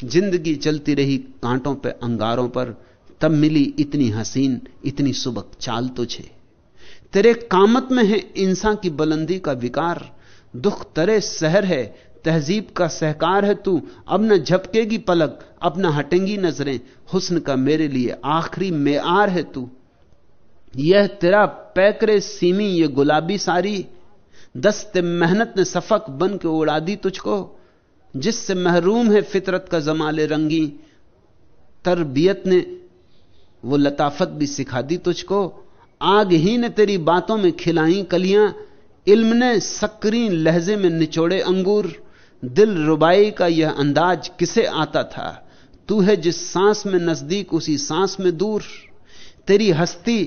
ज़िंदगी चलती रही कांटों पे अंगारों पर। तब मिली इतनी हसीन, इतनी सुबक चाल तुझे। तेरे कामत में है इंसान की बुलंदी का विकार। दुख तरे सहर है तहजीब का सहकार है तू, अब न झपकेगी पलक, अब न हटेंगी नज़रें। हुस्न का मेरे लिए आखिरी मेआर है तू। यह तेरा पैकरे सीमी, ये गुलाबी सारी। दस्त मेहनत ने सफक बन के उड़ा दी तुझको, जिससे महरूम है फितरत का जमाले रंगी। तरबियत ने वो लताफत भी सिखा दी तुझको। आग ही ने तेरी बातों में खिलाई कलियाँ, इल्म ने सक्रीन लहजे में निचोड़े अंगूर। दिल रुबाई का यह अंदाज किसे आता था? तू है जिस सांस में नज़दीक, उसी सांस में दूर। तेरी हस्ती,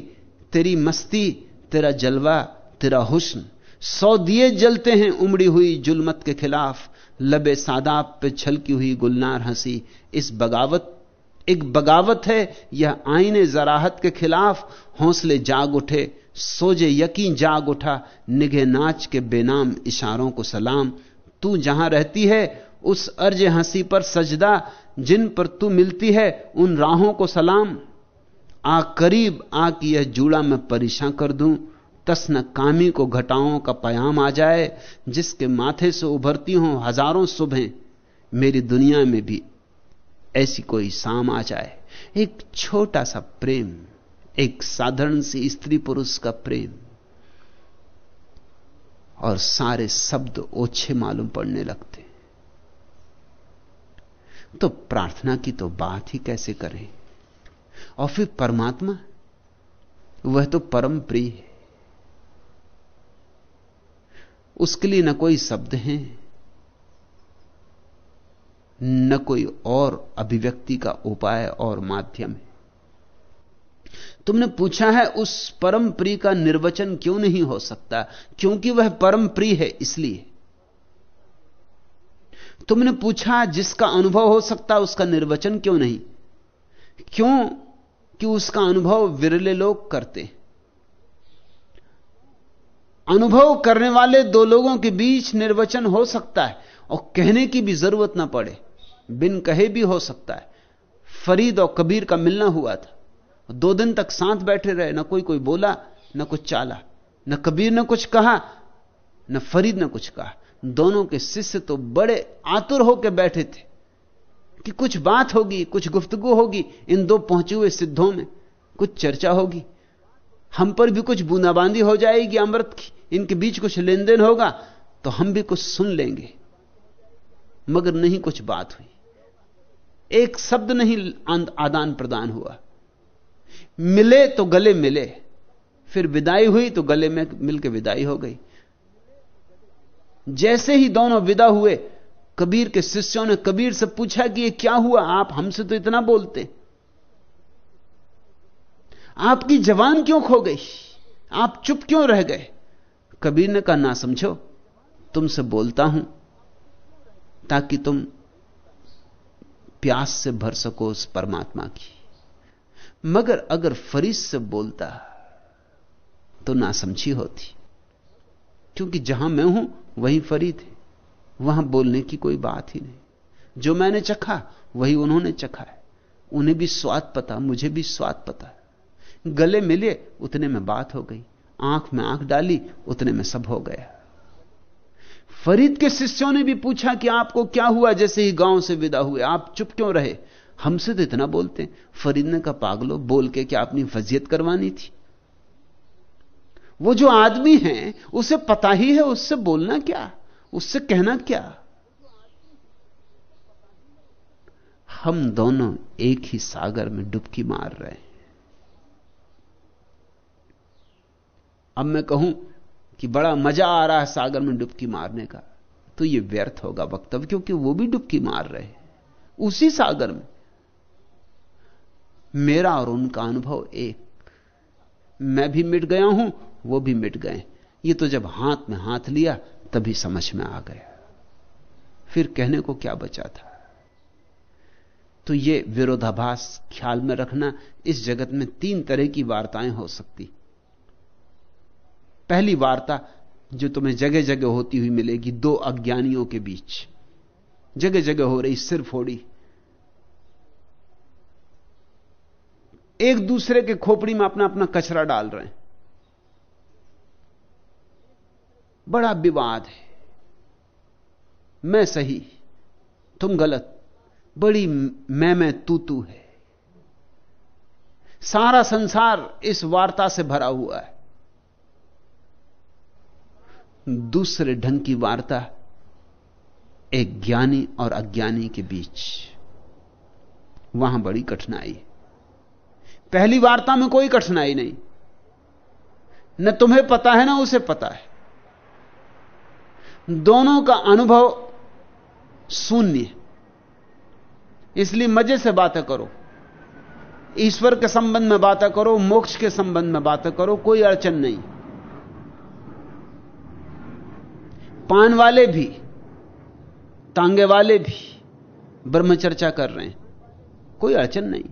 तेरी मस्ती, तेरा जलवा, तेरा हुस्न। सौ दिए जलते हैं उमड़ी हुई जुलमत के खिलाफ। लबे सादाब पे छलकी हुई गुलनार हँसी। इस बगावत, एक बगावत है, यह आईने जराहत के खिलाफ। हौसले जाग उठे, सोजे यकीन जाग उठा। निगे नाच के बेनाम इशारों को सलाम। तू जहाँ रहती है, उस अर्ज़ हँसी पर सजदा जिन पर तू मिलती है, उन राहों को सलाम। आ करीब आ कि यह जूड़ा मैं परेशान कर दूँ। तस न कामी को घटाओं का पयाम आ जाए, जिसके माथे से उभरती हों हज़ारों सुबह। मेरी दुनिया में भी ऐसी कोई शाम आ जाए। एक छोटा सा प्रेम, एक साधारण सी स्त्री पुरुष का प्रेम। और सारे शब्द ओछे मालूम पड़ने लगते। तो प्रार्थना की तो बात ही कैसे करें? और फिर परमात्मा? वह तो परम प्रिय है। उसके लिए न कोई शब्द हैं, न कोई और अभिव्यक्ति का उपाय और माध्यम है। तुमने पूछा है, उस परम प्रिय का निर्वचन क्यों नहीं हो सकता? क्योंकि वह परम प्रिय है, इसलिए। तुमने पूछा, जिसका अनुभव हो सकता, उसका निर्वचन क्यों नहीं? क्यों कि उसका अनुभव विरले लोग करते? अनुभव करने वाले दो लोगों के बीच निर्वचन हो सकता है, और कहने की भी ज़रूरत ना पड़े। बिन कहे भी हो सकता है। फरीद और कबीर का मिलना हुआ था। दो दिन तक साथ बैठे रहे, ना कोई कोई बोला, ना कुछ चाला, न कबीर ने कुछ कहा, न फरीद ने कुछ कहा। दोनों के शिष्य तो बड़े आतुर होकर बैठे थे कि कुछ बात होगी, कुछ गुफ्तगु होगी इन दो पहुँचे हुए सिद्धों में, कुछ चर्चा होगी। हम पर भी कुछ बूंदाबांदी हो जाएगी अमृत की, इनके बीच कुछ लेन देन होगा तो हम भी कुछ सुन लेंगे। मगर नहीं कुछ बात हुई। एक शब्द नहीं आदान प्रदान हुआ। मिले तो गले मिले, फिर विदाई हुई तो गले में मिलकर विदाई हो गई। जैसे ही दोनों विदा हुए, कबीर के शिष्यों ने कबीर से पूछा कि ये क्या हुआ, आप हमसे तो इतना बोलते। आपकी जवान क्यों खो गई? आप चुप क्यों रह गए? कबीर ने कहा, ना समझो, तुमसे बोलता हूँ, ताकि तुम प्यास से भर सको उस परमात्मा की। मगर अगर फरीद से बोलता तो ना समझी होती। क्योंकि जहाँ मैं हूँ, वही फरीद है। वहाँ बोलने की कोई बात ही नहीं। जो मैंने चखा, वही उन्होंने चखा है। उन्हें भी स्वाद पता, मुझे भी स्वाद पता। गले मिले, उतने में बात हो गई। आँख में आँख डाली, उतने में सब हो गया। फरीद के शिष्यों ने भी पूछा कि आपको क्या हुआ जैसे ही गाँव से विदा हुए? आप चुप क्यों रहे? हमसे तो इतना बोलते फरीद ने कहा पागलो बोल के क्या अपनी फजियत करवानी थी। वो जो आदमी है, उसे पता ही है, उससे बोलना क्या, उससे कहना क्या। हम दोनों एक ही सागर में डुबकी मार रहे हैं। अब मैं कहूँ कि बड़ा मज़ा आ रहा है सागर में डुबकी मारने का तो यह व्यर्थ होगा वक्तव्य, क्योंकि वो भी डुबकी मार रहे हैं। उसी सागर में मेरा और उनका अनुभव एक। मैं भी मिट गया हूँ, वो भी मिट गए। ये तो जब हाथ में हाथ लिया, तभी समझ में आ गया। फिर कहने को क्या बचा था? तो ये विरोधाभास ख्याल में रखना इस जगत में तीन तरह की वार्ताएँ हो सकती। पहली वार्ता जो तुम्हें जगह जगह होती हुई मिलेगी, दो अज्ञानियों के बीच। जगह जगह हो रही, सिर फोड़ी। एक दूसरे के खोपड़ी में अपना अपना कचरा डाल रहे हैं। बड़ा विवाद है। मैं सही, तुम गलत। बड़ी मैं मैं तू तू है। सारा संसार इस वार्ता से भरा हुआ है। दूसरे ढंग की वार्ता एक ज्ञानी और अज्ञानी के बीच। वहाँ बड़ी कठिनाई पहली वार्ता में कोई कठिनाई नहीं। न तुम्हें पता है, ना उसे पता है। दोनों का अनुभव शून्य इसलिए मज़े से बातें करो। ईश्वर के संबंध में बातें करो, मोक्ष के संबंध में बातें करो, कोई अड़चन नहीं। पान वाले भी तांगे वाले भी ब्रह्मचर्चा कर रहे हैं। कोई अड़चन नहीं।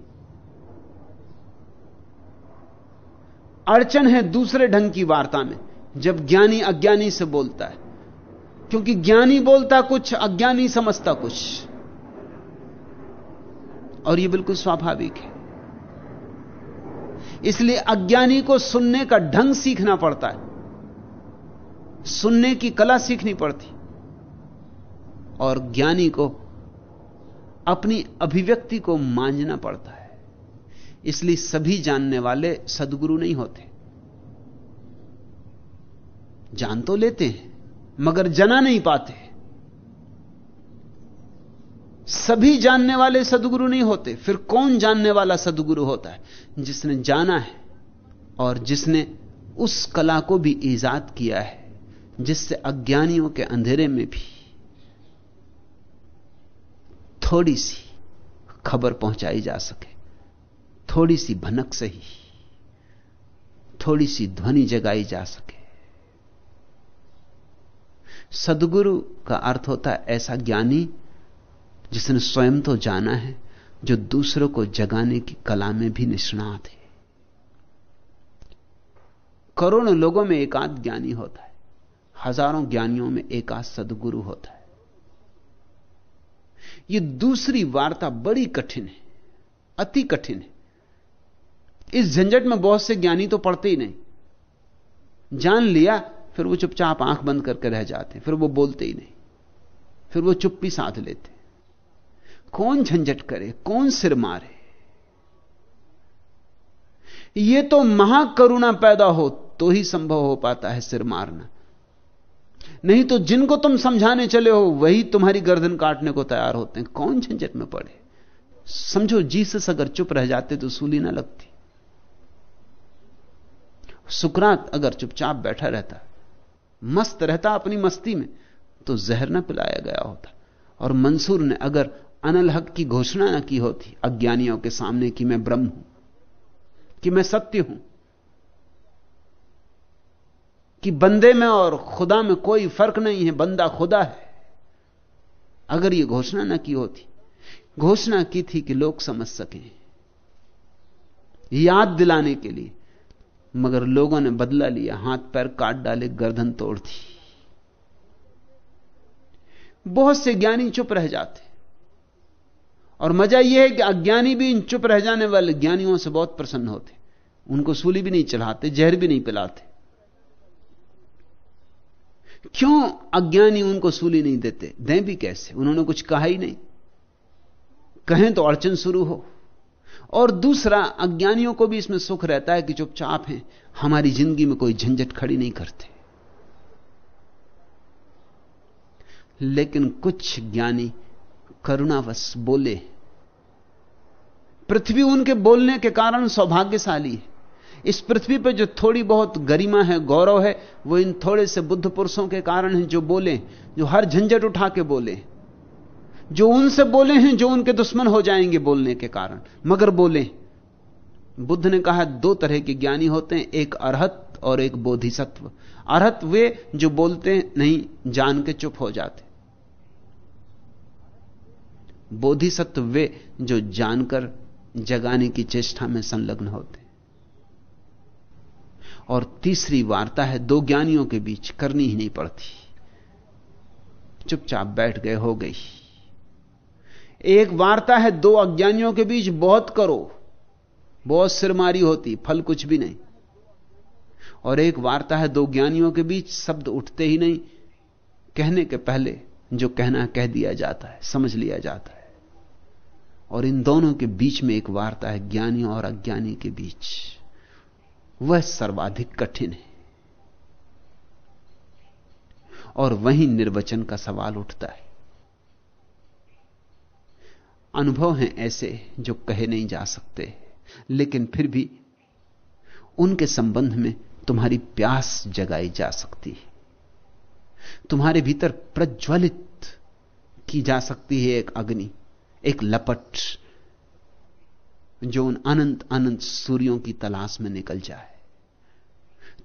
अड़चन है दूसरे ढंग की वार्ता में, जब ज्ञानी अज्ञानी से बोलता है। क्योंकि ज्ञानी बोलता कुछ, अज्ञानी समझता कुछ। और यह बिल्कुल स्वाभाविक है। इसलिए अज्ञानी को सुनने का ढंग सीखना पड़ता है। सुनने की कला सीखनी पड़ती। और ज्ञानी को अपनी अभिव्यक्ति को मांझना पड़ता है। इसलिए सभी जानने वाले सदगुरु नहीं होते। जान तो लेते हैं, मगर जना नहीं पाते। सभी जानने वाले सदगुरु नहीं होते, फिर कौन जानने वाला सदगुरु होता है? जिसने जाना है और जिसने उस कला को भी ईजाद किया है, जिससे अज्ञानियों के अंधेरे में भी थोड़ी सी खबर पहुंचाई जा सके। थोड़ी सी भनक सही थोड़ी सी ध्वनि जगाई जा सके। सदगुरु का अर्थ होता है ऐसा ज्ञानी जिसने स्वयं तो जाना है, जो दूसरों को जगाने की कला में भी निष्णात है। करोड़ों लोगों में एकाध ज्ञानी होता है, हज़ारों ज्ञानियों में एकाध सदगुरु होता है। यह दूसरी वार्ता बड़ी कठिन है, अति कठिन है। इस झंझट में बहुत से ज्ञानी तो पढ़ते ही नहीं। जान लिया, फिर वो चुपचाप आँख बंद करके रह जाते, फिर वो बोलते ही नहीं। फिर वो चुप्पी साध लेते। कौन झंझट करे, कौन सिर मारे? ये तो महाकरुणा पैदा हो तो ही संभव हो पाता है सिर मारना। नहीं तो जिनको तुम समझाने चले हो, वही तुम्हारी गर्दन काटने को तैयार होते हैं। कौन झंझट में पड़े? समझो, जीसस अगर चुप रह जाते तो सूली ना लगती। सुकरात अगर चुपचाप बैठा रहता, मस्त रहता अपनी मस्ती में तो जहर ना पिलाया गया होता। और मंसूर ने अगर अनल हक की घोषणा ना की होती, अज्ञानियों के सामने कि मैं ब्रह्म हूँ, कि मैं सत्य हूँ, कि बंदे में और खुदा में कोई फ़र्क नहीं है, बंदा खुदा है, अगर यह घोषणा ना की होती, घोषणा की थी कि लोग समझ सकें, याद दिलाने के लिए मगर लोगों ने बदला लिया, हाथ पैर काट डाले, गर्दन तोड़ दी। बहुत से ज्ञानी चुप रह जाते। और मज़ा यह है कि अज्ञानी भी इन चुप रह जाने वाले ज्ञानियों से बहुत प्रसन्न होते। उनको सूली भी नहीं चढ़ाते, जहर भी नहीं पिलाते। क्यों अज्ञानी उनको सूली नहीं देते? दें भी कैसे? उन्होंने कुछ कहा ही नहीं। कहें तो अड़चन शुरू हो। और दूसरा, अज्ञानियों को भी इसमें सुख रहता है कि चुपचाप हैं। हमारी ज़िंदगी में कोई झंझट खड़ी नहीं करते। लेकिन कुछ ज्ञानी करुणावश बोले, पृथ्वी उनके बोलने के कारण सौभाग्यशाली है। इस पृथ्वी पर जो थोड़ी बहुत गरिमा है, गौरव है, वो इन थोड़े से बुद्ध पुरुषों के कारण है जो बोले, जो हर झंझट उठा के बोले। जो उनसे बोले हैं, जो उनके दुश्मन हो जाएँगे बोलने के कारण। मगर बोले, बुद्ध ने कहा, दो तरह के ज्ञानी होते हैं, एक अरहत और एक बोधिसत्व। अरहत वे जो बोलते नहीं, जान के चुप हो जाते। बोधिसत्व वे जो जानकर जगाने की चेष्टा में संलग्न होते और तीसरी वार्ता है, दो ज्ञानियों के बीच करनी ही नहीं पड़ती। चुपचाप बैठ गए, हो गई। एक वार्ता है, दो अज्ञानियों के बीच बहुत करो। बहुत सिरमारी होती, फल कुछ भी नहीं। और एक वार्ता है, दो ज्ञानियों के बीच शब्द उठते ही नहीं, कहने के पहले जो कहना कह दिया जाता है, समझ लिया जाता है। और इन दोनों के बीच में एक वार्ता है ज्ञानी और अज्ञानी के बीच। वह सर्वाधिक कठिन है। और वहीं निर्वचन का सवाल उठता है। अनुभव हैं ऐसे जो कहे नहीं जा सकते। लेकिन फिर भी उनके संबंध में तुम्हारी प्यास जगाई जा सकती है। तुम्हारे भीतर प्रज्वलित की जा सकती है एक अग्नि, एक लपट जो उन अनंत अनंत सूर्यों की तलाश में निकल जाए।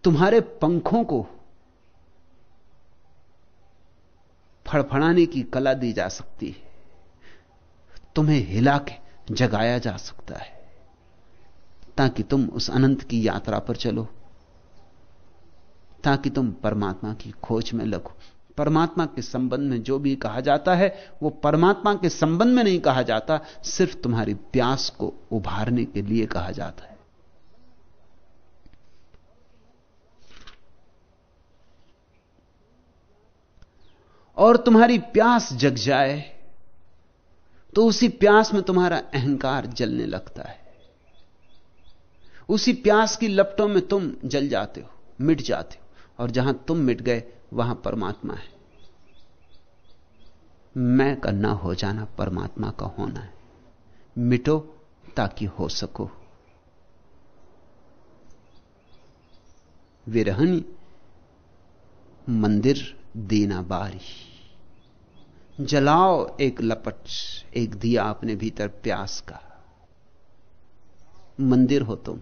तुम्हारे पंखों को फड़फड़ाने की कला दी जा सकती है। तुम्हें हिला के जगाया जा सकता है, ताकि तुम उस अनंत की यात्रा पर चलो, ताकि तुम परमात्मा की खोज में लगो। परमात्मा के संबंध में जो भी कहा जाता है, वो परमात्मा के संबंध में नहीं कहा जाता, सिर्फ़ तुम्हारी प्यास को उभारने के लिए कहा जाता है। और तुम्हारी प्यास जग जाए तो उसी प्यास में तुम्हारा अहंकार जलने लगता है। उसी प्यास की लपटों में तुम जल जाते हो, मिट जाते हो, और जहाँ तुम मिट गए, वहाँ परमात्मा है। मैं का ना हो जाना, परमात्मा का होना है। मिटो ताकि हो सको। विरहनी, मंदिर दीना बारी। जलाओ एक लपट, एक दिया अपने भीतर प्यास का। मंदिर हो तुम।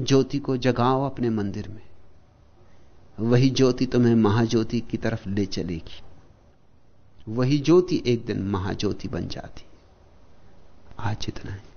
ज्योति को जगाओ अपने मंदिर में। वही ज्योति तुम्हें महाज्योति की तरफ़ ले चलेगी। वही ज्योति एक दिन महाज्योति बन जाती। आज इतना है।